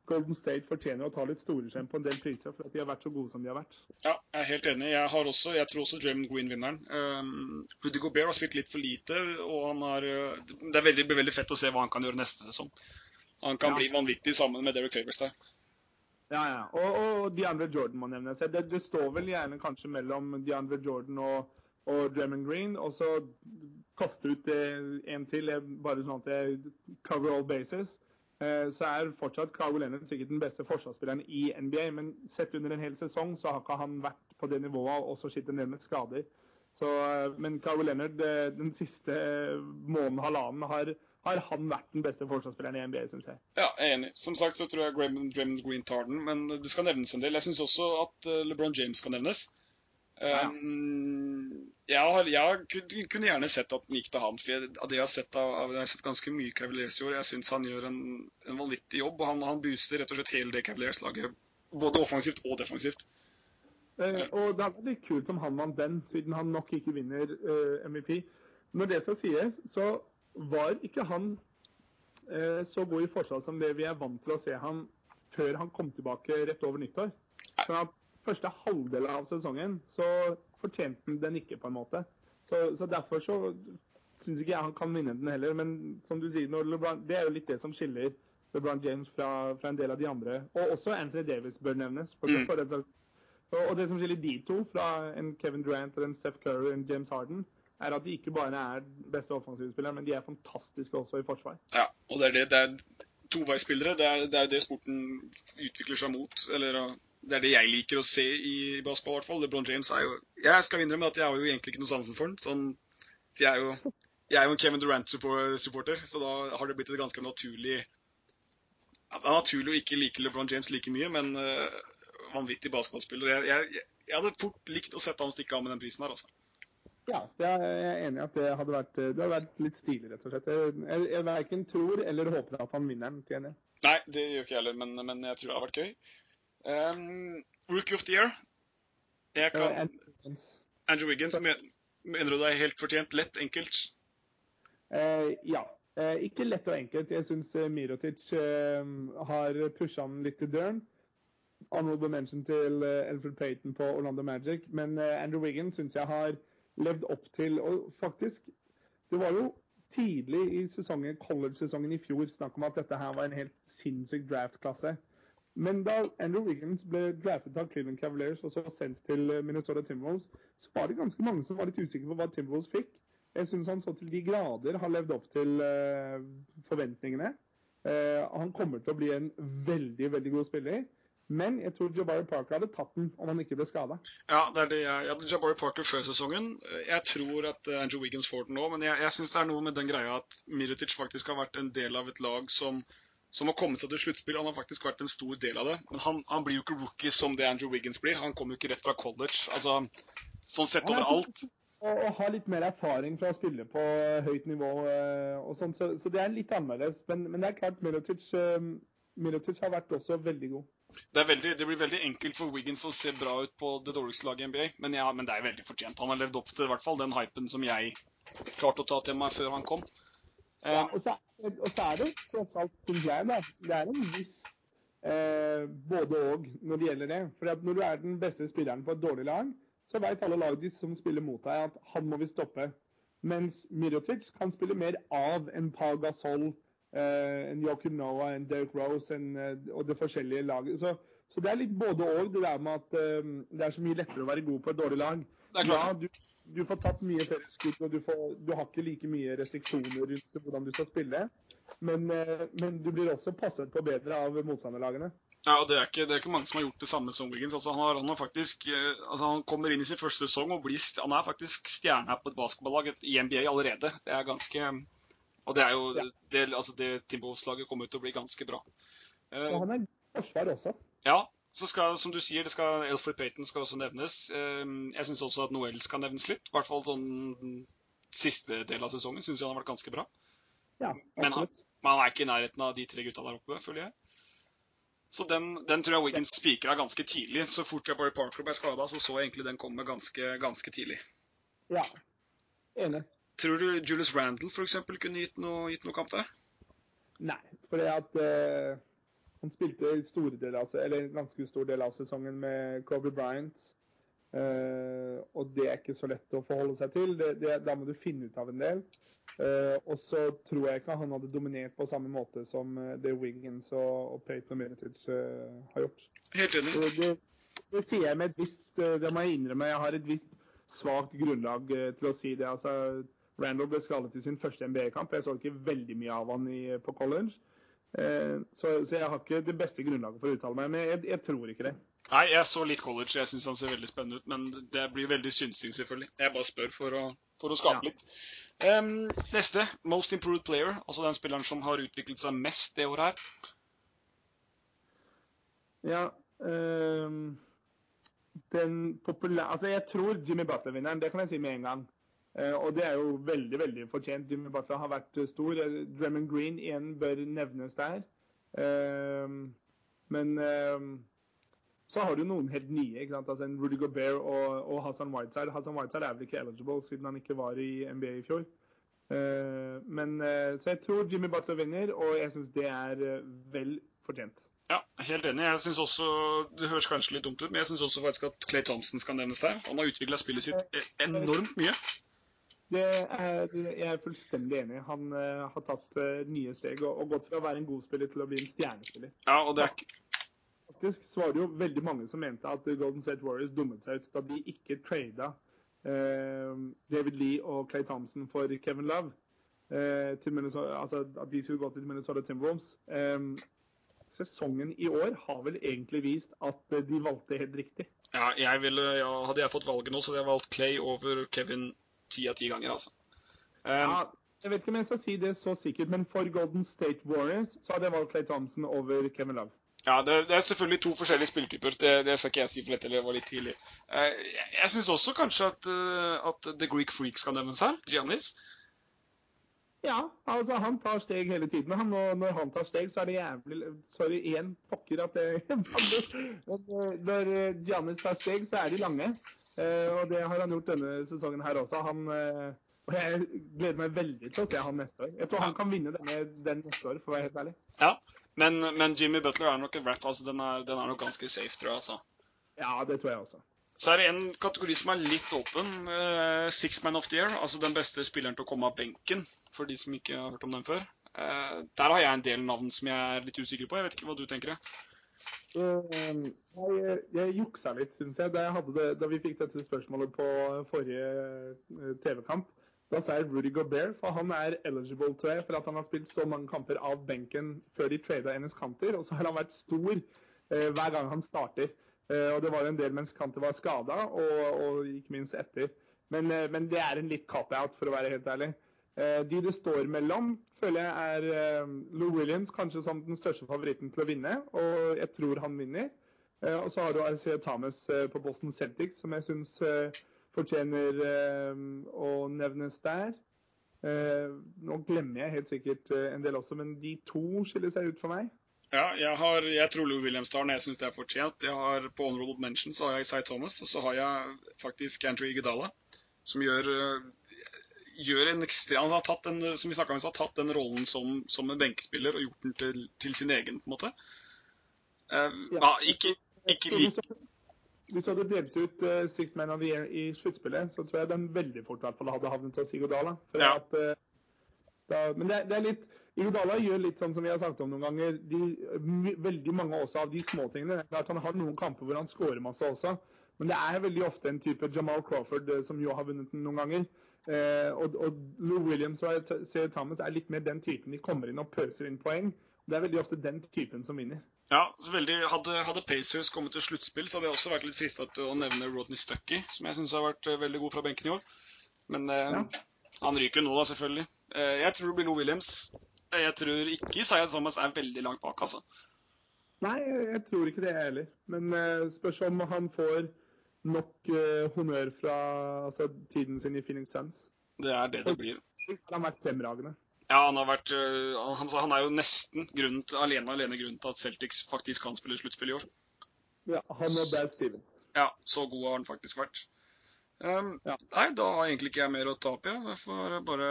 Golden State fortjener å ta litt storeskjerm på en del priser, for at de har vært så gode som de har vært. Ja, jeg er helt enig. Jeg, har også, jeg tror også Draymond Green vinneren. Um, Rudy Gobert har spilt litt for lite, og han har, uh, det veldig, veldig fett å se hva han kan gjøre neste sesong. Han kan ja. bli vanvittig sammen med Derek Favors der. Ja, ja. Og, og DeAndre Jordan må nevnes. Det, det, står vel gjerne kanskje mellom DeAndre Jordan og, og Dremond Green, og så kaste ut en til, bare sånn at jeg cover all bases. Eh, så er fortsatt Kawhi Leonard sikkert den beste forsvarsspilleren i NBA. Men sett under en hel sesong så har ikke han vært på det nivået, og så sitter han ned med skader. Så, eh, men Kawhi Leonard eh, den siste måneden, halvannen, har, har han vært den beste forsvarsspilleren i NBA, syns jeg. Ja, jeg er enig. Som sagt så tror jeg Draymond Green tar den, men det skal nevnes en del. Jeg syns også at LeBron James skal nevnes. Ja. Um, jeg, har, jeg, kunne gjerne sett at den gikk til han. for av det Jeg har sett av, jeg har sett ganske mye Cavaliers i år. Jeg syns han gjør en, en, vanvittig jobb. og han, han booster rett og slett hele det Cavaliers-laget. Både offensivt og defensivt. Uh, og Det hadde litt kult om han vant den, siden han nok ikke vinner uh, MVP. Når det skal sies, så var ikke han eh, så god i forsvar som det vi er vant til å se han før han kom tilbake rett over nyttår. Sånn at første halvdel av sesongen så fortjente han den ikke, på en måte. Så, så derfor så syns ikke jeg han kan vinne den heller. Men som du sier, LeBron, det er jo litt det som skiller LeBron James fra, fra, en del av de andre. Og også Anthony Davis bør nevnes. Mm. Slags, og, det som skiller de to fra en Kevin Durant en Steph Curry eller en James Harden, er at de ikke bare er beste offensivspillere, men de er fantastiske også i forsvar. Ja, og det er det. Det er toveisspillere. Det er, det det sporten utvikler seg mot. Eller det er det jeg liker å se i basketball, i hvert fall. LeBron James er jo Jeg skal innrømme at jeg har jo egentlig ikke noe sansen for ham. Sånn, for jeg er, jo, jeg er jo en Kevin Durant-supporter, så da har det blitt et ganske naturlig ja, Det er naturlig å ikke like LeBron James like mye, men uh, vanvittig basketballspiller. Jeg, jeg, jeg, hadde fort likt å sette han stikke av med den prisen her, altså. Ja, jeg er enig i at det hadde vært, det hadde vært litt stilig, rett og slett. Jeg, jeg verken tror eller håper at han vinner den. til en Nei, det gjør ikke jeg heller, men, men jeg tror det har vært gøy. Um, Rookie of the Year. Jeg kan... Uh, Andrew Wiggins. Mener du det er helt fortjent? Lett? Enkelt? Uh, ja. Uh, ikke lett og enkelt. Jeg syns Mirotic har pusha han litt til døren. Honorable mention til Alfred Payton på Orlando Magic. Men Andrew Wiggins syns jeg har levd opp til Og faktisk, det var jo tidlig i sesongen, college-sesongen i fjor snakk om at dette her var en helt sinnssyk draft-klasse. Men da Andrew Wiggins ble draftet av Cleveland Cavaliers og så sendt til eh, Minnesota Timberwolves, så var det ganske mange som var litt usikre på hva Timberwolves fikk. Jeg syns han så til de grader har levd opp til uh, forventningene. Uh, han kommer til å bli en veldig, veldig god spiller. Men jeg tror Jabari Parker hadde tatt den om han ikke ble skada. Ja, det er det jeg, jeg hadde Jabari Parker før sesongen. Jeg tror at eh, Andrew Wiggins får den nå, men jeg, jeg syns det er noe med den greia at Mirotic faktisk har vært en del av et lag som, som har kommet seg til sluttspill. Han har faktisk vært en stor del av det. Men han, han blir jo ikke rookie som det Andrew Wiggins blir. Han kommer jo ikke rett fra college. Altså, sånn sett overalt. Og, og har litt mer erfaring fra å spille på høyt nivå eh, og sånn, så, så, det er litt annerledes. Men, men det er klart Mirotic, Mirotic har vært også veldig god. Det, veldig, det, blir veldig enkelt for Wiggins å se bra ut på det dårligste laget i NBA, men, ja, men det er veldig fortjent. Han har levd opp til i hvert fall den hypen som jeg klarte å ta til meg før han kom. Ja, og, så, og så er det tross alt, syns jeg, da, det er en viss eh, både og når det gjelder det. For når du er den beste spilleren på et dårlig lag, så vet alle lag som spiller mot deg, at han må vi stoppe. Mens Mirotic kan spille mer av en Pagasol Gasol, Eh, en Joakim Noah, en Derek Rose en, eh, og det forskjellige laget. Så, så, det er litt både og, det der med at um, det er så mye lettere å være god på et dårlig lag. Ja, du, du, får tatt mye flere skudd, og du, får, du, har ikke like mye restriksjoner rundt hvordan du skal spille. Men, uh, men du blir også passet på bedre av motstanderlagene. Ja, og det er, ikke, det er, ikke, mange som har gjort det samme som Wiggins. Altså, han, har, han, har faktisk, altså, han, kommer inn i sin første sesong og blir, han er faktisk stjerne på et basketballag i NBA allerede. Det er ganske og det er jo ja. det, altså det Timberwolves-laget kommer til å bli ganske bra. Uh, og han er forsvar også. Ja. Så skal, som du sier, det skal, Alfred Payton skal også nevnes. Uh, jeg syns også at Noel skal nevnes litt. I hvert fall sånn siste del av sesongen syns jeg han har vært ganske bra. Ja, men, han, men han er ikke i nærheten av de tre gutta der oppe, føler jeg. Så den, den tror jeg Wiggins spikra ganske tidlig. Så fort jeg bare Parker ble skada, så så jeg egentlig den komme ganske, ganske tidlig. Ja, enig. Tror du Julius Randall f.eks. kunne gitt noe, gitt noe kamp der? Nei, for at uh, han spilte eller en ganske stor del av sesongen med Kobe Bryant. Uh, og det er ikke så lett å forholde seg til. Det, det, da må du finne ut av en del. Uh, og så tror jeg ikke han hadde dominert på samme måte som det Wiggins og, og Peyton og uh, har gjort. Helt enig. Det, det, det, sier jeg med et visst Det må jeg innrømme. Jeg har et visst svakt grunnlag til å si det. altså Randall ble skadet i sin første NBA-kamp. Jeg så ikke veldig mye av han i, på college. Eh, så, så, jeg har ikke det beste grunnlaget for å uttale meg, men jeg, jeg tror ikke det. Nei, jeg så litt college. Jeg syns han ser veldig spennende ut. Men det blir veldig synsing, selvfølgelig. Jeg bare spør for å, for å skape ja. litt. Um, neste, Most Improved Player. Altså den spilleren som har utviklet seg mest det året her. Ja um, Den populære Altså, jeg tror Jimmy Butler-vinneren. Det kan jeg si med en gang. Eh, og det er jo veldig veldig fortjent. Jimmy Butler har vært stor. Dremon Green igjen bør nevnes der. Eh, men så har du noen helt nye. ikke sant? Altså en Rudy Gobert og, og Hassan Whiteside. Hassan Whiteside er vel ikke eligible siden han ikke var i NBA i fjor. Men, så jeg tror Jimmy Butler vinner, og jeg syns det er vel fortjent. Ja, helt enig. Jeg synes også, Det høres kanskje litt dumt ut, men jeg syns også faktisk at Clay Thompson skal nevnes der. Han har utvikla spillet sitt enormt mye. Det er jeg er fullstendig enig i. Han uh, har tatt uh, nye steg og, og, gått fra å være en god spiller til å bli en stjernespiller. Ja, og det er... Faktisk så var det jo veldig mange som mente at Golden State Warriors dummet seg ut da de ikke trada uh, David Lee og Clay Thompson for Kevin Love. altså at de skulle gå til Minnesota Timberwolves. sesongen i år har vel egentlig vist at de valgte helt riktig. Ja, jeg ville, ja, Hadde jeg fått valget nå, så hadde jeg valgt Clay over Kevin ti av ti ganger, altså. Um, ja, jeg vet ikke om jeg skal si det så sikkert, men for Golden State Warriors så hadde jeg valgt Clay Thompson over Kevin Love. Ja, det, det, er selvfølgelig to forskjellige spilletyper. Det, det, skal ikke jeg si, for dette var litt tidlig. Uh, jeg jeg syns også kanskje at, uh, at, The Greek Freak skal nevnes her. Giannis. Ja, altså han tar steg hele tiden. Han, når han tar steg, så er det jævlig Sorry, én pokker at det eh, Når Giannis tar steg, så er de lange. Eh, og det har han gjort denne sesongen her også. Han, eh, og jeg gleder meg veldig til å se han neste år. Jeg tror han kan vinne denne, den neste år, for å være helt ærlig. Ja, men, men Jimmy Butler er nok en rap. Altså, den, er, den er nok ganske safe, tror jeg. altså. Ja, det tror jeg også. Så er det en kategori som er litt åpen. Uh, Six Man of the Year. Altså den beste spilleren til å komme av benken, for de som ikke har hørt om den før. Uh, der har jeg en del navn som jeg er litt usikker på. Jeg vet ikke hva du tenker? Jeg. Ehm, jeg, jeg juksa litt, syns jeg, da, jeg det, da, vi fikk dette spørsmålet på forrige eh, TV-kamp. Da sa jeg Rudy Gobert, for han er eligible til for at han har spilt så mange kamper av benken før de trada hennes kanter. Og så har han vært stor hver gang han starter. og det var en del mens Kanter var skada, og, og, ikke minst etter. Men, men det er en litt cop-out, for å være helt ærlig. De det står mellom, føler jeg er Lou Williams kanskje som den største favoritten til å vinne, og jeg tror han vinner. og så har du RC Thomas på Boston Celtics, som jeg syns fortjener å nevnes der. Eh, nå glemmer jeg helt sikkert eh, en del også, men de to skiller seg ut for meg. Ja, jeg, har, jeg tror Lou Williams tar den. Jeg syns det er fortjent. Jeg har På honorable mention så har jeg Isai Thomas, og så har jeg faktisk Andrew Igedala, som gjør, eh, gjør en ekstrem, har tatt den, som vi om, har tatt den rollen som, som, en benkespiller og gjort den til, til sin egen, på en måte. Uh, ja. ikke, ikke like hvis du hadde delt ut uh, Six Man of the Year i sluttspillet, så tror jeg den veldig fort hvert fall hadde havnet hos Igodala. Ja. At, uh, men det, det, er litt Igodala gjør litt sånn som vi har sagt om noen ganger. De, veldig mange også av de småtingene. Han har noen kamper hvor han scorer masse også. Men det er veldig ofte en type Jamal Crawford som jo har vunnet den noen ganger. Og, og Lou Williams og C. Thomas er litt mer den typen. De kommer inn og pøser inn poeng. Det er veldig ofte den typen som vinner. Ja, veldig, hadde, hadde, Pacers kommet til sluttspill, så hadde jeg også vært litt frista til å nevne Rodney Stucky, som jeg syns har vært uh, veldig god fra benken i år. Men uh, ja. han ryker nå, da, selvfølgelig. Uh, jeg tror det blir Lou Williams. Jeg tror ikke Isaiah Thomas er veldig langt bak, altså. Nei, jeg tror ikke det, jeg heller. Men spørs om han får nok honnør fra altså, tiden sin i Phoenix Suns. Det er det det blir. Han har vært fremragende. Ja, han har vært uh, han, han, er jo nesten grunnen til, alene alene grunnen til at Celtics faktisk kan spille sluttspill i år. Ja, han og Bad Steven. Ja, så god har han faktisk vært. Um, ja. Nei, da har egentlig ikke jeg mer å ta opp. jeg. Jeg får bare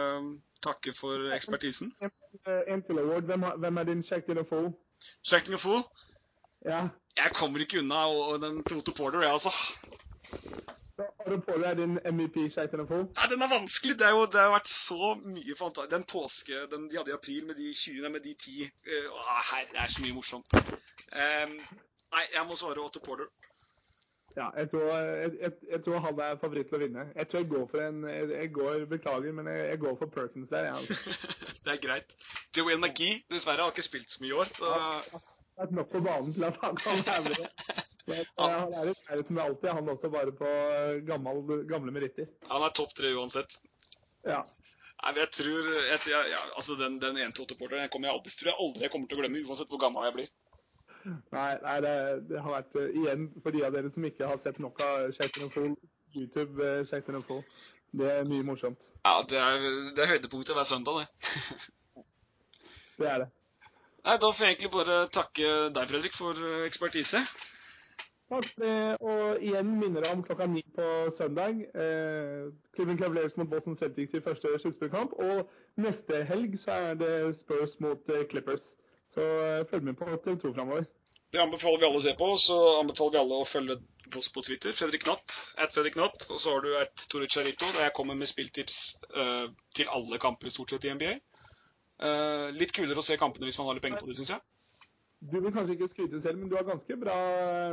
takke for ekspertisen. En til award. Hvem, hvem er din Shacking og Fool? Shacking og Fool? Ja. Jeg kommer ikke unna og, den Toto Porter, jeg, altså. Så har du på deg din MVP Shaiten of Ja, den er vanskelig. Det, er jo, det har vært så mye fantastisk. Den påske den de hadde i april med de 20, med de 10 uh, her, Det er så mye morsomt. Um, nei, jeg må svare Otto Porter. Ja, jeg tror, jeg, jeg, jeg tror, han er favoritt til å vinne. Jeg tror jeg går for en Jeg, går, Beklager, men jeg, går for Perkins der. Altså. det er greit. Joel McGee dessverre har ikke spilt så mye i år. så... Vært nok på banen til at han kan være med. Men, uh, han er i nærheten med alltid, han også bare på eh, gammel, gamle meritter. Han er topp tre uansett. Ja. Nei, jeg tror jeg, ja, altså Den, den 1-2-porteren kommer jeg aldri, tror jeg aldri jeg kommer til å glemme, uansett hvor gammel jeg blir. Nei, nei det, det, har vært uh, igjen for de av dere som ikke har sett nok av Shaken Falls, YouTube Shaken Fall. Det er mye morsomt. Ja, det er, det er høydepunktet hver søndag, det. det er det. Nei, Da får jeg egentlig bare takke deg, Fredrik, for eh, ekspertise. Takk. Og igjen minner jeg om klokka ni på søndag. Eh, Cleveland Cavaliers mot Boston Celtics i første sluttspillkamp. Og neste helg så er det Spurs mot eh, Clippers. Så eh, følg med på TV2 framover. Det anbefaler vi alle å se på. Så anbefaler vi alle å følge oss på Twitter. Fredrik Natt. At Fredrik Natt. Og så har du et Tore Charito, der jeg kommer med spilltips uh, til alle kamper stort sett i NBA. Uh, litt kulere å se kampene hvis man har litt penger på det, syns jeg. Du vil kanskje ikke skryte selv, men du har ganske bra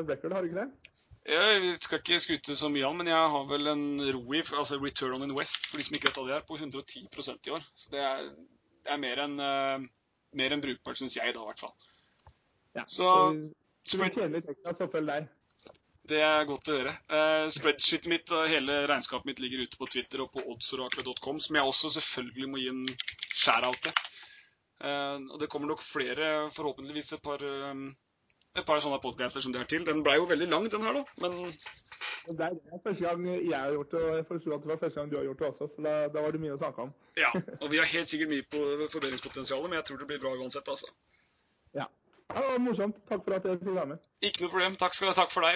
record, har du ikke det? Jeg skal ikke skryte så mye av men jeg har vel en ROI, altså Return on Invest, for de som ikke vet hva det er, på 110% i år. Så det er, det er mer enn uh, en brukbart, syns jeg da, i hvert fall. Ja, så, så du tjener litt ekstra, så følg deg. Det er godt å høre. Uh, spreadsheetet mitt og hele regnskapet mitt ligger ute på Twitter og på oddsorakle.com, som jeg også selvfølgelig må gi en share-out til. Uh, og det kommer nok flere, forhåpentligvis et par, um, et par sånne podcaster som det er til. Den blei jo veldig lang, den her, da. Men det er første gang jeg har gjort det, og jeg forsto at det var første gang du har gjort det også. Så da, da var det mye å snakke om. ja, og vi har helt sikkert mye på forbedringspotensial, men jeg tror det blir bra uansett, altså. Ja. ja det var morsomt. Takk for at jeg fikk være med. Ikke noe problem. Takk, skal, takk for deg.